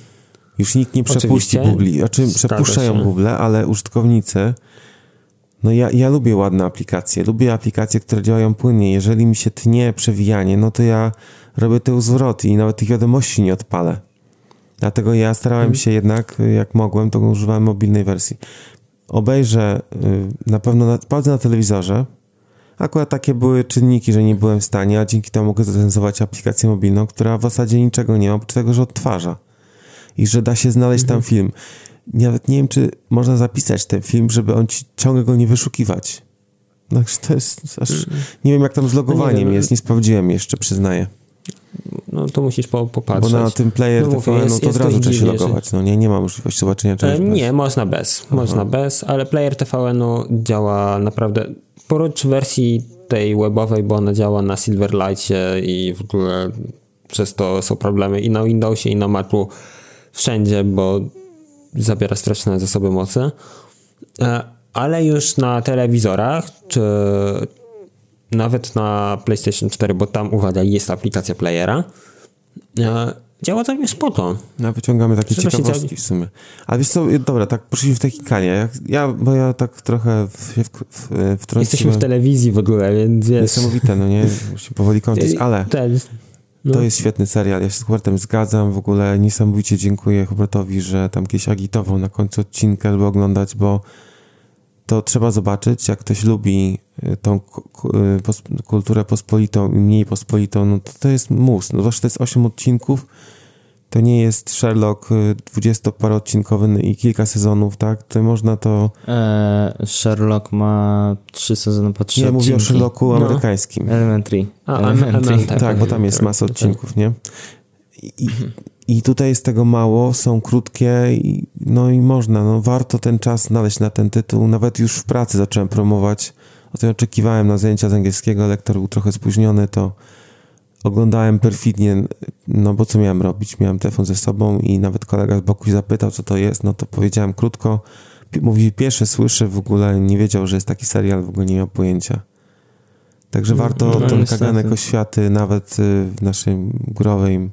Już nikt nie przepuści Google, znaczy przepuszczają Google, ale użytkownicy no ja, ja lubię ładne aplikacje, lubię aplikacje, które działają płynnie. Jeżeli mi się tnie przewijanie, no to ja robię te zwroty i nawet tych wiadomości nie odpalę. Dlatego ja starałem mhm. się jednak, jak mogłem, to używałem mobilnej wersji. Obejrzę y, na pewno, na, na telewizorze. Akurat takie były czynniki, że nie byłem w stanie, a dzięki temu mogę zrecenzować aplikację mobilną, która w zasadzie niczego nie ma, oprócz tego, że odtwarza. I że da się znaleźć tam mhm. film nawet nie wiem, czy można zapisać ten film, żeby on ci ciągle go nie wyszukiwać. No, to jest aż, nie wiem, jak tam z logowaniem no nie jest, nie sprawdziłem jeszcze, przyznaję. No to musisz po, popatrzeć. Bo na tym player no, mówię, jest, no to od razu trzeba się logować. No nie, nie ma możliwości zobaczenia czegoś. E, nie, można bez. Aha. Można bez, ale player TVN-u działa naprawdę porócz wersji tej webowej, bo ona działa na Silverlightie i w ogóle przez to są problemy i na Windowsie, i na Macu wszędzie, bo zabiera straszne zasoby mocy, e, ale już na telewizorach, czy nawet na PlayStation 4, bo tam, uwaga, jest aplikacja playera, e, działa całkiem spoko. No, wyciągamy takie Przecież ciekawostki w sumie. A wiesz co, dobra, tak poszliśmy w technikanie. Ja, ja, bo ja tak trochę w, w, w, Jesteśmy w telewizji w ogóle, więc wiesz. Niesamowite, no nie? Musimy powoli kończyć, ale... No. To jest świetny serial, ja się z Hubertem zgadzam, w ogóle niesamowicie dziękuję Hubertowi, że tam kiedyś agitował na końcu odcinka, żeby oglądać, bo to trzeba zobaczyć, jak ktoś lubi y, tą y, kulturę pospolitą i mniej pospolitą, no to, to jest mus, no zwłaszcza to jest 8 odcinków, to nie jest Sherlock 20-paroodcinkowy y, i kilka sezonów, tak? To można to... Eee, Sherlock ma trzy sezony po trzy Nie, odcinki. mówię o Sherlocku no. amerykańskim. Elementary. A, Elementary. Tak, tak, bo tam jest masa odcinków, nie? I, I tutaj jest tego mało, są krótkie, i, no i można, no warto ten czas znaleźć na ten tytuł. Nawet już w pracy zacząłem promować. O tym oczekiwałem na zajęcia z angielskiego, lektor był trochę spóźniony, to oglądałem perfidnie, no bo co miałem robić? Miałem telefon ze sobą i nawet kolega z boku się zapytał, co to jest, no to powiedziałem krótko. Mówi, pierwsze słyszę, w ogóle nie wiedział, że jest taki serial, w ogóle nie miał pojęcia. Także warto no, tym kaganek oświaty nawet y, w naszym górowej,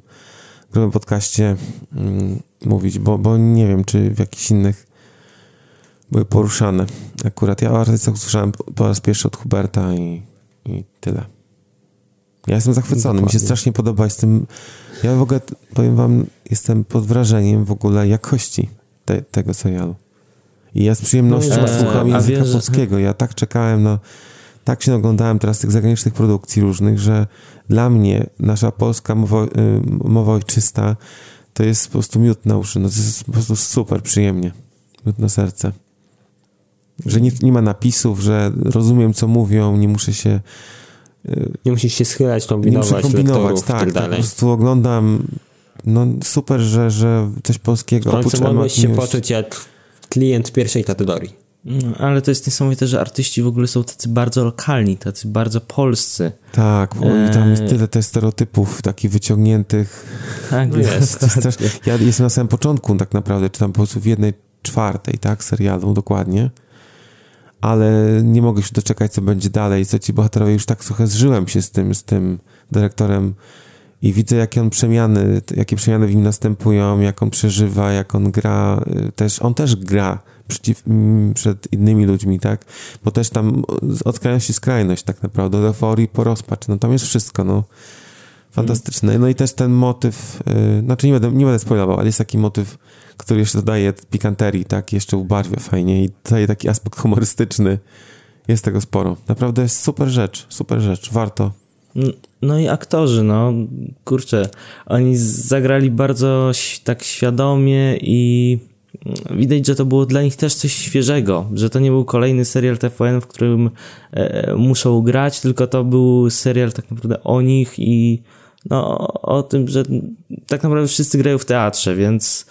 growym podcaście mm, mówić, bo, bo nie wiem, czy w jakichś innych były poruszane. Akurat ja o artystach usłyszałem po raz pierwszy od Huberta i, i tyle. Ja jestem zachwycony, Dokładnie. mi się strasznie podoba. Jestem, ja w ogóle, powiem wam, jestem pod wrażeniem w ogóle jakości te, tego serialu. I ja z przyjemnością no, słucham języka wiesz, polskiego. Ja tak czekałem na... Tak się oglądałem teraz tych zagranicznych produkcji różnych, że dla mnie nasza polska mowa, y, mowa ojczysta to jest po prostu miód na uszy. No to jest po prostu super przyjemnie. Miód na serce. Że nie, nie ma napisów, że rozumiem, co mówią, nie muszę się nie musisz się schylać, kombinować, nie kombinować, tak, tak, dalej. po prostu oglądam no super, że, że coś polskiego. W końcu mogłeś się poczuć jak klient pierwszej kategorii. No, ale to jest niesamowite, że artyści w ogóle są tacy bardzo lokalni, tacy bardzo polscy. Tak, e... tam jest tyle tych stereotypów takich wyciągniętych. Tak, no jest. jest ja jestem na samym początku tak naprawdę, czy tam po prostu w jednej czwartej, tak, serialu dokładnie ale nie mogę się doczekać, co będzie dalej, co ci bohaterowie już tak trochę zżyłem się z tym, z tym dyrektorem i widzę, jakie on przemiany, jakie przemiany w nim następują, jak on przeżywa, jak on gra, y, też, on też gra przeciw, mm, przed innymi ludźmi, tak, bo też tam od skrajności skrajność tak naprawdę, od euforii po rozpacz, no tam jest wszystko, no, fantastyczne. No i też ten motyw, yy, znaczy nie będę, nie będę spoilował, ale jest taki motyw który jeszcze dodaje pikanterii, tak, jeszcze ubarwia fajnie i daje taki aspekt humorystyczny. Jest tego sporo. Naprawdę jest super rzecz, super rzecz. Warto. No i aktorzy, no kurczę, oni zagrali bardzo tak świadomie i widać, że to było dla nich też coś świeżego, że to nie był kolejny serial TVN, w którym e, muszą grać, tylko to był serial tak naprawdę o nich i no, o tym, że tak naprawdę wszyscy grają w teatrze, więc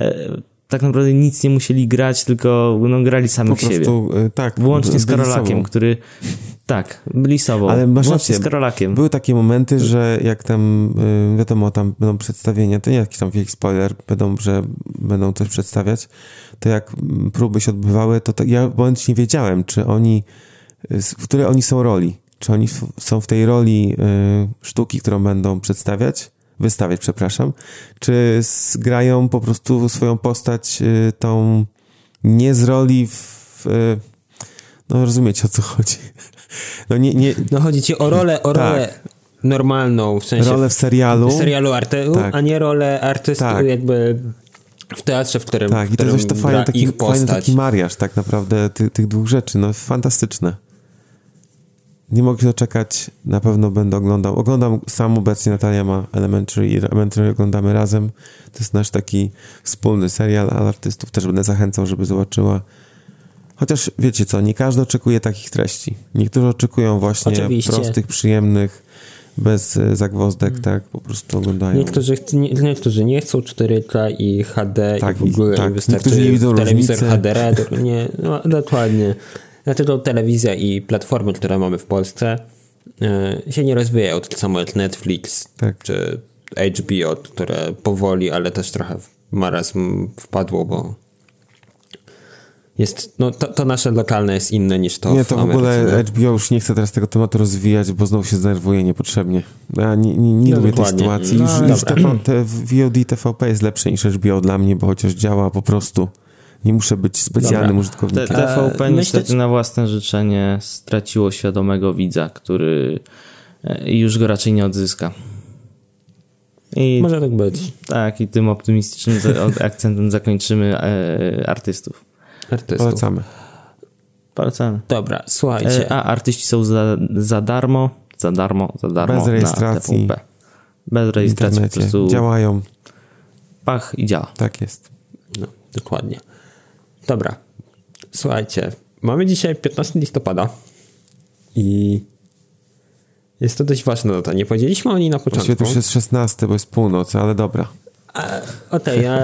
e, tak naprawdę nic nie musieli grać, tylko no, grali samych po prostu, siebie. Tak. Włącznie z Karolakiem, który tak, byli sobą. Ale masz rację, z Karolakiem. Były takie momenty, że jak tam, y, wiadomo, tam będą przedstawienia, to nie jakiś tam wielki spoiler, będą, że będą coś przedstawiać, to jak próby się odbywały, to, to ja bądź nie wiedziałem, czy oni, w której oni są roli. Czy oni są w tej roli y, sztuki, którą będą przedstawiać, wystawiać, przepraszam, czy grają po prostu swoją postać y, tą nie z roli w, no rozumiecie o co chodzi. No, nie, nie... no chodzi ci o rolę, o rolę tak. normalną, w sensie... Rolę w serialu. W serialu arte, tak. a nie rolę artysty tak. jakby w teatrze, w którym Tak, i to jest to fajny taki, fajny taki mariaż tak naprawdę ty, tych dwóch rzeczy, no fantastyczne. Nie mogę się doczekać, na pewno będę oglądał. Oglądam sam obecnie, Natalia ma Elementary i Elementary oglądamy razem. To jest nasz taki wspólny serial, ale artystów też będę zachęcał, żeby zobaczyła. Chociaż wiecie co, nie każdy oczekuje takich treści. Niektórzy oczekują właśnie Oczywiście. prostych, przyjemnych, bez e, zagwozdek, mm. tak, po prostu oglądają. Niektórzy, nie, niektórzy nie chcą 4K i HD tak, i w ogóle tak. wystarczy nie widzą telewizor różnicy. HDR, nie, no, dokładnie. Dlatego telewizja i platformy, które mamy w Polsce e, się nie rozwijają, tak samo jak Netflix tak. czy HBO, które powoli, ale też trochę w marazm wpadło, bo jest, no to, to, nasze lokalne jest inne niż to Nie, to w, w ogóle HBO już nie chce teraz tego tematu rozwijać, bo znowu się zdenerwuje niepotrzebnie. Ja nie, nie, nie no, lubię tej sytuacji. No, już, już TV, te VOD TVP jest lepsze niż HBO dla mnie, bo chociaż działa po prostu. Nie muszę być specjalnym dobra. użytkownikiem. TVP niestety na własne życzenie straciło świadomego widza, który e, już go raczej nie odzyska. I, Może tak być. Tak, i tym optymistycznym akcentem zakończymy e, artystów artystów. Polecamy. Polecamy. Dobra, słuchajcie. E, a artyści są za, za darmo, za darmo, za darmo Bez rejestracji. Na Bez rejestracji po prostu działają. Pach i działa. Tak jest. No, dokładnie. Dobra. Słuchajcie, mamy dzisiaj 15 listopada i jest to dość ważna data. Nie powiedzieliśmy o niej na początku. Właściwie to już jest 16, bo jest północ, ale dobra. Okej, okay, ja,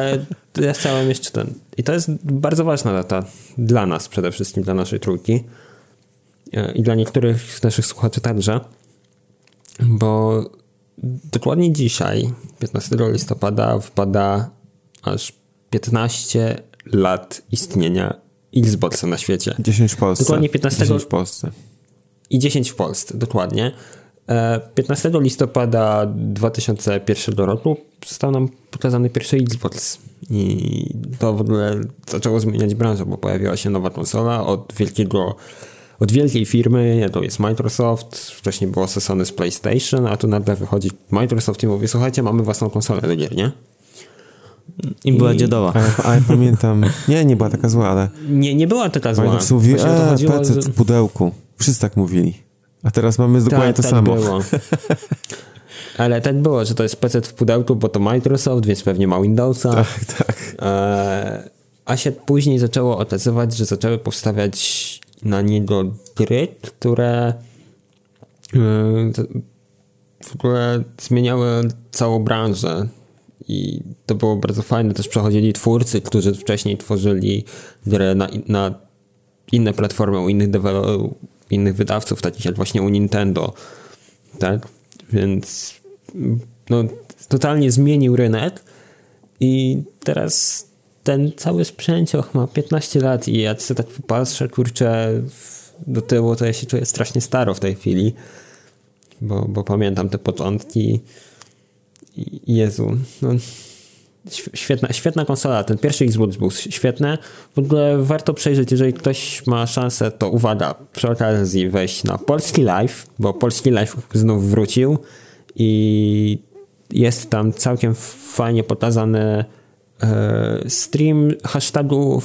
ja chciałem jeszcze ten. I to jest bardzo ważna data dla nas, przede wszystkim dla naszej trójki e, i dla niektórych z naszych słuchaczy także, bo dokładnie dzisiaj, 15 listopada, wpada aż 15 lat istnienia Xboxa na świecie. 10 w Polsce. Dokładnie 15 10 w Polsce. I 10 w Polsce, dokładnie. 15 e, listopada 2001 roku został nam pokazany pierwszy Xbox i to w ogóle zaczęło zmieniać branżę, bo pojawiła się nowa konsola od wielkiego od wielkiej firmy, to jest Microsoft, wcześniej było sesony z PlayStation, a tu nagle wychodzi Microsoft i mówi, słuchajcie, mamy własną konsolę do gier, nie? I była dziedowa. A, a ja pamiętam, nie, nie była taka zła, ale... Nie, nie była taka zła. Microsoft mówi, e, PC w pudełku. Wszyscy tak mówili. A teraz mamy dokładnie tak, to tak samo. Było. Ale tak było, że to jest PC w pudełku, bo to Microsoft, więc pewnie ma Windowsa. Tak, tak. E, a się później zaczęło okazywać, że zaczęły powstawać na niego gry, które e, w ogóle zmieniały całą branżę. I to było bardzo fajne. Też przechodzili twórcy, którzy wcześniej tworzyli gry na, na inne platformy u innych innych wydawców, takich jak właśnie u Nintendo. Tak? Więc no, totalnie zmienił rynek i teraz ten cały sprzęcioch ma 15 lat i ja sobie tak popatrzę, kurczę, do tyłu to ja się czuję strasznie staro w tej chwili, bo, bo pamiętam te początki i Jezu, no Świetna, świetna konsola. Ten pierwszy Xbox był świetny. W ogóle warto przejrzeć, jeżeli ktoś ma szansę, to uwaga, przy okazji wejść na Polski Live, bo Polski Live znów wrócił i jest tam całkiem fajnie pokazany e, stream hashtagu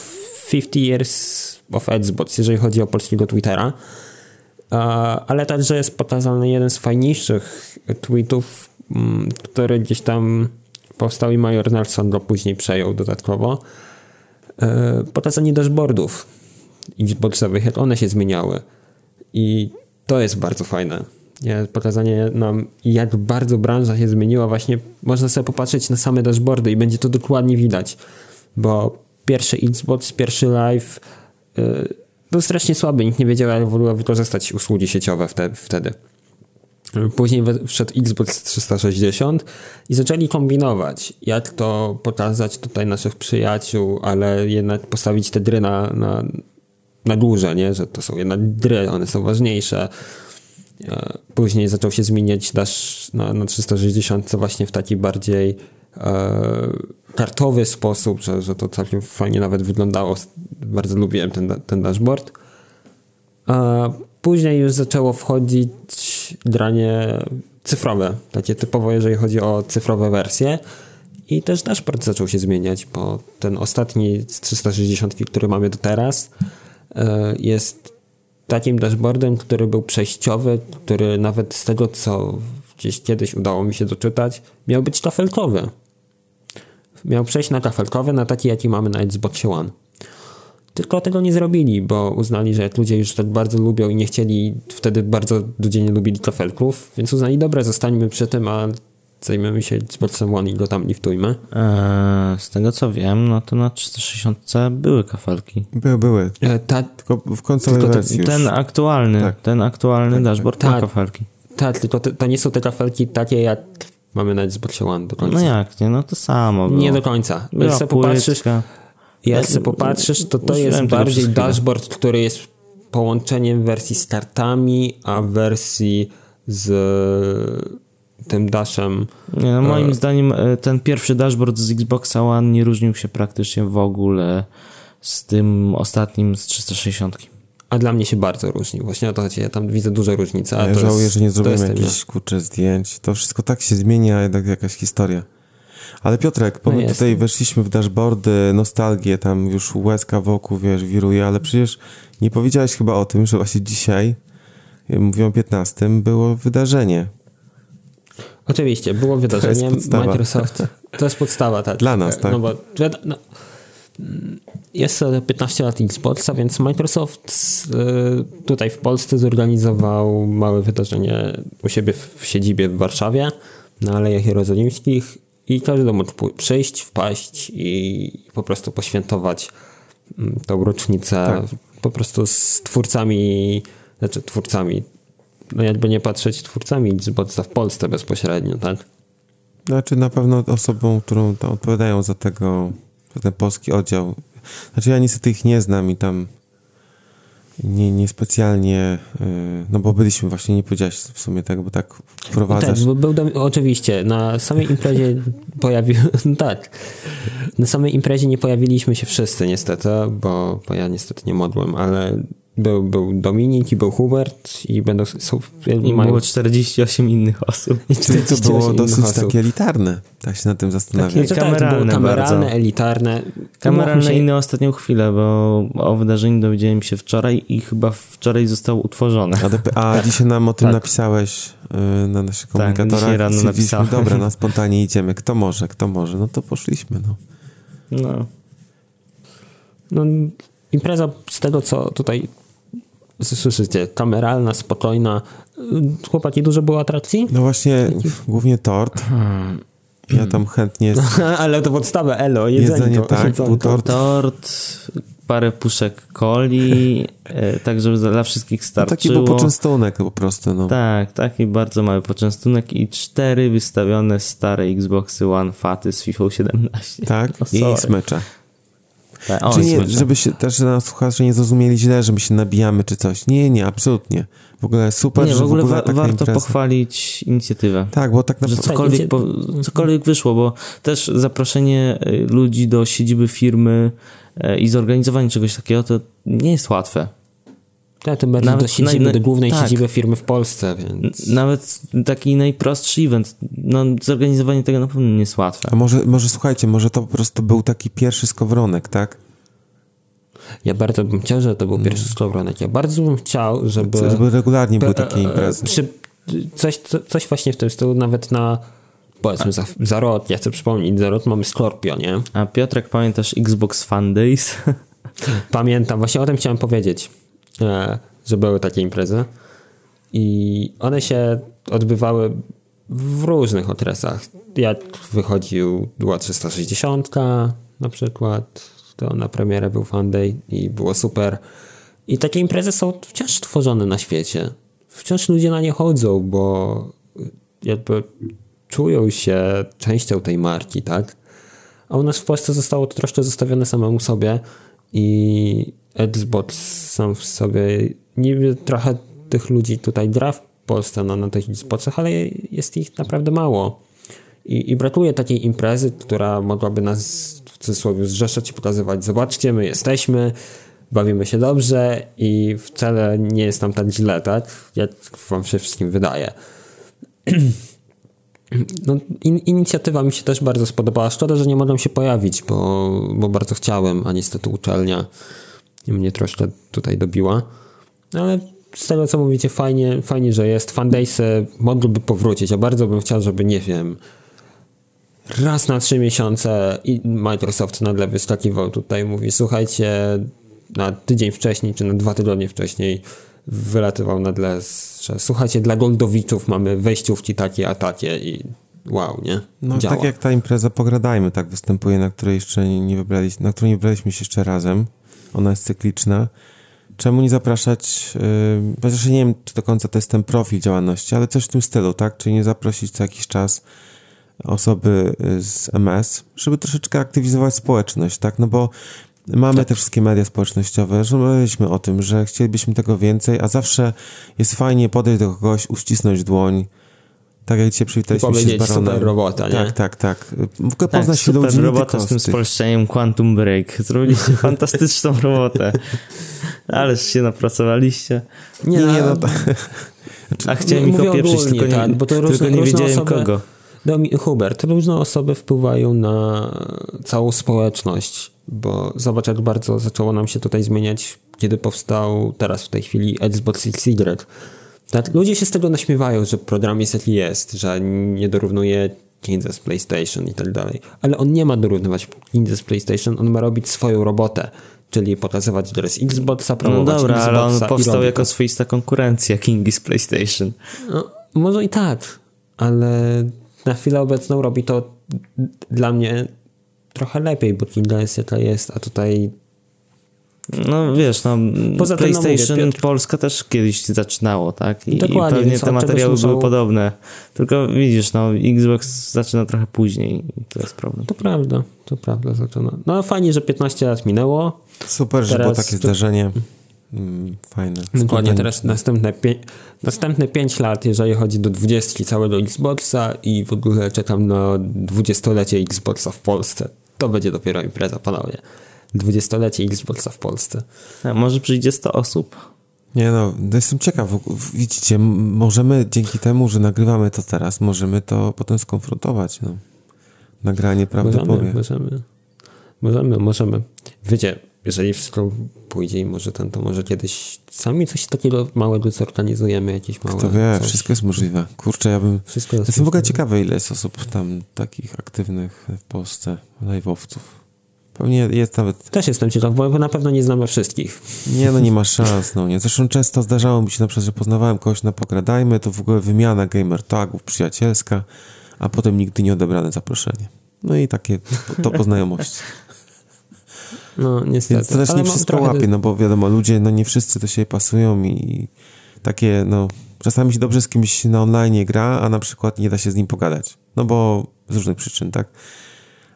50 years of Xbox, jeżeli chodzi o polskiego Twittera. ale także jest pokazany jeden z fajniejszych tweetów, mm, który gdzieś tam powstał i Major Nelson go później przejął dodatkowo. E, pokazanie dashboardów Xboxowych, jak one się zmieniały. I to jest bardzo fajne. Pokazanie nam, jak bardzo branża się zmieniła. Właśnie można sobie popatrzeć na same dashboardy i będzie to dokładnie widać. Bo pierwszy Xbox, pierwszy live yy, był strasznie słaby. Nikt nie wiedział, jak w ogóle wykorzystać usługi sieciowe wtedy. Później wszedł Xbox 360 i zaczęli kombinować, jak to pokazać tutaj naszych przyjaciół, ale jednak postawić te gry na, na, na górze, nie? że to są jednak gry, one są ważniejsze. E, później zaczął się zmieniać dash na, na 360 co właśnie w taki bardziej e, kartowy sposób, że, że to całkiem fajnie nawet wyglądało. Bardzo lubiłem ten, ten dashboard. A później już zaczęło wchodzić granie cyfrowe, takie typowo, jeżeli chodzi o cyfrowe wersje. I też dashboard zaczął się zmieniać, bo ten ostatni z 360, który mamy do teraz, e, jest takim dashboardem, który był przejściowy, który nawet z tego, co gdzieś kiedyś udało mi się doczytać, miał być kafelkowy. Miał przejść na kafelkowy, na taki, jaki mamy na Xbox One. Tylko tego nie zrobili, bo uznali, że jak ludzie już tak bardzo lubią i nie chcieli, wtedy bardzo ludzie nie lubili kafelków, więc uznali, dobra, zostańmy przy tym, a zajmiemy się Xboxem One i go tam liftujmy. Eee, z tego co wiem, no to na 360 były kafelki. Były, były. E, ta, tylko w końcowej tylko wersji ten, aktualny, tak. ten aktualny tak, dashboard tak, ma kafelki. Tak, tylko to, to, nie są te kafelki takie jak mamy na Xboxie One do końca. No jak, nie? No to samo było. Nie do końca. Jak sobie popatrzysz, jak sobie popatrzysz, to to jest bardziej dashboard, który jest połączeniem wersji z kartami, a wersji z tym dashem. Nie, no moim e... zdaniem e, ten pierwszy dashboard z Xboxa One nie różnił się praktycznie w ogóle z tym ostatnim z 360. A dla mnie się bardzo różnił. Właśnie o to chodzi. Ja tam widzę duże różnice. Ja żałuję, jest, że nie zrobiłem jakichś kurczę zdjęć. To wszystko tak się zmienia, jednak jakaś historia. Ale Piotrek, bo no my tutaj weszliśmy w dashboardy, nostalgię, tam już łezka wokół, wiesz, wiruje, ale przecież nie powiedziałeś chyba o tym, że właśnie dzisiaj, mówię o 15, było wydarzenie. Oczywiście, było wydarzenie. To Microsoft. To jest podstawa, tak. Dla nas, tak. No bo no, jest to 15 lat Xboxa, więc Microsoft y, tutaj w Polsce zorganizował małe wydarzenie u siebie w siedzibie w Warszawie na Alejach Jerozolimskich i każdy mógł przyjść, wpaść i po prostu poświętować mm, tą rocznicę tak. po prostu z twórcami, znaczy twórcami, no jakby nie patrzeć twórcami Xboxa w Polsce bezpośrednio, tak? Znaczy na pewno osobą, którą odpowiadają za tego, za ten polski oddział. Znaczy ja niestety ich nie znam i tam nie, niespecjalnie, y, no bo byliśmy właśnie, nie powiedziałeś w sumie tego, bo tak wprowadzasz. Tak, był, był, oczywiście, na samej imprezie pojawił, tak, na samej imprezie nie pojawiliśmy się wszyscy niestety, bo, bo ja niestety nie modłem, ale był, był Dominik i był Hubert i będą... Są, I mają... było 48 innych osób. I to było dosyć osób. takie elitarne, tak się nad tym zastanawiam. Takie kameralne, tak, kameralne bardzo. elitarne. Kameralne się... i na ostatnią chwilę, bo o wydarzeniu dowiedziałem się wczoraj i chyba wczoraj został utworzony. A, a dzisiaj nam o tym tak. napisałeś yy, na naszych komunikatorach. Tak, dzisiaj rano napisałem. Dobra, na spontanie idziemy. Kto może, kto może? No to poszliśmy, no. No. No, impreza z tego, co tutaj słyszycie, kameralna, spokojna. Chłopaki, dużo było atrakcji? No właśnie, głównie tort. Hmm. Ja tam chętnie... Ale to podstawę, elo, jedzenie. jedzenie tak, był tort. Tort, parę puszek coli, e, tak żeby dla wszystkich starczyło. No taki był poczęstunek po prostu. No. Tak, taki bardzo mały poczęstunek i cztery wystawione stare Xboxy One Faty z FIFA 17. Tak, no, i smecze. Tak, o, nie, żeby się też na słuchacze nie zrozumieli źle, że my się nabijamy czy coś. Nie, nie, absolutnie. W ogóle super, nie, że w ogóle, w ogóle wa warto impreza. pochwalić inicjatywę. Tak, bo tak naprawdę... Cokolwiek, po, cokolwiek wyszło, bo też zaproszenie y, ludzi do siedziby firmy y, i zorganizowanie czegoś takiego to nie jest łatwe. Tak, tym bardziej nawet, do, siedziby, do głównej tak, siedziby firmy w Polsce, więc... Nawet taki najprostszy event, no zorganizowanie tego na pewno nie jest łatwe. A może, może słuchajcie, może to po prostu był taki pierwszy skowronek, tak? Ja bardzo bym chciał, żeby to był pierwszy mm. Skowronek. Ja bardzo bym chciał, żeby... Żeby regularnie były takie imprezy. Przy, coś, coś właśnie w tym stylu, nawet na powiedzmy za, za rok, ja chcę przypomnieć, za rok mamy Scorpio, nie? A Piotrek, pamiętasz Xbox Fun Days? Pamiętam, właśnie o tym chciałem powiedzieć, e, że takie imprezy i one się odbywały w różnych okresach. Jak wychodził, była 360 na przykład, to na premierę był Fun Day i było super. I takie imprezy są wciąż tworzone na świecie. Wciąż ludzie na nie chodzą, bo jakby czują się częścią tej marki, tak? A u nas w Polsce zostało to troszkę zostawione samemu sobie i Xbox sam w sobie niby trochę tych ludzi tutaj gra w Polsce na, na tych Xboxach, ale jest ich naprawdę mało. I, I brakuje takiej imprezy, która mogłaby nas w cudzysłowie zrzeszać i pokazywać, zobaczcie, my jesteśmy, bawimy się dobrze i wcale nie jest nam tak źle, tak? Jak wam się wszystkim wydaje. No, in, inicjatywa mi się też bardzo spodobała. Szkoda, że nie mogłem się pojawić, bo, bo bardzo chciałem, a niestety uczelnia mnie troszkę tutaj dobiła. Ale z tego, co mówicie, fajnie, fajnie że jest. Fandaysy mogłyby powrócić. Ja bardzo bym chciał, żeby, nie wiem, raz na trzy miesiące i Microsoft nagle wyskakiwał tutaj, mówi, słuchajcie, na tydzień wcześniej, czy na dwa tygodnie wcześniej wylatywał nagle, że słuchajcie, dla goldowiczów mamy wejściówki takie, a takie i wow, nie? No Działa. tak jak ta impreza Pogradajmy tak występuje, na której jeszcze nie wybraliśmy, na której nie wybraliśmy się jeszcze razem. Ona jest cykliczna. Czemu nie zapraszać, yy, chociaż nie wiem, czy do końca to jest ten profil działalności, ale coś w tym stylu, tak? Czyli nie zaprosić co jakiś czas osoby y, z MS, żeby troszeczkę aktywizować społeczność, tak? No bo Mamy tak. te wszystkie media społecznościowe, rozmawialiśmy o tym, że chcielibyśmy tego więcej, a zawsze jest fajnie podejść do kogoś, uścisnąć dłoń, tak jak dzisiaj przywitaliśmy się z Baronem. super robota, nie? Tak, tak, tak. W ogóle tak, poznać super ludzi, robota z tym spolszczeniem Quantum Break. Zrobiliście fantastyczną robotę. Ależ się napracowaliście. Nie, nie, no, to... A chciałem ich opieprzyć, tylko nie, tak, bo to różne, tylko nie wiedziałem osoby, kogo. No, Hubert, różne osoby wpływają na całą społeczność bo zobacz, jak bardzo zaczęło nam się tutaj zmieniać, kiedy powstał teraz w tej chwili Xbox X Y. Tak, ludzie się z tego naśmiewają, że program jest jaki jest, że nie dorównuje Ninja z PlayStation i tak dalej. Ale on nie ma dorównywać Ninja z PlayStation, on ma robić swoją robotę, czyli pokazywać adres Xboxa, promować No dobra, Xboxa ale on powstał jako swoista konkurencja Kingi z PlayStation. No, może i tak, ale na chwilę obecną robi to dla mnie trochę lepiej, bo Kindle jest jaka jest, a tutaj no wiesz, no, Poza PlayStation tym, no, Polska też kiedyś zaczynało, tak? I, Dokładnie, i pewnie te materiały były podobne. Tylko widzisz, no Xbox zaczyna trochę później i to jest problem. To prawda, to prawda zaczyna. No fajnie, że 15 lat minęło. Super, teraz że było takie zdarzenie. Mm, fajne. Dokładnie, teraz następne, pie... następne 5 lat, jeżeli chodzi do 20 całego Xboxa i w ogóle czekam na 20-lecie Xboxa w Polsce to będzie dopiero impreza, panowie. Dwudziestolecie Xboxa w Polsce. A może przyjdzie 100 osób? Nie no, jestem ciekaw. Widzicie, możemy dzięki temu, że nagrywamy to teraz, możemy to potem skonfrontować. No. Nagranie prawdę możemy, powie. Możemy, możemy, możemy. Wiecie, jeżeli wszystko pójdzie i może ten, to może kiedyś sami coś takiego małego zorganizujemy, jakieś małe... Kto wie, coś. wszystko jest możliwe. Kurczę, ja bym... Wszystko jest Jestem w ogóle ciekawy, ile jest osób tam takich aktywnych w Polsce, live'owców. Pewnie jest nawet... Też jestem ciekaw, bo na pewno nie znamy wszystkich. Nie, no nie ma szans, no nie. Zresztą często zdarzało mi się na przykład, że poznawałem kogoś na Pogradajmy, to w ogóle wymiana gamer tagów przyjacielska, a potem nigdy nie odebrane zaproszenie. No i takie to poznajomości. No, niestety. Więc to też Ale nie wszystko trochę... łapie, no bo wiadomo, ludzie, no nie wszyscy do siebie pasują i takie, no, czasami się dobrze z kimś na online gra, a na przykład nie da się z nim pogadać. No bo z różnych przyczyn, tak?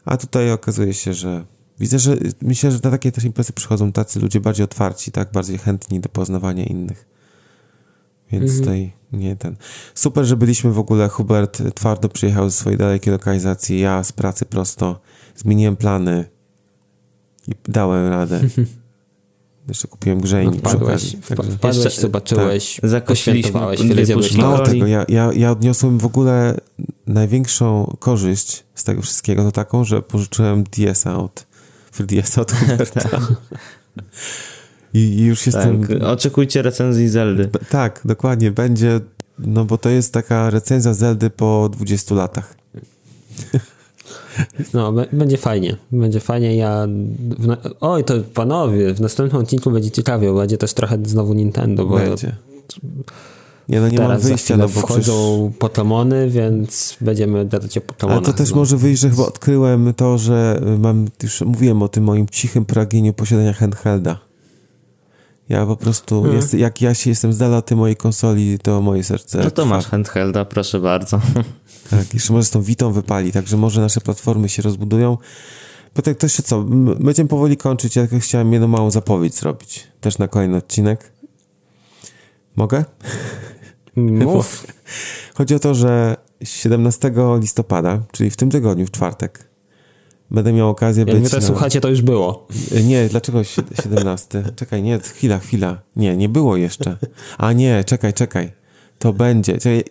A tutaj okazuje się, że widzę, że myślę, że na takie też imprezy przychodzą tacy ludzie bardziej otwarci, tak? Bardziej chętni do poznawania innych. Więc mhm. tutaj nie ten. Super, że byliśmy w ogóle. Hubert twardo przyjechał ze swojej dalekiej lokalizacji. Ja z pracy prosto zmieniłem plany i dałem radę. Jeszcze kupiłem grzejnik no, wpadłeś, wpadłeś Jeszcze, zobaczyłeś, tak. zakośliśmy Mało tego, ja, ja, ja odniosłem w ogóle największą korzyść z tego wszystkiego, to taką, że pożyczyłem DS-a od 3DS-a od Huberta. I, już jestem... Tak, oczekujcie recenzji Zeldy. tak, dokładnie, będzie, no bo to jest taka recenzja Zeldy po 20 latach. No, będzie fajnie. Będzie fajnie. Ja. Oj, to panowie, w następnym odcinku będzie ciekawie, będzie też trochę znowu Nintendo. Bo będzie. Nie, no nie mam wyjścia, no bo wchodzą przecież... Pokémony, więc będziemy gadać o Pokémonach. Ale to też no. może wyjść, że chyba odkryłem to, że mam, już mówiłem o tym moim cichym pragnieniu posiadania handhelda. Ja po prostu, hmm. jest, jak ja się jestem z dala tej mojej konsoli, to moje serce... No to masz handhelda, proszę bardzo. Tak, jeszcze może z tą Witą wypali, także może nasze platformy się rozbudują. Pytaj ktoś się co, będziemy powoli kończyć, ja tylko chciałem jedną małą zapowiedź zrobić, też na kolejny odcinek. Mogę? Mów. Chodzi o to, że 17 listopada, czyli w tym tygodniu, w czwartek, będę miał okazję Jak być... Jak na... słuchacie, to już było. Nie, dlaczego 17? czekaj, nie, chwila, chwila. Nie, nie było jeszcze. A nie, czekaj, czekaj. To będzie. Czekaj,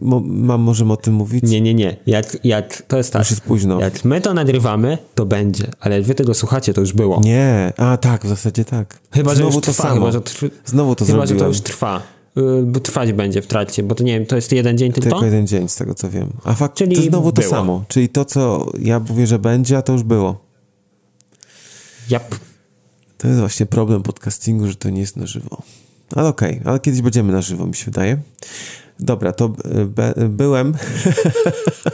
mam, możemy o tym mówić? Nie, nie, nie. Jak, jak to jest tak. Już jest późno. Jak my to nagrywamy, to będzie. Ale jak wy tego słuchacie, to już było. Nie. A tak, w zasadzie tak. Chyba, Znowu że już to trwa, samo. Chyba, że trw... Znowu to chyba, zrobiłem. że to już trwa. Y, trwać będzie w trakcie, bo to nie wiem, to jest jeden dzień tylko? Tylko jeden dzień, z tego co wiem. A fakt, Czyli to znowu było. to samo. Czyli to, co ja mówię, że będzie, a to już było. Jap. To jest właśnie problem podcastingu, że to nie jest na żywo. Ale okej, okay, ale kiedyś będziemy na żywo, mi się wydaje. Dobra, to be, byłem.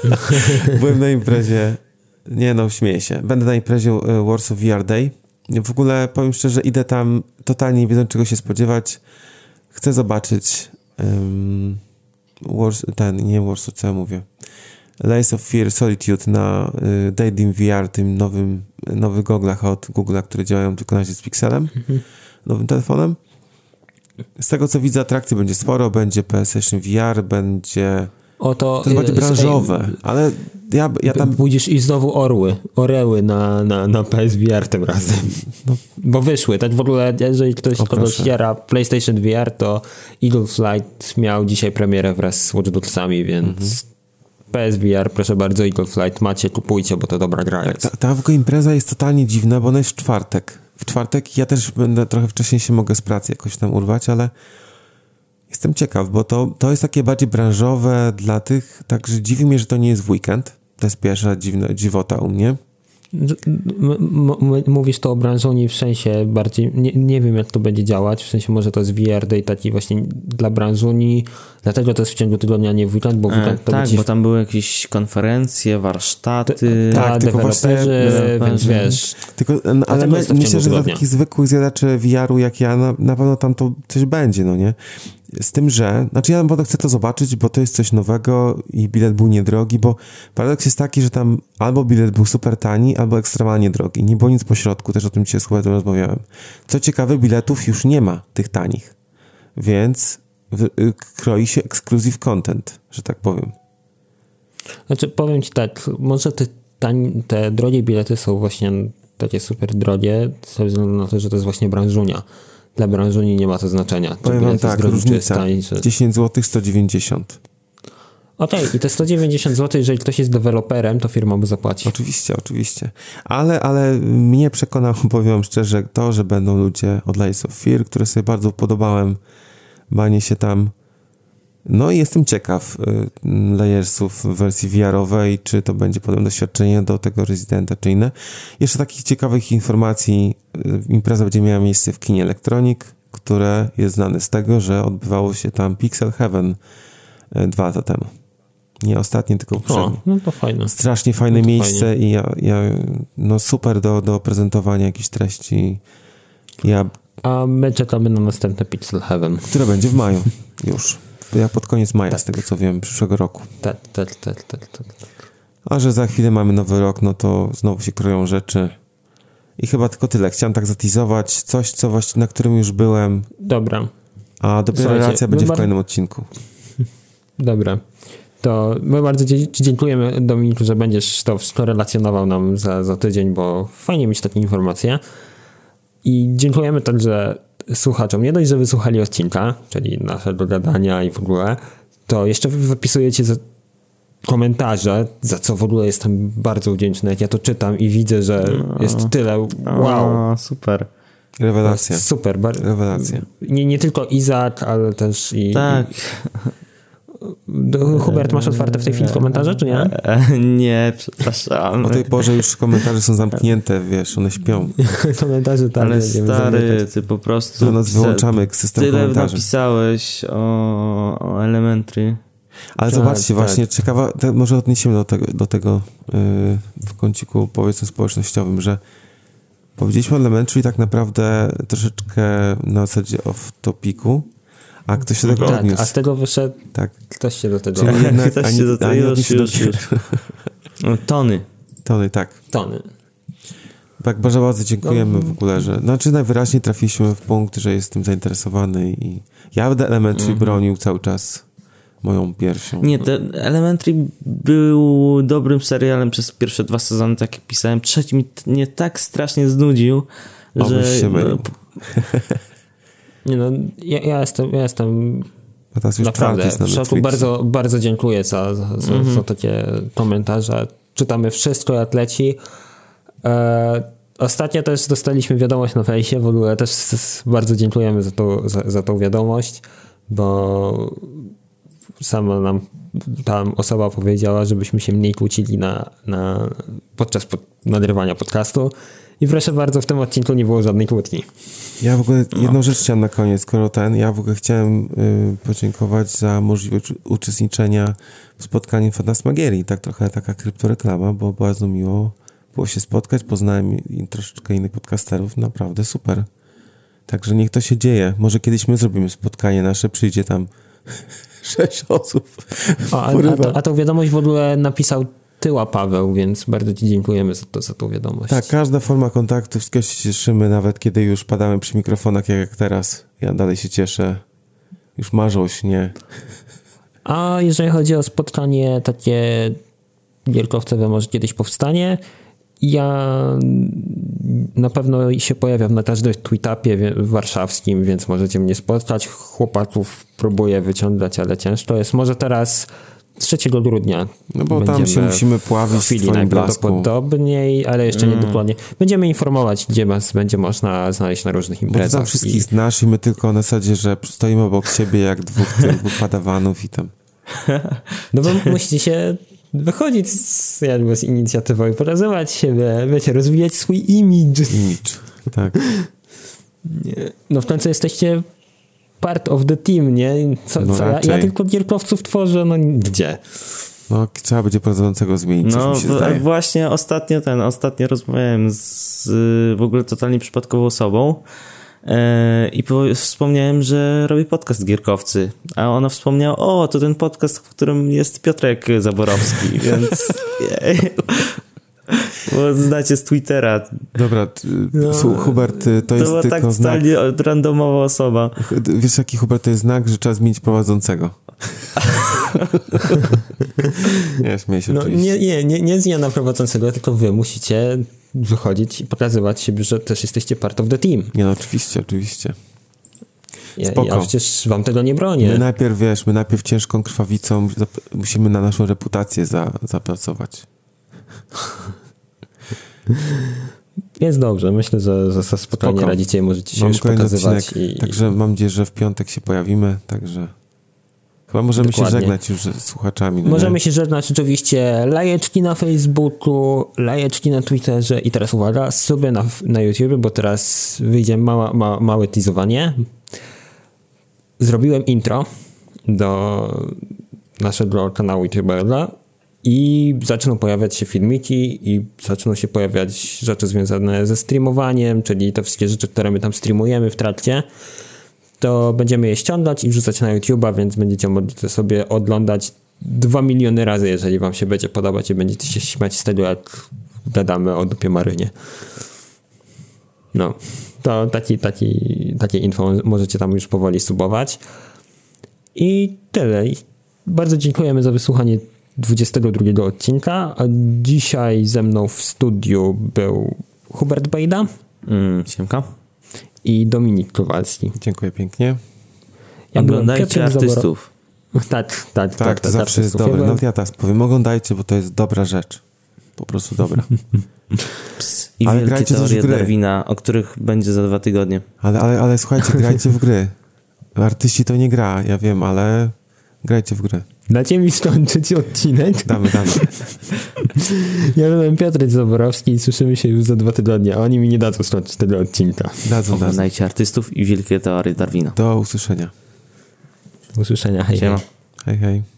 byłem na imprezie. Nie no, śmieję się. Będę na imprezie Warsaw VR Day. W ogóle powiem szczerze, idę tam totalnie nie wiedząc czego się spodziewać chcę zobaczyć um, Wars, ten, nie Warsaw, co ja mówię. Lace of Fear Solitude na y, Daydream VR, tym nowym, nowych goglach od Google'a, które działają tylko na razie z Pixelem, mhm. nowym telefonem. Z tego co widzę, atrakcji będzie sporo, będzie PlayStation VR, będzie Oto, to będzie branżowe, ale ja, ja tam... Pójdziesz i znowu orły, oreły na, na, na PSVR tym razem. No. Bo wyszły, tak w ogóle, jeżeli ktoś kogoś jara PlayStation VR, to Eagle Flight miał dzisiaj premierę wraz z Watch Dogsami, więc mhm. PSVR, proszę bardzo, Eagle Flight macie, kupujcie, bo to dobra gra jest. Ta, ta w ogóle impreza jest totalnie dziwna, bo ona jest w czwartek. W czwartek ja też będę trochę wcześniej się mogę z pracy jakoś tam urwać, ale Jestem ciekaw, bo to, to jest takie bardziej branżowe dla tych, także dziwi mnie, że to nie jest w weekend. To jest pierwsza dziwna, dziwota u mnie. Mówisz to o branżonie w sensie bardziej, nie, nie wiem jak to będzie działać, w sensie może to jest VR Day taki właśnie dla branżuni, dlatego to jest w ciągu tygodnia, nie w weekend, bo w e, weekend to Tak, będzie... bo tam były jakieś konferencje, warsztaty, ta, tak, tylko właśnie, więc wiesz. Tylko, no, ale my, myślę, że dla takich zwykłych zjadaczy VR-u jak ja, na, na pewno tam to coś będzie, no nie? Z tym, że, znaczy ja naprawdę chcę to zobaczyć, bo to jest coś nowego i bilet był niedrogi, bo paradoks jest taki, że tam albo bilet był super tani, albo ekstremalnie drogi. Nie było nic pośrodku, też o tym dzisiaj z Hubertem rozmawiałem. Co ciekawe, biletów już nie ma, tych tanich. Więc y, kroi się exclusive content, że tak powiem. Znaczy, powiem ci tak, może te, tani, te drogie bilety są właśnie takie super drogie, ze względu na to, że to jest właśnie branżunia dla branżoni nie ma to znaczenia. Powiem tak, różnica. 10 zł 190. Okej, okay, i te 190 zł, jeżeli ktoś jest deweloperem, to firma mu zapłaci. Oczywiście, oczywiście. Ale, ale mnie przekonało, powiem szczerze, to, że będą ludzie od Lies of Fear, które sobie bardzo podobałem, banie się tam no i jestem ciekaw y, Layersów w wersji VR-owej, czy to będzie podobne doświadczenie do tego Residenta, czy inne. Jeszcze takich ciekawych informacji. Y, impreza będzie miała miejsce w kinie Electronic, które jest znane z tego, że odbywało się tam Pixel Heaven y, dwa lata temu. Nie ostatnie, tylko poprzednie. No to fajne. Strasznie fajne no miejsce fajnie. i ja, ja, no super do, do prezentowania jakichś treści. Ja... A my czekamy na następne Pixel Heaven. Które będzie w maju już ja pod koniec maja, tak. z tego co wiem, przyszłego roku. Tak, tak, tak, tak, tak. A że za chwilę mamy nowy rok, no to znowu się kroją rzeczy. I chyba tylko tyle. Chciałem tak zatizować coś, co właśnie, na którym już byłem. Dobra. A dopiero Słuchajcie, relacja będzie w kolejnym odcinku. Dobra. To my bardzo Ci dziękujemy, Dominiku, że będziesz to wszystko relacjonował nam za, za tydzień, bo fajnie mieć takie informacje. I dziękujemy także słuchaczom nie dość, że wysłuchali odcinka, czyli naszego gadania i w ogóle, to jeszcze wypisujecie za komentarze, za co w ogóle jestem bardzo wdzięczny, jak ja to czytam i widzę, że jest tyle wow. super. Rewelacja. Super. Rewelacja. Nie, nie tylko Izak, ale też i... Tak. I, Hubert, masz otwarte w tej chwili komentarze, czy nie? E, nie, przepraszam. O tej porze już komentarze są zamknięte, wiesz, one śpią. komentarze tak. Ale stary, ty po prostu... To nas wyłączamy system Tyle komentarzy. napisałeś o, o Elementary. Ale Tak, zobaczcie, tak. właśnie ciekawa, te, może odniesiemy do tego, do tego yy, w kąciku powiedzmy społecznościowym, że powiedzieliśmy o Elementary tak naprawdę troszeczkę na zasadzie off topiku, a ktoś się do tego Tak, odniósł. a z tego wyszedł, Tak, ktoś się do tego... czyli jednak Ktoś ani, się do tego ani już, już, już. No, Tony. Tony, tak. Tony. Tak, bardzo, bardzo dziękujemy No. w ogóle, że... Znaczy najwyraźniej trafiliśmy w punkt, że jestem zainteresowany i ja będę Elementary Mhm. bronił cały czas moją piersią. Nie, ten Elementary był dobrym serialem przez pierwsze dwa sezony, tak jak pisałem. Trzeci mi mnie tak strasznie znudził, Obyś że... się mylił. Nie no, ja, ja jestem, ja jestem A teraz już naprawdę na w szoku. Netflixie. Bardzo, bardzo dziękuję za, za, za, Mhm. za takie komentarze. Czytamy wszystko jak leci. E, ostatnio też dostaliśmy wiadomość na fejsie, w ogóle też bardzo dziękujemy za, to, za, za tą wiadomość, bo sama nam tam osoba powiedziała, żebyśmy się mniej kłócili na, na, podczas pod, nagrywania podcastu. I proszę bardzo, w tym odcinku nie było żadnej kłótni. Ja w ogóle No. jedną rzecz chciałem na koniec, skoro ten, ja w ogóle chciałem y, podziękować za możliwość uczestniczenia w spotkaniu Fantasmagierii. Tak trochę taka kryptoreklama, bo bardzo miło było się spotkać, poznałem troszeczkę innych podcasterów, naprawdę super. Także niech to się dzieje. Może kiedyś my zrobimy spotkanie nasze, przyjdzie tam sześć osób. A, a, a tą wiadomość w ogóle napisał Tyła Paweł, więc bardzo Ci dziękujemy za, to, za tą wiadomość. Tak, każda forma kontaktu, wszystkiego się cieszymy, nawet kiedy już padamy przy mikrofonach, jak, teraz. Ja dalej się cieszę. Już marzą o śnie. A jeżeli chodzi o spotkanie takie gierkowcowe, może kiedyś powstanie, ja na pewno się pojawiam na każdym tweetupie warszawskim, więc możecie mnie spotkać. Chłopaków próbuję wyciągać, ale ciężko jest. Może teraz 3 grudnia. No bo tam się musimy pławić w chwili najprawdopodobniej, ale jeszcze nie dokładnie. Będziemy informować, gdzie was będzie można znaleźć na różnych Bo imprezach. tam wszystkich I- znasz i my tylko na zasadzie, że stoimy obok siebie jak dwóch, dwóch padawanów i tam. No bo musicie się wychodzić z, jakby z inicjatywą i pokazywać siebie, wiecie, rozwijać swój imidż. Imidż. Tak. No w końcu jesteście part of the team, nie? Co, No co ja, ja tylko gierkowców tworzę, no gdzie? No, trzeba będzie prowadzącego zmienić, coś No mi się w- właśnie ostatnio ten, ostatnio rozmawiałem z w ogóle totalnie przypadkową osobą e, i po, wspomniałem, że robię podcast Gierkowcy, a ona wspomniała, o, to ten podcast, w którym jest Piotrek Zaborowski, więc bo znacie z Twittera. Dobra, No. słuch, Hubert, to To jest była tylko tak znak. randomowa osoba. Wiesz, jaki Hubert to jest znak, że trzeba zmienić prowadzącego. nie, śmieję się No oczywiście. nie, nie, nie, nie zmiana prowadzącego, tylko wy musicie wychodzić i pokazywać siebie, że też jesteście part of the team. Nie, no oczywiście, oczywiście. Ja, Spoko. ja przecież wam tego nie My bronię. najpierw, wiesz, my najpierw ciężką krwawicą musimy na naszą reputację za, zapracować. Jest dobrze, myślę, że, że spokojnie Spoko. radzicie i możecie się Mam już pokazywać. I, także mam nadzieję, że w piątek się pojawimy, także chyba możemy Dokładnie. się żegnać już z słuchaczami. No Możemy nie? się żegnać oczywiście lajeczki na Facebooku, lajeczki na Twitterze i teraz uwaga, suby na, na YouTube, bo teraz wyjdzie mała, ma, małe teasowanie. Zrobiłem intro do naszego kanału YouTubera i zaczną pojawiać się filmiki i zaczną się pojawiać rzeczy związane ze streamowaniem, czyli te wszystkie rzeczy, które my tam streamujemy w trakcie to będziemy je ściągać i wrzucać na YouTube'a, więc będziecie mogli sobie oglądać dwa miliony razy, jeżeli wam się będzie podobać i będziecie się śmiać z tego, jak gadamy o dupie Marynie. No, to taki, taki, takie info możecie tam już powoli subować. I tyle. Bardzo dziękujemy za wysłuchanie 22 odcinka, a dzisiaj ze mną w studiu był Hubert Bejda Mm, siemka. i Dominik Kowalski. Dziękuję pięknie. Ja Oglądajcie artystów. Tak, tak, tak. Tak, to zawsze jest. Ja dobre. No ja teraz powiem, oglądajcie, bo to jest dobra rzecz. po prostu dobra. Ps, I ale wielkie teorie Darwina, o których będzie za dwa tygodnie. Ale, ale, ale słuchajcie, grajcie w gry. Artyści to nie gra, ja wiem, ale grajcie w gry. Dacie mi skończyć odcinek? Damy, damy. Ja byłem Piotr Zaborowski i słyszymy się już za dwa tygodnie, a oni mi nie dadzą skończyć tego odcinka. Dadzą, Oglądajcie artystów i wielkie teorie Darwina. Do usłyszenia. Do usłyszenia, hej. Siema. Hej, hej.